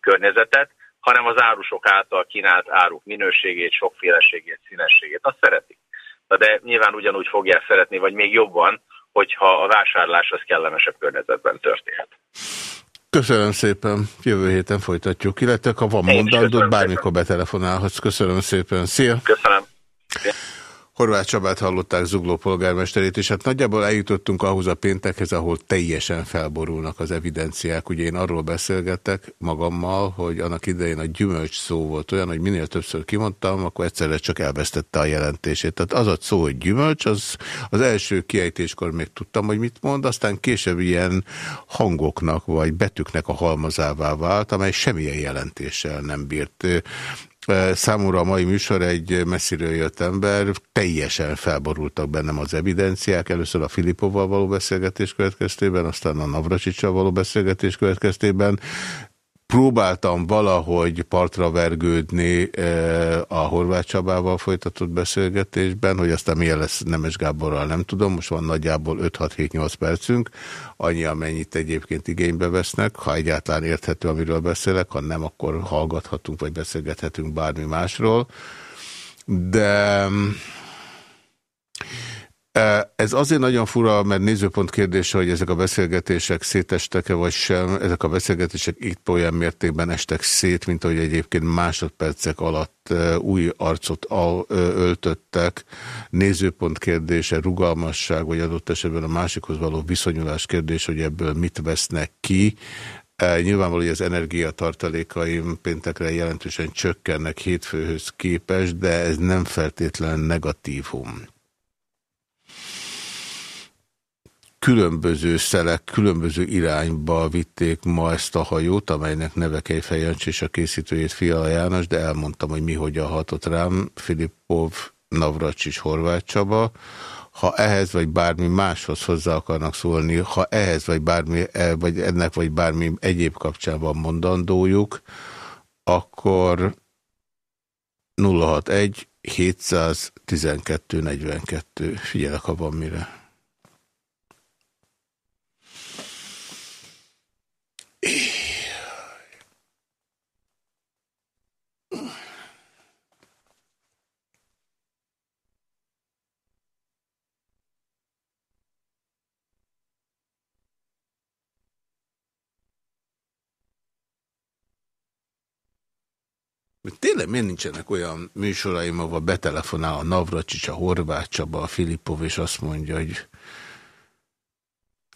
környezetet, hanem az árusok által kínált áruk minőségét, sokféleségét, színességét. Azt szeretik. De nyilván ugyanúgy fogják szeretni, vagy még jobban, hogyha a vásárlás az kellemesebb környezetben történhet. Köszönöm szépen. Jövő héten folytatjuk. Illetve, ha van mondandót, bármikor betelefonálhatsz. Köszönöm szépen. Szia! Köszönöm. Horváth Csabát hallották Zugló polgármesterét, és hát nagyjából eljutottunk ahhoz a péntekhez, ahol teljesen felborulnak az evidenciák. Ugye én arról beszélgetek magammal, hogy annak idején a gyümölcs szó volt olyan, hogy minél többször kimondtam, akkor egyszerre csak elvesztette a jelentését. Tehát az a szó, hogy gyümölcs, az, az első kiejtéskor még tudtam, hogy mit mond, aztán később ilyen hangoknak vagy betűknek a halmazává vált, amely semmilyen jelentéssel nem bírt. Számomra a mai műsor egy messziről jött ember, teljesen felborultak bennem az evidenciák, először a Filipovval való beszélgetés következtében, aztán a Navracsicsal való beszélgetés következtében, próbáltam valahogy partra vergődni eh, a Horváth Csabával folytatott beszélgetésben, hogy aztán milyen lesz Nemes Gáborral nem tudom, most van nagyjából 5-6-7-8 percünk, annyi amennyit egyébként igénybe vesznek, ha egyáltalán érthető, amiről beszélek, ha nem, akkor hallgathatunk, vagy beszélgethetünk bármi másról, de ez azért nagyon fura, mert nézőpont kérdése, hogy ezek a beszélgetések szétestek-e vagy sem. Ezek a beszélgetések itt olyan mértékben estek szét, mint ahogy egyébként másodpercek alatt új arcot öltöttek. Nézőpont kérdése, rugalmasság, vagy adott esetben a másikhoz való viszonyulás kérdése, hogy ebből mit vesznek ki. Nyilvánvaló, hogy az energiatartalékaim péntekre jelentősen csökkennek hétfőhöz képest, de ez nem feltétlen negatívum. Különböző szelek, különböző irányba vitték ma ezt a hajót, amelynek neve Kejfej Jancs és a készítőjét Fiala János, de elmondtam, hogy mi hogyan hatott rám, Filippov, Navracsics, Horváth Csaba. Ha ehhez vagy bármi máshoz hozzá akarnak szólni, ha ehhez vagy bármi, e, vagy ennek vagy bármi egyéb kapcsán van mondandójuk, akkor 061 712 42. Figyelek, ha van mire. Tényleg miért nincsenek olyan műsoraim, ahol betelefonál a Navracsics, a Horváth Csaba, a Filippov, és azt mondja, hogy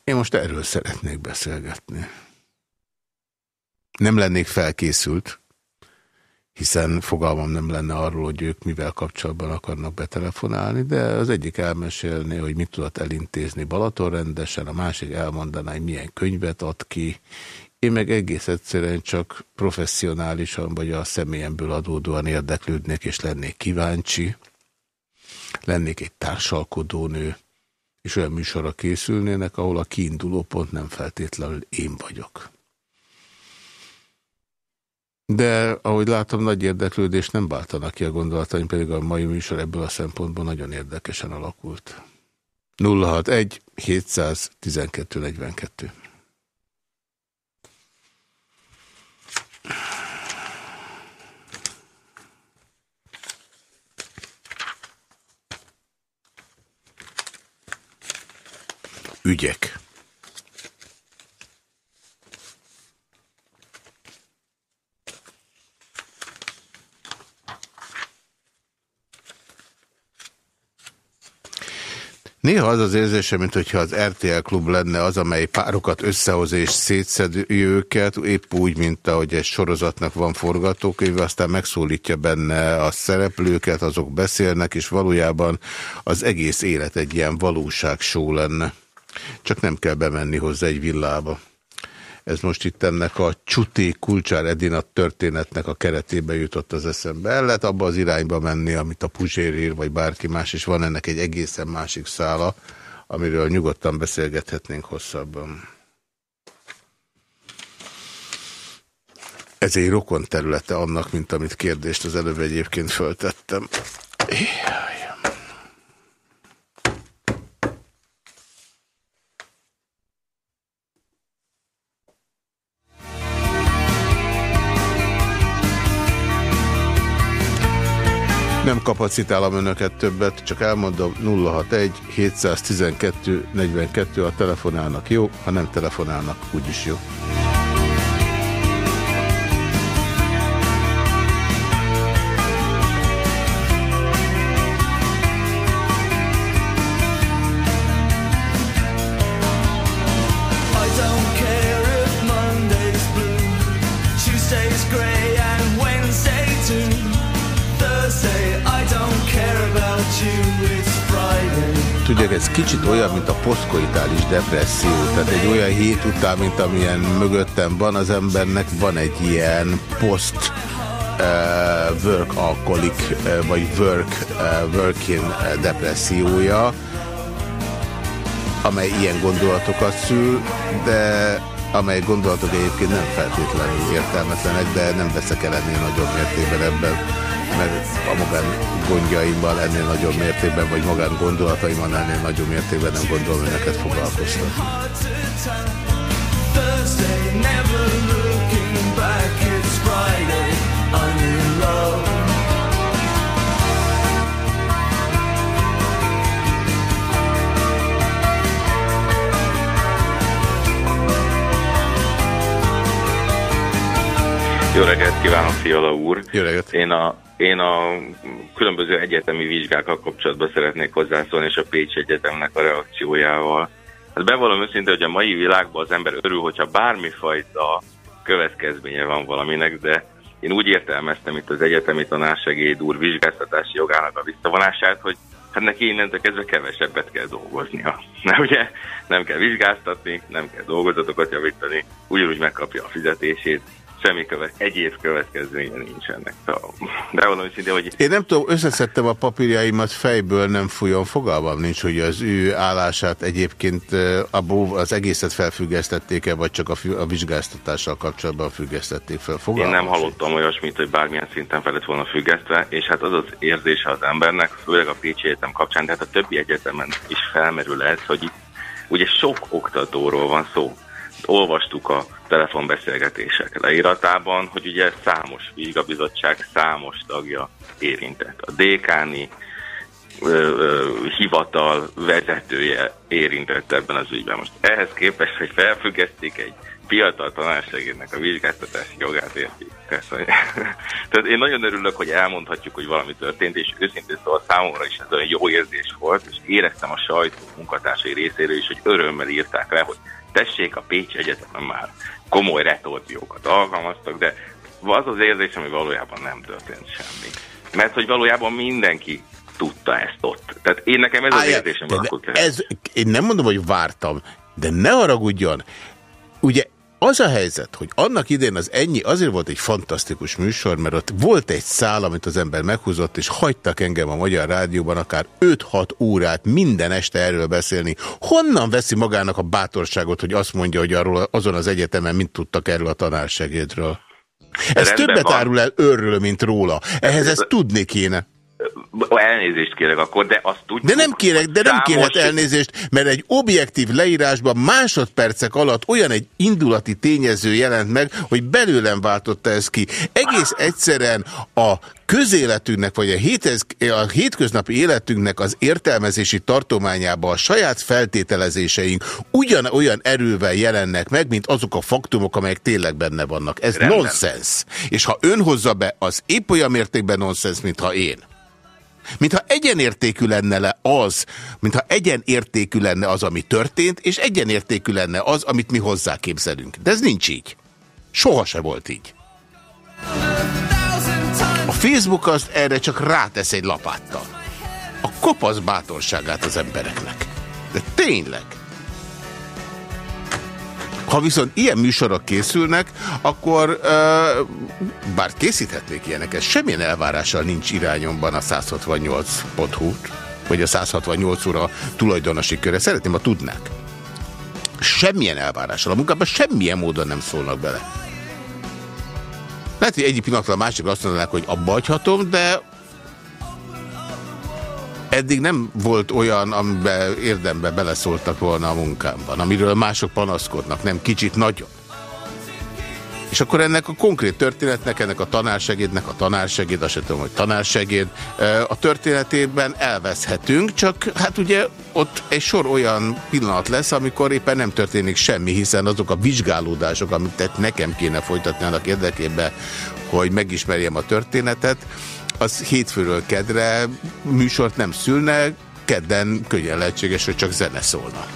én most erről szeretnék beszélgetni. Nem lennék felkészült, hiszen fogalmam nem lenne arról, hogy ők mivel kapcsolatban akarnak betelefonálni, de az egyik elmesélné, hogy mit tudott elintézni Balaton rendesen, a másik elmondaná, hogy milyen könyvet ad ki, én meg egész egyszerűen csak professzionálisan, vagy a személyemből adódóan érdeklődnék, és lennék kíváncsi. Lennék egy társalkodónő, és olyan műsorra készülnének, ahol a kiinduló pont nem feltétlenül én vagyok. De ahogy látom, nagy érdeklődés nem váltanak ki a gondolataim, pedig a mai műsor ebből a szempontból nagyon érdekesen alakult. 061 712 42 ügyek. Néha az az érzése, mintha az RTL klub lenne az, amely párokat összehoz és szétszedi őket, épp úgy, mint ahogy egy sorozatnak van forgatókönyv, aztán megszólítja benne a szereplőket, azok beszélnek, és valójában az egész élet egy ilyen valóságsó lenne. Csak nem kell bemenni hozzá egy villába. Ez most itt ennek a Csuti Kulcsár Edina történetnek a keretébe jutott az eszembe. El lehet abba az irányba menni, amit a Puzsér ír, vagy bárki más, és van ennek egy egészen másik szála, amiről nyugodtan beszélgethetnénk hosszabban. Ez egy rokon területe annak, mint amit kérdést az előbb egyébként föltettem. Jaj. Kapacitálom önöket többet, csak elmondom 061 712 42 a telefonálnak jó, ha nem telefonálnak úgyis jó. Kicsit olyan, mint a poszkoitális depresszió. Tehát egy olyan hét után, mint amilyen mögöttem van, az embernek van egy ilyen poszt uh, work alkoholik, uh, vagy work, uh, working depressziója, amely ilyen gondolatokat szül, de amely gondolatok egyébként nem feltétlenül értelmetlenek, de nem veszek el ennél nagyobb mértékben ebben mert a magán gondjaimban ennél nagyobb mértékben, vagy magán gondolataimban ennél nagyobb mértékben nem gondolom, hogy neked foglalkoztat. Jó reggelt kívánok, Fiala úr! Jó reggelt! Én a én a különböző egyetemi vizsgákkal kapcsolatban szeretnék hozzászólni, és a Pécs Egyetemnek a reakciójával. Hát bevallom őszintén, hogy a mai világban az ember örül, hogyha bármifajta következménye van valaminek, de én úgy értelmeztem itt az egyetemi tanársegéd úr vizsgáztatási jogának a visszavonását, hogy hát neki innentől kezdve kevesebbet kell dolgoznia. Mert ugye nem kell vizsgáztatni, nem kell dolgozatokat javítani, ugyanúgy megkapja a fizetését, semmi követ, egyéb következménye nincsenek. De valami szintén, hogy... Én nem tudom, összeszedtem a papírjaimat fejből, nem folyam, fogalmam nincs, hogy az ő állását egyébként abból az egészet felfüggesztették-e, vagy csak a, a vizsgáztatással kapcsolatban függesztették fel. Fogalmam Én nem hallottam olyasmit, hogy bármilyen szinten fel lett volna függesztve, és hát az az érzése az embernek, főleg a Pécsi Egyetem kapcsán, tehát a többi egyetemen is felmerül ez, hogy itt ugye sok oktatóról van szó. Olvastuk a telefonbeszélgetések leíratában, hogy ugye számos vizsgabizottság, számos tagja érintett. A dékáni hivatal vezetője érintett ebben az ügyben. Most ehhez képest, hogy felfüggesztik egy fiatal tanársegédnek a vizsgáztatási jogát érti. Tehát én nagyon örülök, hogy elmondhatjuk, hogy valami történt, és őszintén szóval számomra is ez olyan jó érzés volt, és éreztem a sajtó munkatársai részéről is, hogy örömmel írták le, hogy tessék, a Pécsi Egyetemen már komoly retorziókat alkalmaztak, de az az érzés, ami valójában nem történt semmi. Mert hogy valójában mindenki tudta ezt ott. Tehát én nekem ez az érzésem. Ez, én nem mondom, hogy vártam, de ne haragudjon. Ugye az a helyzet, hogy annak idén az ennyi azért volt egy fantasztikus műsor, mert ott volt egy szál, amit az ember meghúzott, és hagytak engem a Magyar Rádióban akár 5-6 órát minden este erről beszélni. Honnan veszi magának a bátorságot, hogy azt mondja, hogy arról azon az egyetemen mint tudtak erről a tanársegédről? Ez Rendben többet van. árul el őrről, mint róla. Ehhez ezt tudni kéne. Elnézést kérek akkor, de azt tudjuk. De nem kérek, de nem kérhet elnézést, mert egy objektív leírásban másodpercek alatt olyan egy indulati tényező jelent meg, hogy belőlem váltotta ez ki. Egész egyszerűen a közéletünknek, vagy a, hétez, a hétköznapi életünknek az értelmezési tartományában a saját feltételezéseink ugyanolyan erővel jelennek meg, mint azok a faktumok, amelyek tényleg benne vannak. Ez nonsens. És ha ön hozza be, az épp olyan mértékben nonsens, mintha én. Mintha egyenértékű lenne le az, mintha egyenértékű lenne az, ami történt, és egyenértékű lenne az, amit mi hozzáképzelünk. De ez nincs így. Soha se volt így. A Facebook azt erre csak rátesz egy lapáttal. A kopasz bátorságát az embereknek. De tényleg. Ha viszont ilyen műsorok készülnek, akkor bár készíthetnék ilyeneket, semmilyen elvárással nincs irányomban a 168.hu, vagy a 168 óra tulajdonosi köre. Szeretném, ha tudnák. Semmilyen elvárással. A munkában semmilyen módon nem szólnak bele. Lehet, hogy egyik pillanatra a másikra azt mondanák, hogy abba hagyhatom, de eddig nem volt olyan, amiben érdemben beleszóltak volna a munkámban, amiről mások panaszkodnak, nem kicsit nagyon. És akkor ennek a konkrét történetnek, ennek a tanársegédnek, a tanársegéd, azt sem tudom, hogy tanársegéd, a történetében elveszhetünk, csak hát ugye ott egy sor olyan pillanat lesz, amikor éppen nem történik semmi, hiszen azok a vizsgálódások, amit nekem kéne folytatni annak érdekében, hogy megismerjem a történetet, az hétfőről kedre műsort nem szülne, kedden könnyen lehetséges, hogy csak zene szólna.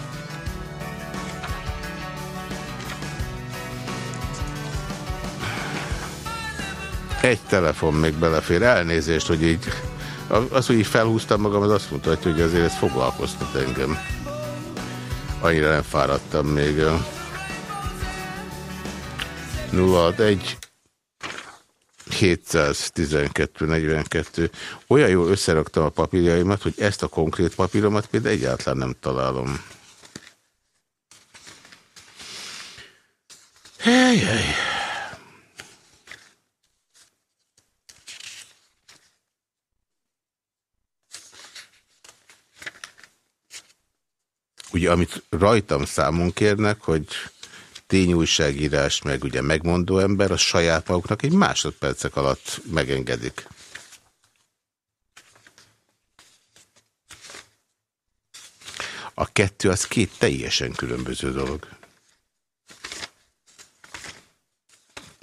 Egy telefon még belefér. Elnézést, hogy így az, hogy így felhúztam magam, az azt mutatja, hogy azért ez foglalkoztat engem. Annyira nem fáradtam még. 061 712-42. Olyan jól összeraktam a papírjaimat, hogy ezt a konkrét papíromat például egyáltalán nem találom. Hely, hely. Ugye, amit rajtam számon kérnek, hogy tényújságírás, meg ugye megmondó ember, a saját maguknak egy másodpercek alatt megengedik. A kettő az két teljesen különböző dolog.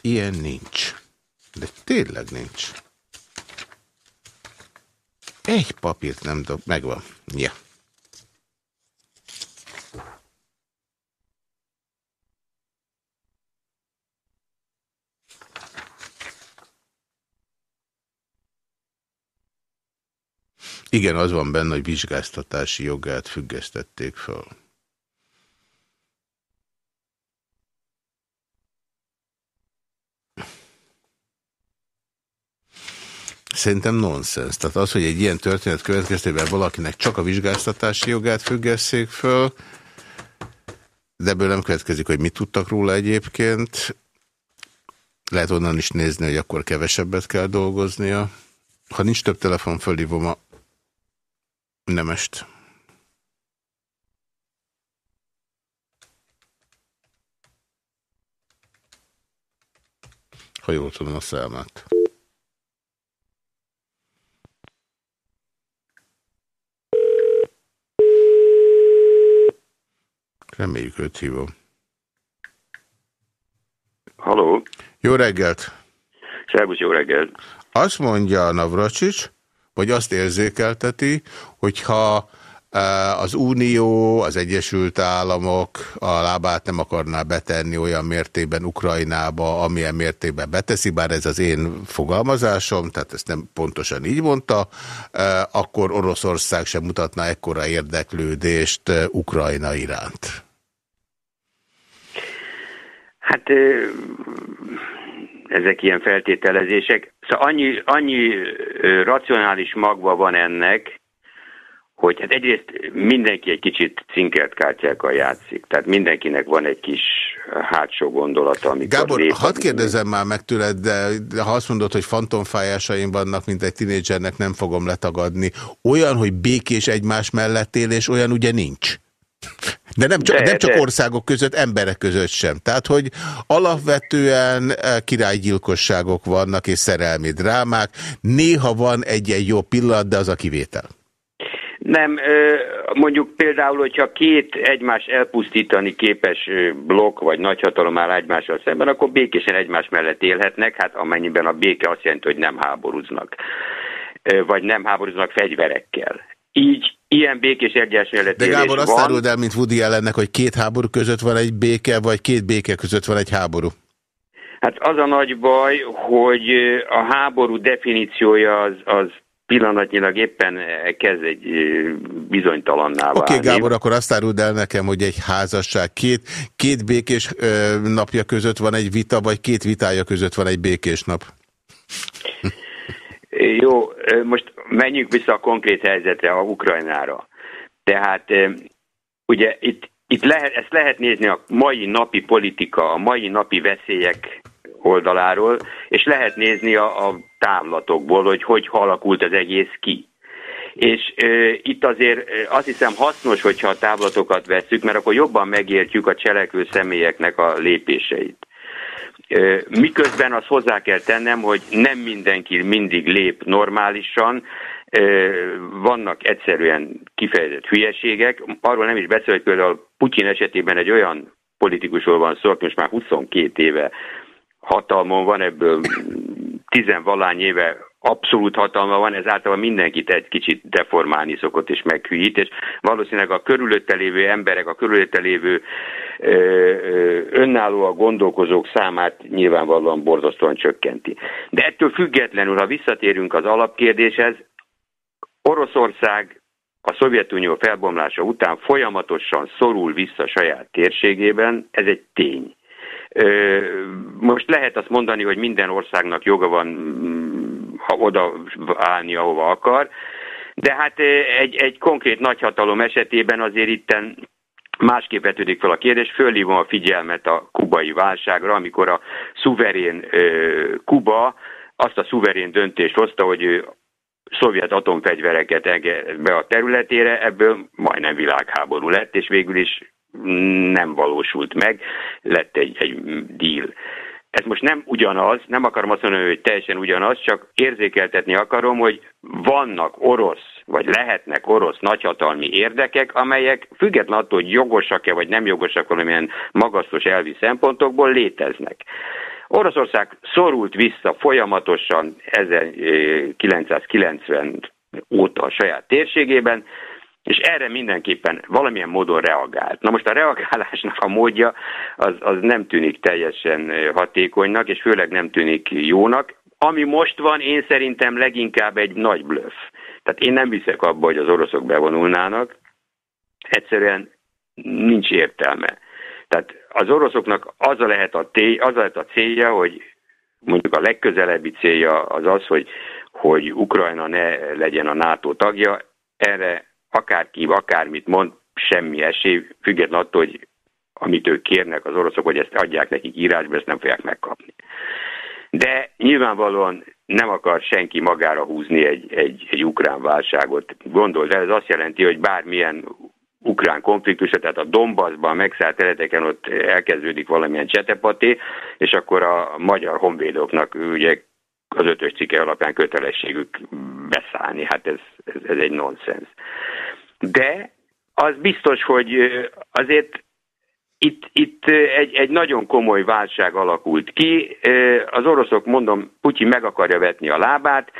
Ilyen nincs. De tényleg nincs. Egy papírt nem dob, megvan. Ja. Igen, az van benne, hogy vizsgáztatási jogát függesztették fel. Szerintem nonsens. Tehát az, hogy egy ilyen történet következtében valakinek csak a vizsgáztatási jogát függesszék föl, de ebből nem következik, hogy mit tudtak róla egyébként. Lehet onnan is nézni, hogy akkor kevesebbet kell dolgoznia. Ha nincs több telefon, fölhívom a nemest. Ha jól tudom a számát. Reméljük őt hívom. Haló. Jó reggelt. Szervusz, jó reggelt. Azt mondja Navracsics, vagy azt érzékelteti, hogyha e, az Unió, az Egyesült Államok a lábát nem akarná betenni olyan mértékben Ukrajnába, amilyen mértékben beteszi, bár ez az én fogalmazásom, tehát ezt nem pontosan így mondta, e, akkor Oroszország sem mutatna ekkora érdeklődést e, Ukrajna iránt. Hát ezek ilyen feltételezések. Szóval annyi, annyi racionális magva van ennek, hogy hát egyrészt mindenki egy kicsit cinkert kártyákkal játszik. Tehát mindenkinek van egy kis hátsó gondolata, amikor Gábor, lép, hadd kérdezem már meg tőled, de, de ha azt mondod, hogy fantomfájásaim vannak, mint egy tinédzsernek, nem fogom letagadni. Olyan, hogy békés egymás mellett él, és olyan ugye nincs. De nem csak, de, nem csak de. országok között, emberek között sem. Tehát, hogy alapvetően eh, királygyilkosságok vannak és szerelmi drámák. Néha van egy-egy jó pillanat, de az a kivétel. Nem, mondjuk például, hogyha két egymás elpusztítani képes blokk vagy nagyhatalom áll egymással szemben, akkor békésen egymás mellett élhetnek, hát amennyiben a béke azt jelenti, hogy nem háborúznak, vagy nem háborúznak fegyverekkel. Így Ilyen békés egyensúlyeletélés De Gábor, azt áruld el, mint Woody ellennek, hogy két háború között van egy béke, vagy két béke között van egy háború? Hát az a nagy baj, hogy a háború definíciója az, az pillanatnyilag éppen kezd egy bizonytalanná válni. Oké, okay, Gábor, akkor azt áruld el nekem, hogy egy házasság két, két békés napja között van egy vita, vagy két vitája között van egy békés nap? Jó, most menjünk vissza a konkrét helyzetre, a Ukrajnára. Tehát ugye itt, itt lehet, ezt lehet nézni a mai napi politika, a mai napi veszélyek oldaláról, és lehet nézni a, a távlatokból, hogy hogy alakult az egész ki. És e, itt azért azt hiszem hasznos, hogyha a távlatokat vesszük, mert akkor jobban megértjük a cselekvő személyeknek a lépéseit. Miközben azt hozzá kell tennem, hogy nem mindenki mindig lép normálisan, vannak egyszerűen kifejezett hülyeségek. Arról nem is beszél, hogy például Putyin esetében egy olyan politikusról van szó, aki most már 22 éve hatalmon van, ebből tizenvalány éve abszolút hatalma van, ez általában mindenkit egy kicsit deformálni szokott és meghűít, és valószínűleg a körülötte lévő emberek, a körülötte lévő önállóan gondolkozók számát nyilvánvalóan borzasztóan csökkenti. De ettől függetlenül, ha visszatérünk az alapkérdéshez, Oroszország a Szovjetunió felbomlása után folyamatosan szorul vissza saját térségében, ez egy tény. Most lehet azt mondani, hogy minden országnak joga van mm, ha oda állni, ahova akar, de hát egy, egy konkrét nagyhatalom esetében azért itten másképp vetődik fel a kérdés, fölhívom a figyelmet a kubai válságra, amikor a szuverén Kuba azt a szuverén döntést hozta, hogy szovjet atomfegyvereket enged be a területére, ebből majdnem világháború lett, és végül is nem valósult meg, lett egy, egy deal. Ez most nem ugyanaz, nem akarom azt mondani, hogy teljesen ugyanaz, csak érzékeltetni akarom, hogy vannak orosz, vagy lehetnek orosz nagyhatalmi érdekek, amelyek független attól, hogy jogosak-e, vagy nem jogosak valamilyen magasztos elvi szempontokból léteznek. Oroszország szorult vissza folyamatosan 1990 óta a saját térségében, és erre mindenképpen valamilyen módon reagált. Na most a reagálásnak a módja az, az nem tűnik teljesen hatékonynak, és főleg nem tűnik jónak. Ami most van, én szerintem leginkább egy nagy blöff. Tehát én nem hiszek abba, hogy az oroszok bevonulnának. Egyszerűen nincs értelme. Tehát az oroszoknak az a lehet a, té, az a, lehet a célja, hogy mondjuk a legközelebbi célja az az, hogy hogy Ukrajna ne legyen a NATO tagja, erre akárki, akármit mond, semmi esély, függetlenül attól, hogy amit ők kérnek az oroszok, hogy ezt adják nekik írásba, ezt nem fogják megkapni. De nyilvánvalóan nem akar senki magára húzni egy, egy, egy ukrán válságot. Gondold el, ez azt jelenti, hogy bármilyen ukrán konfliktus, tehát a Donbassban, megszállt területeken ott elkezdődik valamilyen csetepaté, és akkor a magyar honvédoknak ugye az ötös cikke alapján kötelességük beszállni. Hát ez, ez, ez egy nonsens. De az biztos, hogy azért itt, itt egy, egy nagyon komoly válság alakult ki. Az oroszok, mondom, Putyin meg akarja vetni a lábát,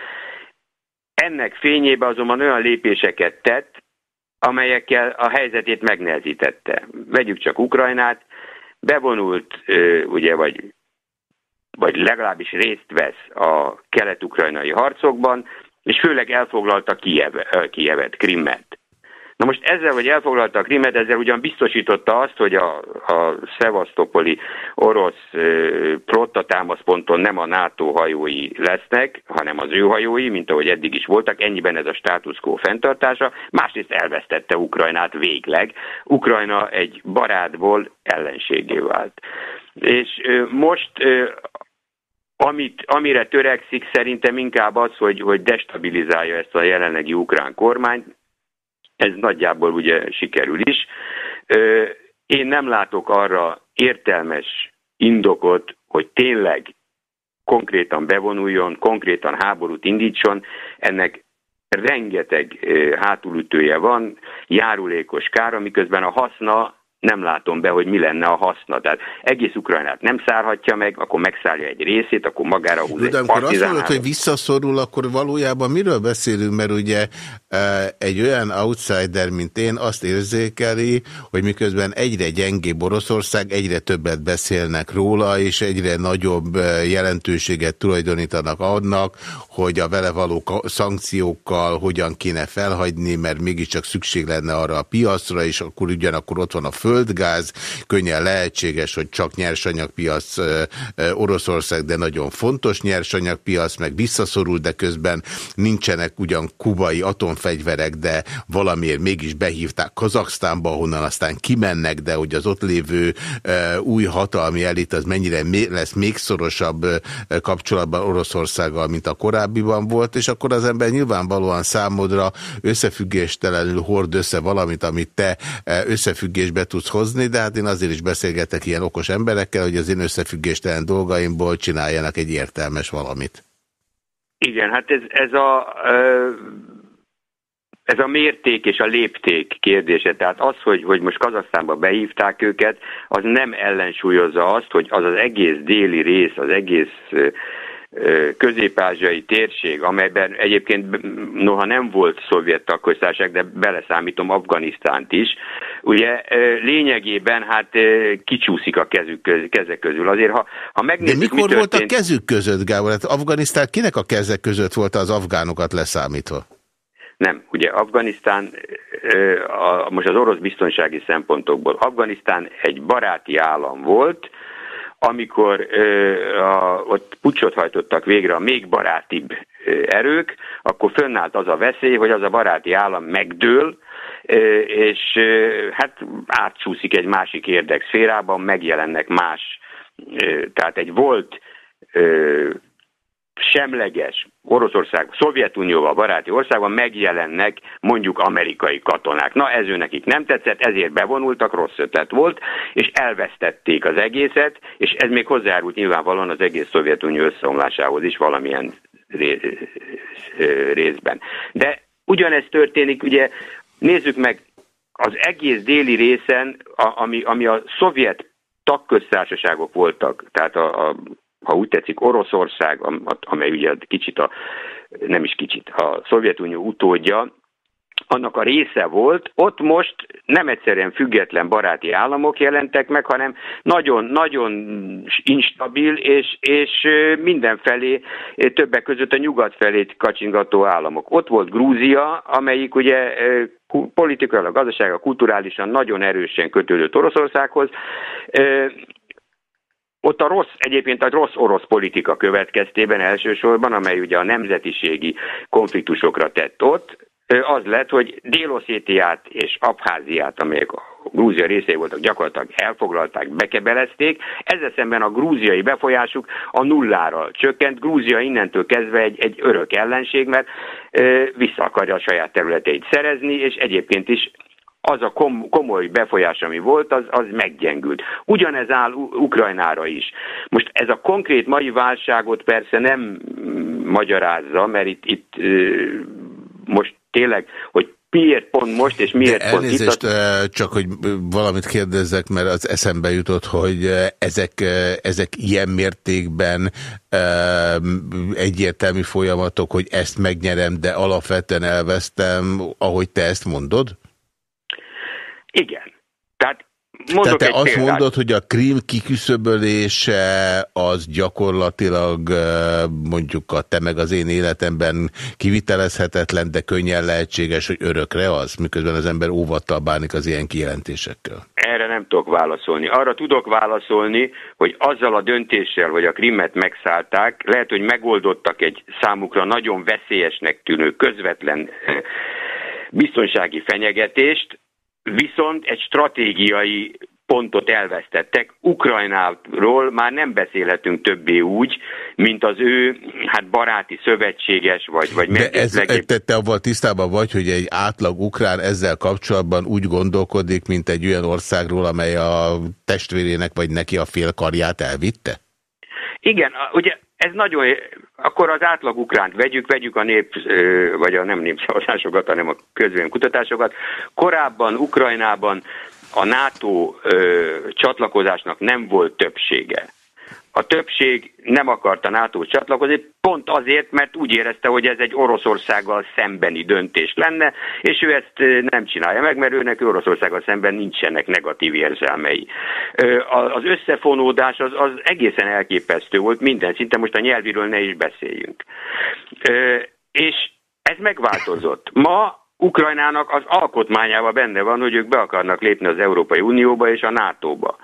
ennek fényében azonban olyan lépéseket tett, amelyekkel a helyzetét megnehezítette. Vegyük csak Ukrajnát, bevonult, ugye, vagy, vagy legalábbis részt vesz a kelet-ukrajnai harcokban, és főleg elfoglalta Kiev, Kievet, Krimmet. Most ezzel, hogy elfoglalta a Krimet, ezzel ugyan biztosította azt, hogy a, a Szevasztopoli orosz protta támaszponton nem a NATO hajói lesznek, hanem az ő hajói, mint ahogy eddig is voltak, ennyiben ez a status quo fenntartása. Másrészt elvesztette Ukrajnát végleg. Ukrajna egy barátból ellenségé vált. És most amit, amire törekszik szerintem inkább az, hogy, hogy destabilizálja ezt a jelenlegi ukrán kormányt, ez nagyjából ugye sikerül is. Én nem látok arra értelmes indokot, hogy tényleg konkrétan bevonuljon, konkrétan háborút indítson. Ennek rengeteg hátulütője van, járulékos kár, miközben a haszna nem látom be, hogy mi lenne a haszna. Tehát egész Ukrajnát nem szárhatja meg, akkor megszállja egy részét, akkor magára húz De amikor azt mondod, hogy visszaszorul, akkor valójában miről beszélünk? Mert ugye e, egy olyan outsider, mint én, azt érzékeli, hogy miközben egyre gyengébb Oroszország, egyre többet beszélnek róla, és egyre nagyobb e, jelentőséget tulajdonítanak annak, hogy a vele való szankciókkal hogyan kéne felhagyni, mert mégiscsak szükség lenne arra a piacra, és akkor ugyanakkor ott van a földgáz, könnyen lehetséges, hogy csak nyersanyagpiac Oroszország, de nagyon fontos nyersanyagpiac, meg visszaszorul, de közben nincsenek ugyan kubai atomfegyverek, de valamiért mégis behívták Kazaksztánba, honnan aztán kimennek, de hogy az ott lévő új hatalmi elit az mennyire lesz még szorosabb kapcsolatban Oroszországgal, mint a korábbiban volt, és akkor az ember nyilvánvalóan számodra összefüggéstelenül hord össze valamit, amit te összefüggésbe tudsz hozni, de hát én azért is beszélgetek ilyen okos emberekkel, hogy az én összefüggéstelen dolgaimból csináljanak egy értelmes valamit. Igen, hát ez, ez a... Ez a mérték és a lépték kérdése. Tehát az, hogy, hogy most Kazasztánba behívták őket, az nem ellensúlyozza azt, hogy az az egész déli rész, az egész közép-ázsiai térség, amelyben egyébként noha nem volt szovjet tagköztársaság, de beleszámítom Afganisztánt is, ugye lényegében hát kicsúszik a kezük, kezek közül. Azért, ha, ha megnézzük, De mikor mi volt a kezük között, Gábor? Hát Afganisztán kinek a kezek között volt az afgánokat leszámítva? Nem, ugye Afganisztán, most az orosz biztonsági szempontokból, Afganisztán egy baráti állam volt, amikor a, ott pucsot hajtottak végre a még barátibb erők, akkor fönnállt az a veszély, hogy az a baráti állam megdől, és hát átcsúszik egy másik érdekszférában, megjelennek más, tehát egy volt semleges Oroszország, Szovjetunióval baráti országban megjelennek mondjuk amerikai katonák. Na ez ő nekik nem tetszett, ezért bevonultak, rossz ötlet volt, és elvesztették az egészet, és ez még hozzájárult nyilvánvalóan az egész Szovjetunió összeomlásához is valamilyen részben. De ugyanez történik, ugye nézzük meg az egész déli részen, ami, ami a szovjet tagköztársaságok voltak, tehát a, a ha úgy tetszik, Oroszország, amely ugye kicsit a, nem is kicsit, a Szovjetunió utódja, annak a része volt, ott most nem egyszerűen független baráti államok jelentek meg, hanem nagyon-nagyon instabil és, és mindenfelé, többek között a nyugat felé kacsingató államok. Ott volt Grúzia, amelyik ugye politikailag, gazdasága, kulturálisan nagyon erősen kötődött Oroszországhoz, ott a rossz, egyébként a rossz orosz politika következtében elsősorban, amely ugye a nemzetiségi konfliktusokra tett ott, az lett, hogy Déloszétiát és Abháziát, amelyek a Grúzia részei voltak, gyakorlatilag elfoglalták, bekebelezték. Ezzel szemben a grúziai befolyásuk a nullára csökkent. Grúzia innentől kezdve egy, egy örök ellenség, mert e, vissza akarja a saját területeit szerezni, és egyébként is az a komoly befolyás, ami volt, az, az meggyengült. Ugyanez áll Ukrajnára is. Most ez a konkrét mai válságot persze nem magyarázza, mert itt, itt most tényleg, hogy miért pont most, és miért De pont itt. A... csak hogy valamit kérdezzek, mert az eszembe jutott, hogy ezek, ezek ilyen mértékben egyértelmű folyamatok, hogy ezt megnyerem, de alapvetően elvesztem, ahogy te ezt mondod? Igen. Tehát Mondok Tehát te azt példát. mondod, hogy a krím kiküszöbölése az gyakorlatilag mondjuk a te meg az én életemben kivitelezhetetlen, de könnyen lehetséges, hogy örökre az, miközben az ember óvattal bánik az ilyen kijelentésekkel. Erre nem tudok válaszolni. Arra tudok válaszolni, hogy azzal a döntéssel, hogy a krimet megszállták, lehet, hogy megoldottak egy számukra nagyon veszélyesnek tűnő közvetlen biztonsági fenyegetést, viszont egy stratégiai pontot elvesztettek. Ukrajnáról már nem beszélhetünk többé úgy, mint az ő hát baráti szövetséges, vagy, vagy De ez, te, te avval tisztában vagy, hogy egy átlag ukrán ezzel kapcsolatban úgy gondolkodik, mint egy olyan országról, amely a testvérének vagy neki a félkarját elvitte? Igen, ugye ez nagyon, akkor az átlag ukránt vegyük, vegyük a nép, vagy a nem népszavazásokat, hanem a közvélemény kutatásokat. Korábban Ukrajnában a NATO ö, csatlakozásnak nem volt többsége a többség nem akarta nato csatlakozni, pont azért, mert úgy érezte, hogy ez egy Oroszországgal szembeni döntés lenne, és ő ezt nem csinálja meg, mert őnek Oroszországgal szemben nincsenek negatív érzelmei. Az összefonódás az, az egészen elképesztő volt minden szinten, most a nyelviről ne is beszéljünk. És ez megváltozott. Ma Ukrajnának az alkotmányában benne van, hogy ők be akarnak lépni az Európai Unióba és a NATO-ba.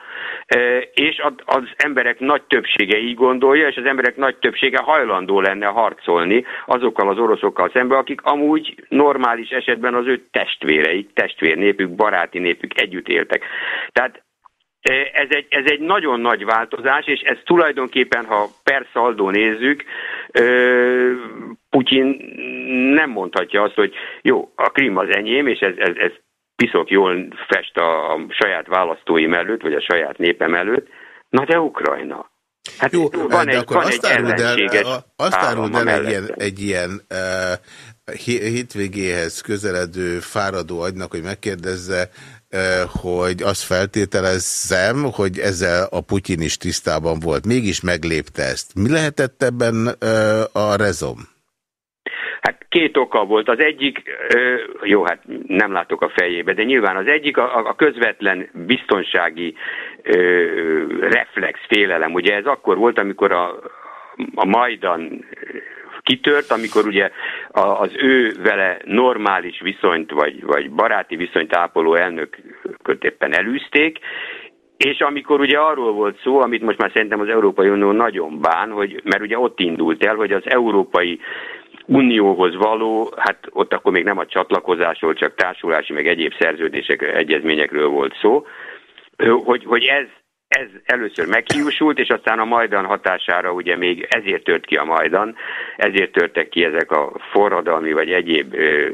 E, és az emberek nagy többsége így gondolja, és az emberek nagy többsége hajlandó lenne harcolni azokkal az oroszokkal szemben, akik amúgy normális esetben az ő testvéreik, testvérnépük, baráti népük együtt éltek. Tehát e, ez egy, ez egy nagyon nagy változás, és ez tulajdonképpen, ha per szaldó nézzük, e, Putyin nem mondhatja azt, hogy jó, a Krim az enyém, és ez, ez, ez piszok jól fest a, a saját választóim előtt, vagy a saját népem előtt, na de Ukrajna. Hát Jó, van de egy, akkor van azt áruld el, azt áruld el egy ilyen, egy ilyen uh, hétvégéhez közeledő fáradó agynak, hogy megkérdezze, uh, hogy azt feltételezzem, hogy ezzel a Putyin is tisztában volt. Mégis meglépte ezt. Mi lehetett ebben uh, a rezom? Hát két oka volt. Az egyik, jó, hát nem látok a fejébe, de nyilván az egyik a, közvetlen biztonsági reflex, félelem. Ugye ez akkor volt, amikor a, a Majdan kitört, amikor ugye az ő vele normális viszonyt, vagy, vagy baráti viszonyt ápoló elnököt éppen elűzték, és amikor ugye arról volt szó, amit most már szerintem az Európai Unió nagyon bán, hogy, mert ugye ott indult el, hogy az európai unióhoz való, hát ott akkor még nem a csatlakozásról, csak társulási, meg egyéb szerződések, egyezményekről volt szó, hogy, hogy ez, ez először meghiúsult, és aztán a Majdan hatására ugye még ezért tört ki a Majdan, ezért törtek ki ezek a forradalmi vagy egyéb ö,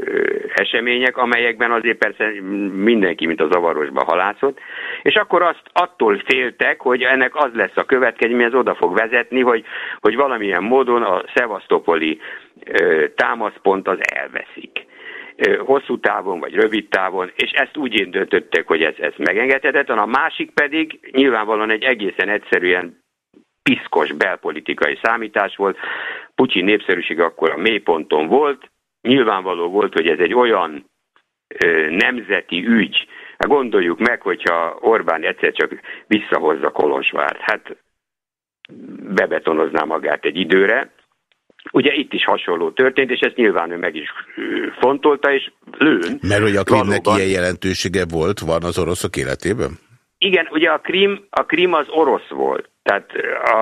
események, amelyekben azért persze mindenki, mint a zavarosba halászott, és akkor azt attól féltek, hogy ennek az lesz a következmény, ez oda fog vezetni, hogy, hogy valamilyen módon a szevasztopoli támaszpont az elveszik hosszú távon vagy rövid távon, és ezt úgy döntöttek, hogy ez, ez megengedhetetlen. A másik pedig nyilvánvalóan egy egészen egyszerűen piszkos belpolitikai számítás volt. Putyin népszerűség akkor a mélyponton volt. Nyilvánvaló volt, hogy ez egy olyan ö, nemzeti ügy. Hát gondoljuk meg, hogyha Orbán egyszer csak visszahozza Kolozsvárt. Hát bebetonozná magát egy időre, Ugye itt is hasonló történt, és ezt nyilván ő meg is fontolta, és lőn. Mert hogy a Krimnek ilyen jelentősége volt, van az oroszok életében? Igen, ugye a Krim, a Krim az orosz volt. Tehát a,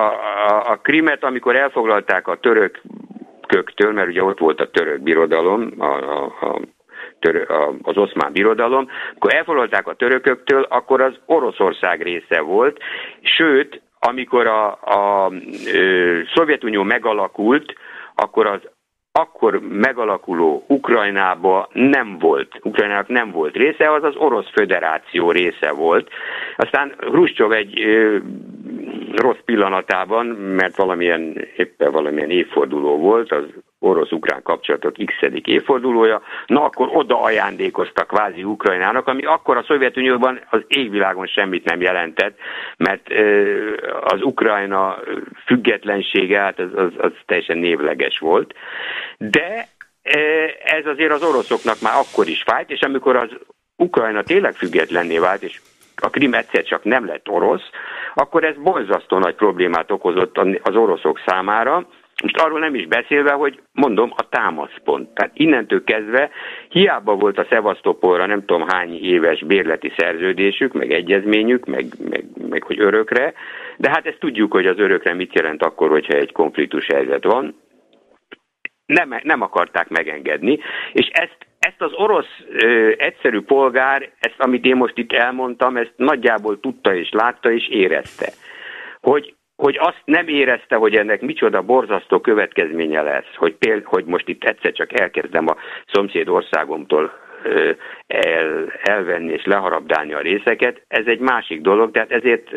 a, a Krimet, amikor elfoglalták a török köktől, mert ugye ott volt a török birodalom, a, a, a törö, a, az oszmán birodalom, akkor elfoglalták a törököktől, akkor az Oroszország része volt, sőt, amikor a, a, a Szovjetunió megalakult, akkor az akkor megalakuló Ukrajnába nem volt, Ukrajnának nem volt része, az az Orosz Föderáció része volt. Aztán Hruscsov egy ö, rossz pillanatában, mert valamilyen, éppen valamilyen évforduló volt, az orosz-ukrán kapcsolatok x évfordulója, na akkor oda ajándékoztak kvázi Ukrajnának, ami akkor a Szovjetunióban az égvilágon semmit nem jelentett, mert az Ukrajna függetlensége, hát az, az, az teljesen névleges volt. De ez azért az oroszoknak már akkor is fájt, és amikor az Ukrajna tényleg függetlenné vált, és a Krim egyszer csak nem lett orosz, akkor ez borzasztó nagy problémát okozott az oroszok számára, most arról nem is beszélve, hogy mondom, a támaszpont. Tehát innentől kezdve hiába volt a Szevasztopolra nem tudom hány éves bérleti szerződésük, meg egyezményük, meg, meg, meg hogy örökre, de hát ezt tudjuk, hogy az örökre mit jelent akkor, hogyha egy konfliktus helyzet van. Nem, nem akarták megengedni, és ezt ezt az orosz ö, egyszerű polgár, ezt amit én most itt elmondtam, ezt nagyjából tudta és látta és érezte. Hogy hogy azt nem érezte, hogy ennek micsoda borzasztó következménye lesz, hogy, péld, hogy most itt egyszer csak elkezdem a szomszéd országomtól el, elvenni és leharabdálni a részeket, ez egy másik dolog, tehát ezért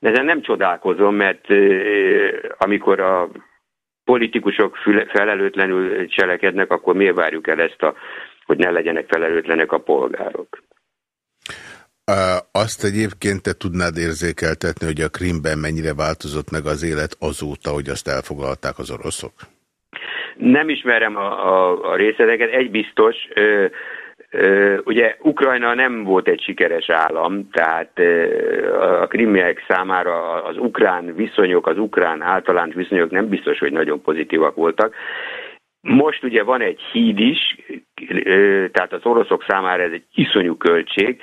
ezen nem csodálkozom, mert amikor a politikusok felelőtlenül cselekednek, akkor miért várjuk el ezt, a, hogy ne legyenek felelőtlenek a polgárok? Azt egyébként te tudnád érzékeltetni, hogy a Krimben mennyire változott meg az élet azóta, hogy azt elfoglalták az oroszok? Nem ismerem a, a, a részleteket. Egy biztos, ö, ö, ugye Ukrajna nem volt egy sikeres állam, tehát ö, a krimiek számára az ukrán viszonyok, az ukrán általános viszonyok nem biztos, hogy nagyon pozitívak voltak. Most ugye van egy híd is, tehát az oroszok számára ez egy iszonyú költség,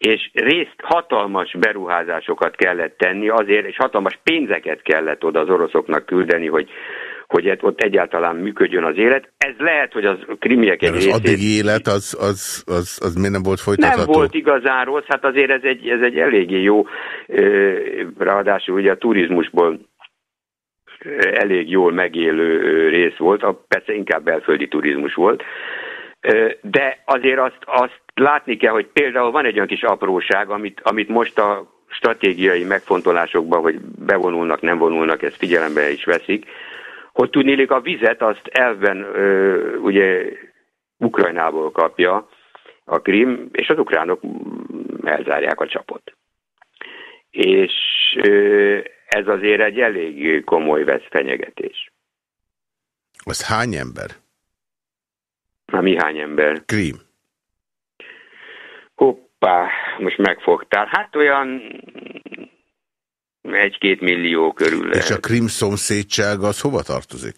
és részt hatalmas beruházásokat kellett tenni azért, és hatalmas pénzeket kellett oda az oroszoknak küldeni, hogy, hogy ott egyáltalán működjön az élet. Ez lehet, hogy az krimiek egy az részét... addigi élet, az, az, az, az miért nem volt folytatható? Nem volt igazán rossz, hát azért ez egy, ez egy eléggé jó, ráadásul ugye a turizmusból elég jól megélő rész volt, a, persze inkább belföldi turizmus volt, de azért azt, azt látni kell, hogy például van egy olyan kis apróság, amit, amit most a stratégiai megfontolásokban, hogy bevonulnak, nem vonulnak, ezt figyelembe is veszik, hogy tudnélik a vizet azt elven ö, ugye Ukrajnából kapja a Krim, és az ukránok elzárják a csapot. És ö, ez azért egy elég komoly vesz fenyegetés. Az hány ember? Na mi hány ember? Krim. Hoppá, most megfogtál. Hát olyan egy-két millió körül. Lehet. És a Krim szomszédság az hova tartozik?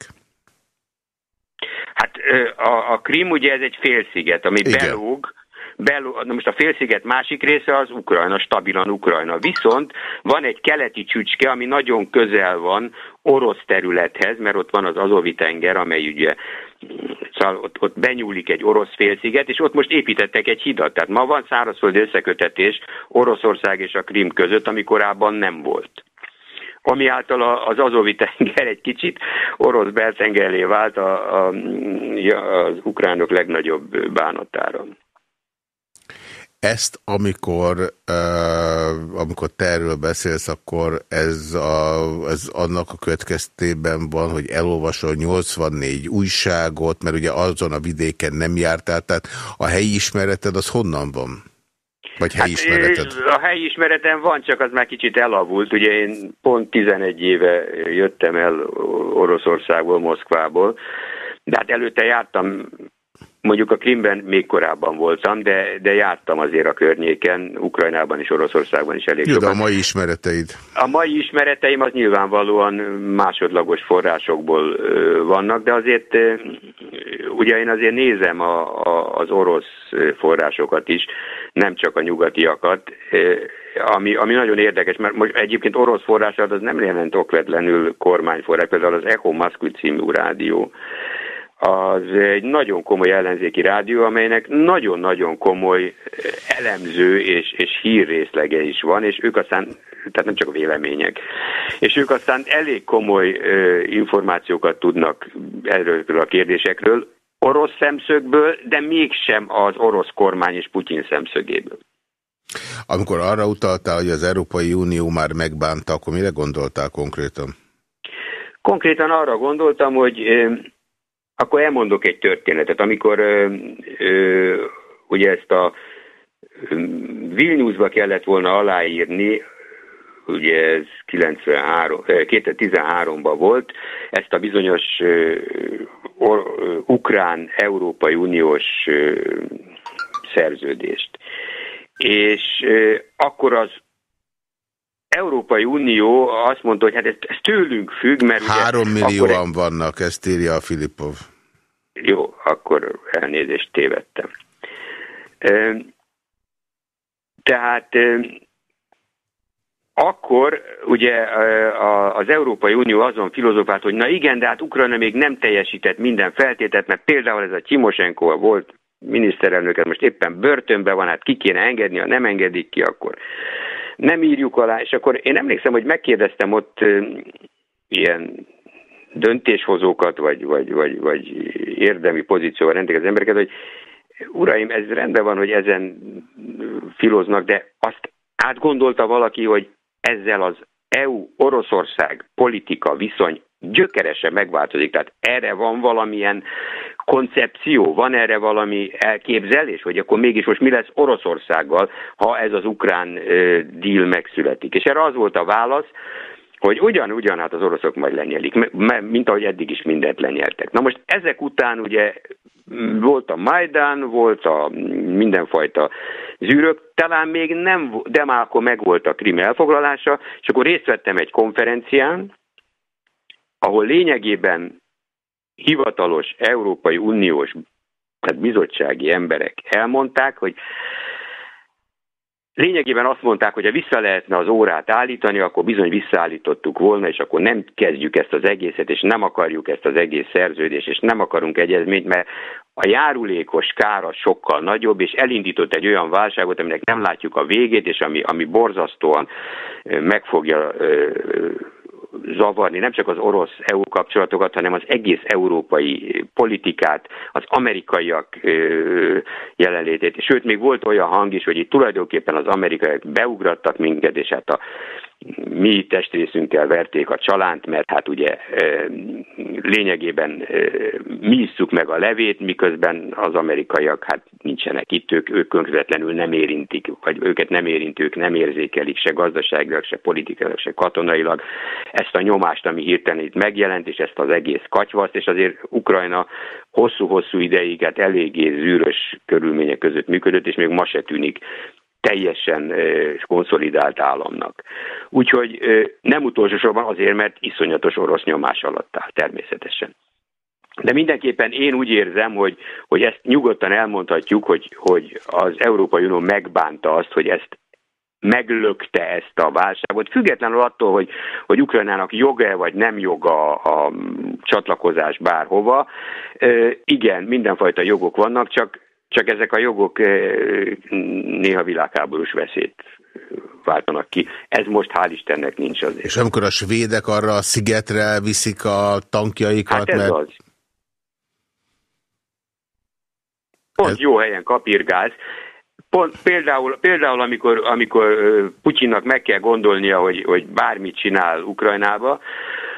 Hát a, a Krim ugye ez egy félsziget, ami Igen. belóg, belóg, na most a félsziget másik része az Ukrajna, stabilan Ukrajna. Viszont van egy keleti csücske, ami nagyon közel van orosz területhez, mert ott van az Azovi tenger, amely ugye szóval ott, ott benyúlik egy orosz félsziget, és ott most építettek egy hidat. Tehát ma van szárazföldi összekötetés Oroszország és a Krim között, ami korábban nem volt ami által az Azovi tenger egy kicsit orosz beltengerlé vált a, a, az ukránok legnagyobb bánatára. Ezt, amikor, uh, amikor te erről beszélsz, akkor ez, a, ez annak a következtében van, hogy elolvasol 84 újságot, mert ugye azon a vidéken nem jártál, tehát a helyi ismereted az honnan van? Vagy helyi hát, ismereted? A helyi ismeretem van, csak az már kicsit elavult. Ugye én pont 11 éve jöttem el Oroszországból, Moszkvából, de hát előtte jártam Mondjuk a Krimben még korábban voltam, de, de jártam azért a környéken, Ukrajnában és Oroszországban is elég Jó, de a mai ismereteid? A mai ismereteim az nyilvánvalóan másodlagos forrásokból vannak, de azért ugye én azért nézem a, a, az orosz forrásokat is, nem csak a nyugatiakat, ami, ami nagyon érdekes, mert most egyébként orosz forrás az nem jelent okvetlenül kormányforrás, például az Echo Moszkvi című rádió, az egy nagyon komoly ellenzéki rádió, amelynek nagyon-nagyon komoly elemző és, és hírrészlege is van, és ők aztán, tehát nem csak vélemények, és ők aztán elég komoly uh, információkat tudnak erről a kérdésekről, orosz szemszögből, de mégsem az orosz kormány és Putyin szemszögéből. Amikor arra utaltál, hogy az Európai Unió már megbánta, akkor mire gondoltál konkrétan? Konkrétan arra gondoltam, hogy akkor elmondok egy történetet. Amikor ö, ö, ugye ezt a Vilniusba kellett volna aláírni, ugye ez 93, 2013-ban volt, ezt a bizonyos ö, ukrán-európai uniós ö, szerződést. És ö, akkor az Európai Unió azt mondta, hogy hát ez, ez tőlünk függ, mert... Három ugye, millióan akkor... vannak, ezt írja a Filipov. Jó, akkor elnézést tévedtem. Tehát akkor ugye az Európai Unió azon filozofált, hogy na igen, de hát Ukrajna még nem teljesített minden feltételt, mert például ez a Csimoshenko volt miniszterelnöket most éppen börtönben van, hát ki kéne engedni, ha nem engedik ki, akkor nem írjuk alá, és akkor én emlékszem, hogy megkérdeztem ott ilyen döntéshozókat, vagy, vagy, vagy, vagy érdemi pozícióval rendelkező embereket, hogy uraim, ez rendben van, hogy ezen filoznak, de azt átgondolta valaki, hogy ezzel az EU-Oroszország politika viszony gyökeresen megváltozik. Tehát erre van valamilyen koncepció, van erre valami elképzelés, hogy akkor mégis most mi lesz Oroszországgal, ha ez az ukrán deal megszületik. És erre az volt a válasz, hogy ugyan-ugyan hát az oroszok majd lenyelik, mint ahogy eddig is mindent lenyeltek. Na most ezek után ugye volt a Majdán, volt a mindenfajta zűrök, talán még nem, de már akkor megvolt a Krim elfoglalása, és akkor részt vettem egy konferencián, ahol lényegében hivatalos Európai Uniós tehát bizottsági emberek elmondták, hogy Lényegében azt mondták, hogy ha vissza lehetne az órát állítani, akkor bizony visszaállítottuk volna, és akkor nem kezdjük ezt az egészet, és nem akarjuk ezt az egész szerződést, és nem akarunk egyezményt, mert a járulékos kára sokkal nagyobb, és elindított egy olyan válságot, aminek nem látjuk a végét, és ami, ami borzasztóan meg fogja zavarni nem csak az orosz-EU kapcsolatokat, hanem az egész európai politikát, az amerikaiak jelenlétét. Sőt, még volt olyan hang is, hogy itt tulajdonképpen az amerikaiak beugrattak minket, és hát a mi testrészünkkel verték a csalánt, mert hát ugye lényegében mi isszuk meg a levét, miközben az amerikaiak hát nincsenek itt, ők, ők közvetlenül nem érintik, vagy őket nem érintők, nem érzékelik se gazdaságilag, se politikailag, se katonailag ezt a nyomást, ami hirtelen itt megjelent, és ezt az egész katyvaszt, és azért Ukrajna hosszú-hosszú ideig hát eléggé zűrös körülmények között működött, és még ma se tűnik teljesen konszolidált államnak. Úgyhogy nem utolsó sorban azért, mert iszonyatos orosz nyomás alatt áll, természetesen. De mindenképpen én úgy érzem, hogy, hogy ezt nyugodtan elmondhatjuk, hogy, hogy az Európai Unió megbánta azt, hogy ezt meglökte ezt a válságot, függetlenül attól, hogy, hogy Ukrajnának joga vagy nem joga a, csatlakozás bárhova. Igen, mindenfajta jogok vannak, csak csak ezek a jogok eh, néha világháborús veszélyt váltanak ki. Ez most hál' Istennek nincs azért. És amikor a svédek arra a szigetre viszik a tankjaikat? Hát ez mert... az. Pont ez... jó helyen kapirgáz. Pont, például, például amikor, amikor Putyinnak meg kell gondolnia, hogy, hogy bármit csinál Ukrajnába,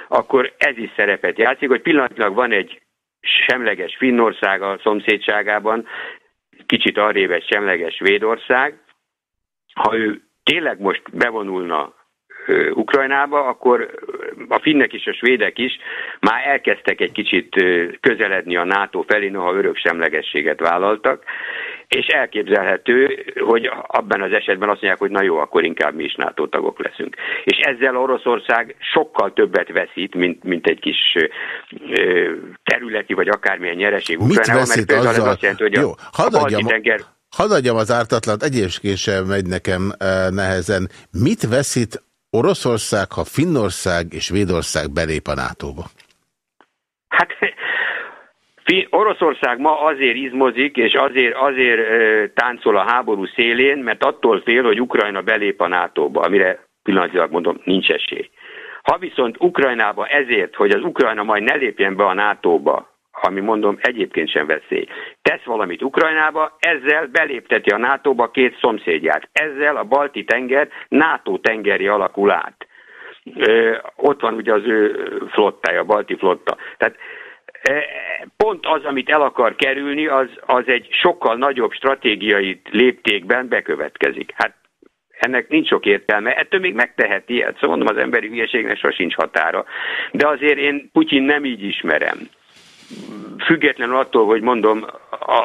akkor ez is szerepet játszik, hogy pillanatnyilag van egy semleges Finnország a szomszédságában, kicsit arrébb egy semleges Svédország, ha ő tényleg most bevonulna Ukrajnába, akkor a finnek és a svédek is már elkezdtek egy kicsit közeledni a NATO felé, noha örök semlegességet vállaltak, és elképzelhető, hogy abban az esetben azt mondják, hogy na jó, akkor inkább mi is NATO tagok leszünk. És ezzel Oroszország sokkal többet veszít, mint, mint egy kis területi vagy akármilyen nyereség Ukrajnában, mert például azzal... ez azt jelenti, hogy jó, a, a balti tenger Hadd adjam az ártatlant, egyébként sem megy nekem nehezen. Mit veszít Oroszország, ha Finnország és Védország belép a NATO-ba? Hát Oroszország ma azért izmozik, és azért, azért táncol a háború szélén, mert attól fél, hogy Ukrajna belép a NATO-ba, amire pillanatilag mondom, nincs esély. Ha viszont Ukrajnába ezért, hogy az Ukrajna majd ne lépjen be a NATO-ba, ami mondom egyébként sem veszély, tesz valamit Ukrajnába, ezzel belépteti a NATO-ba két szomszédját. Ezzel a balti tenger NATO tengeri alakul át. Ö, ott van ugye az ő flottája, a balti flotta. Tehát pont az, amit el akar kerülni, az, az egy sokkal nagyobb stratégiai léptékben bekövetkezik. Hát ennek nincs sok értelme, ettől még megteheti, hát szóval mondom, az emberi hülyeségnek sosincs határa. De azért én Putyin nem így ismerem. Függetlenül attól, hogy mondom,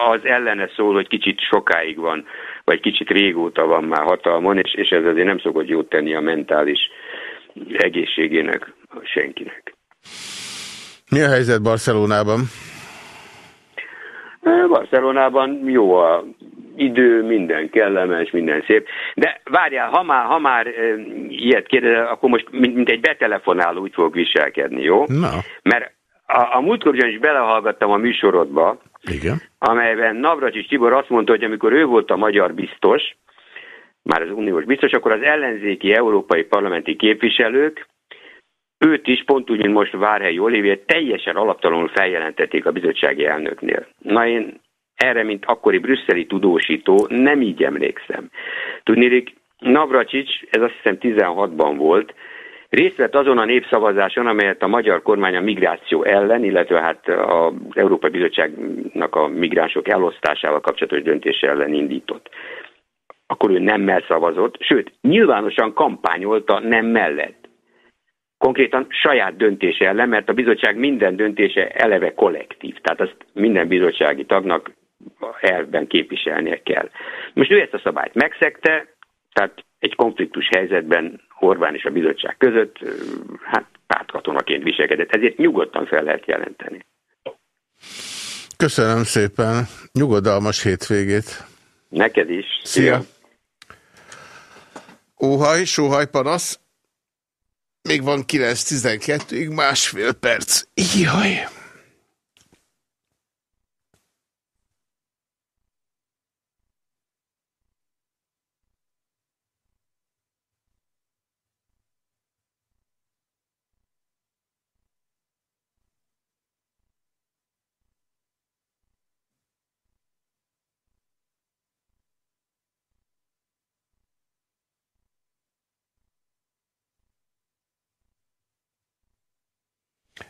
az ellene szól, hogy kicsit sokáig van, vagy kicsit régóta van már hatalmon, és, és ez azért nem szokott jót tenni a mentális egészségének senkinek. Mi a helyzet Barcelonában? Barcelonában jó a idő, minden kellemes, minden szép. De várjál, ha már, ha már e, ilyet kérdezel, akkor most mint, mint egy betelefonáló úgy fogok viselkedni, jó? Na. Mert a, a múltkor is belehallgattam a műsorodba, Igen. amelyben Navracsis Tibor azt mondta, hogy amikor ő volt a magyar biztos, már az uniós biztos, akkor az ellenzéki európai parlamenti képviselők őt is, pont úgy, mint most Várhelyi Olivier, teljesen alaptalanul feljelentették a bizottsági elnöknél. Na én erre, mint akkori brüsszeli tudósító, nem így emlékszem. Tudnék, Navracsics, ez azt hiszem 16-ban volt, részt vett azon a népszavazáson, amelyet a magyar kormány a migráció ellen, illetve hát az Európai Bizottságnak a migránsok elosztásával kapcsolatos döntése ellen indított. Akkor ő nemmel szavazott, sőt, nyilvánosan kampányolta nem mellett konkrétan saját döntése ellen, mert a bizottság minden döntése eleve kollektív, tehát azt minden bizottsági tagnak elvben képviselnie kell. Most ő ezt a szabályt megszegte, tehát egy konfliktus helyzetben Orbán és a bizottság között, hát pártkatonaként viselkedett, ezért nyugodtan fel lehet jelenteni. Köszönöm szépen, nyugodalmas hétvégét. Neked is. Szia! Szia. Óhaj, sóhaj, panasz. Még van 9-12-ig másfél perc. Jaj!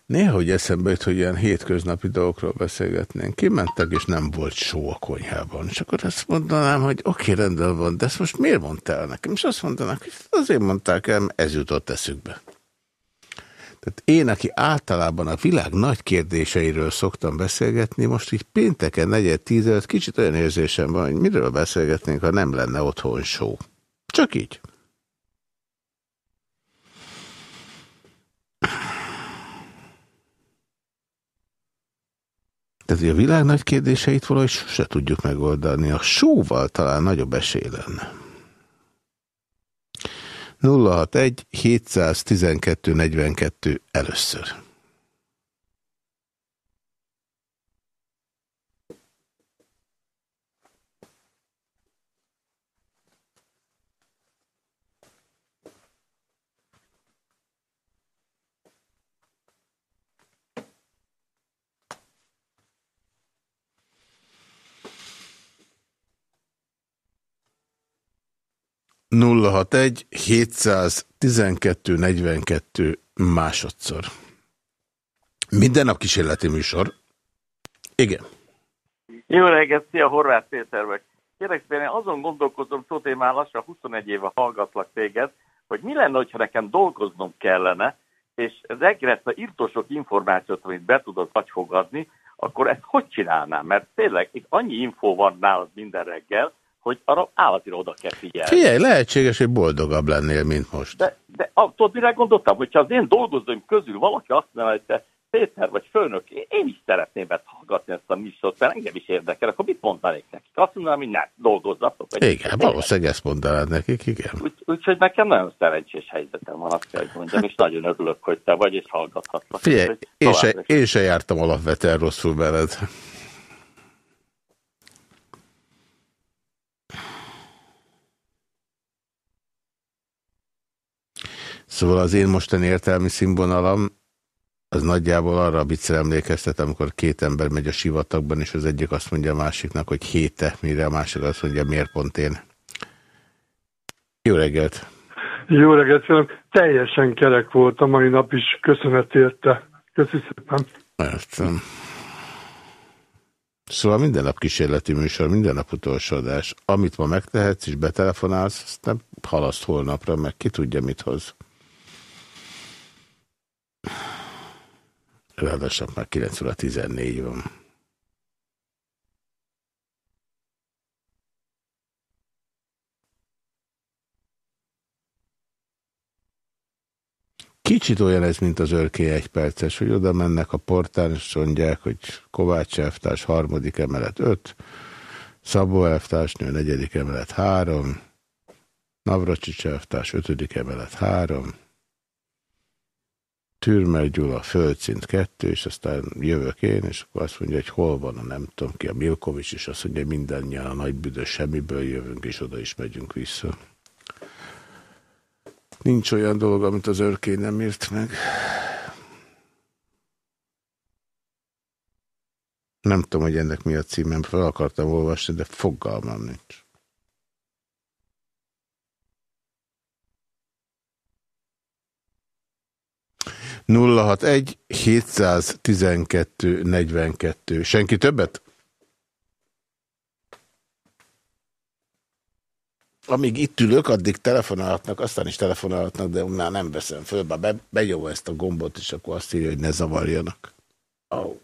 Néha, hogy eszembe jut, hogy ilyen hétköznapi dolgokról beszélgetnénk. Kimentek, és nem volt só a konyhában. És akkor azt mondanám, hogy oké, okay, rendben van, de ezt most miért mondtál nekem? És azt mondanak, hogy azért mondták el, ez jutott eszükbe. Tehát én, aki általában a világ nagy kérdéseiről szoktam beszélgetni, most így pénteken negyed tíz előtt kicsit olyan érzésem van, hogy miről beszélgetnénk, ha nem lenne otthon só. Csak így. Tehát, hogy a világ nagy kérdéseit valahogy sose tudjuk megoldani. A sóval talán nagyobb esély lenne. 061 712 42 először. 061 712 42 másodszor. Minden nap kísérleti műsor. Igen. Jó reggelt, szia, Horváth Péter vagy. Kérlek én azon gondolkozom, Tóth, én már lassan 21 éve hallgatlak téged, hogy mi lenne, hogyha nekem dolgoznom kellene, és reggel ezt a irtosok információt, amit be tudod vagy fogadni, akkor ezt hogy csinálnám? Mert tényleg itt annyi infó van nálad minden reggel, hogy arra állatira oda kell figyelni. Figyelj, lehetséges, hogy boldogabb lennél, mint most. De, de tudod, mire gondoltam, hogyha az én dolgozóim közül valaki azt mondja, hogy te Péter vagy főnök, én is szeretném hallgatni ezt a műsort, mert engem is érdekel, akkor mit mondanék nekik? Azt mondanám, hogy ne, dolgozzatok. Igen, valószínűleg ezt mondanád nekik, igen. Úgyhogy úgy, nekem nagyon szerencsés helyzetem van, azt kell, hogy mondjam, és nagyon örülök, hogy te vagy, és hallgathatlak. Figyelj, én se, én se jártam alapvetően rosszul veled. Szóval az én mostani értelmi színvonalam az nagyjából arra a viccre emlékeztet, amikor két ember megy a sivatagban, és az egyik azt mondja a másiknak, hogy héte, mire a másik azt mondja, miért pont én. Jó reggelt! Jó reggelt, fiam. Teljesen kerek volt a mai nap is, köszönet érte. Köszi szépen. Értem. Szóval minden nap kísérleti műsor, minden nap utolsó adás. Amit ma megtehetsz és betelefonálsz, azt nem halaszt holnapra, meg ki tudja, mit hoz. Ráadásul már 9 óra 14 van. Kicsit olyan ez, mint az örké egy perces, hogy oda mennek a portán, és mondják, hogy Kovács elvtárs harmadik emelet 5, Szabó elvtársnő negyedik emelet 3, Navracsics elvtárs ötödik emelet 3, Türmer Gyula, földszint kettő, és aztán jövök én, és akkor azt mondja, hogy hol van a nem tudom ki, a Milkovics, és azt mondja, mindannyian a nagy büdös semmiből jövünk, és oda is megyünk vissza. Nincs olyan dolog, amit az örkény nem írt meg. Nem tudom, hogy ennek mi a címem, fel akartam olvasni, de fogalmam nincs. 061 712 42. Senki többet? Amíg itt ülök, addig telefonálhatnak, aztán is telefonálhatnak, de már nem veszem föl, bár be, benyom ezt a gombot, és akkor azt írja, hogy ne zavarjanak. Oh.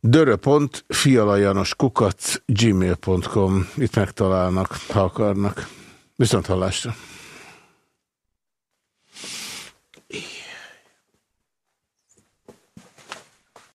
dörö.fialajanoskukac gmail.com Itt megtalálnak, ha akarnak. Viszont hallásra.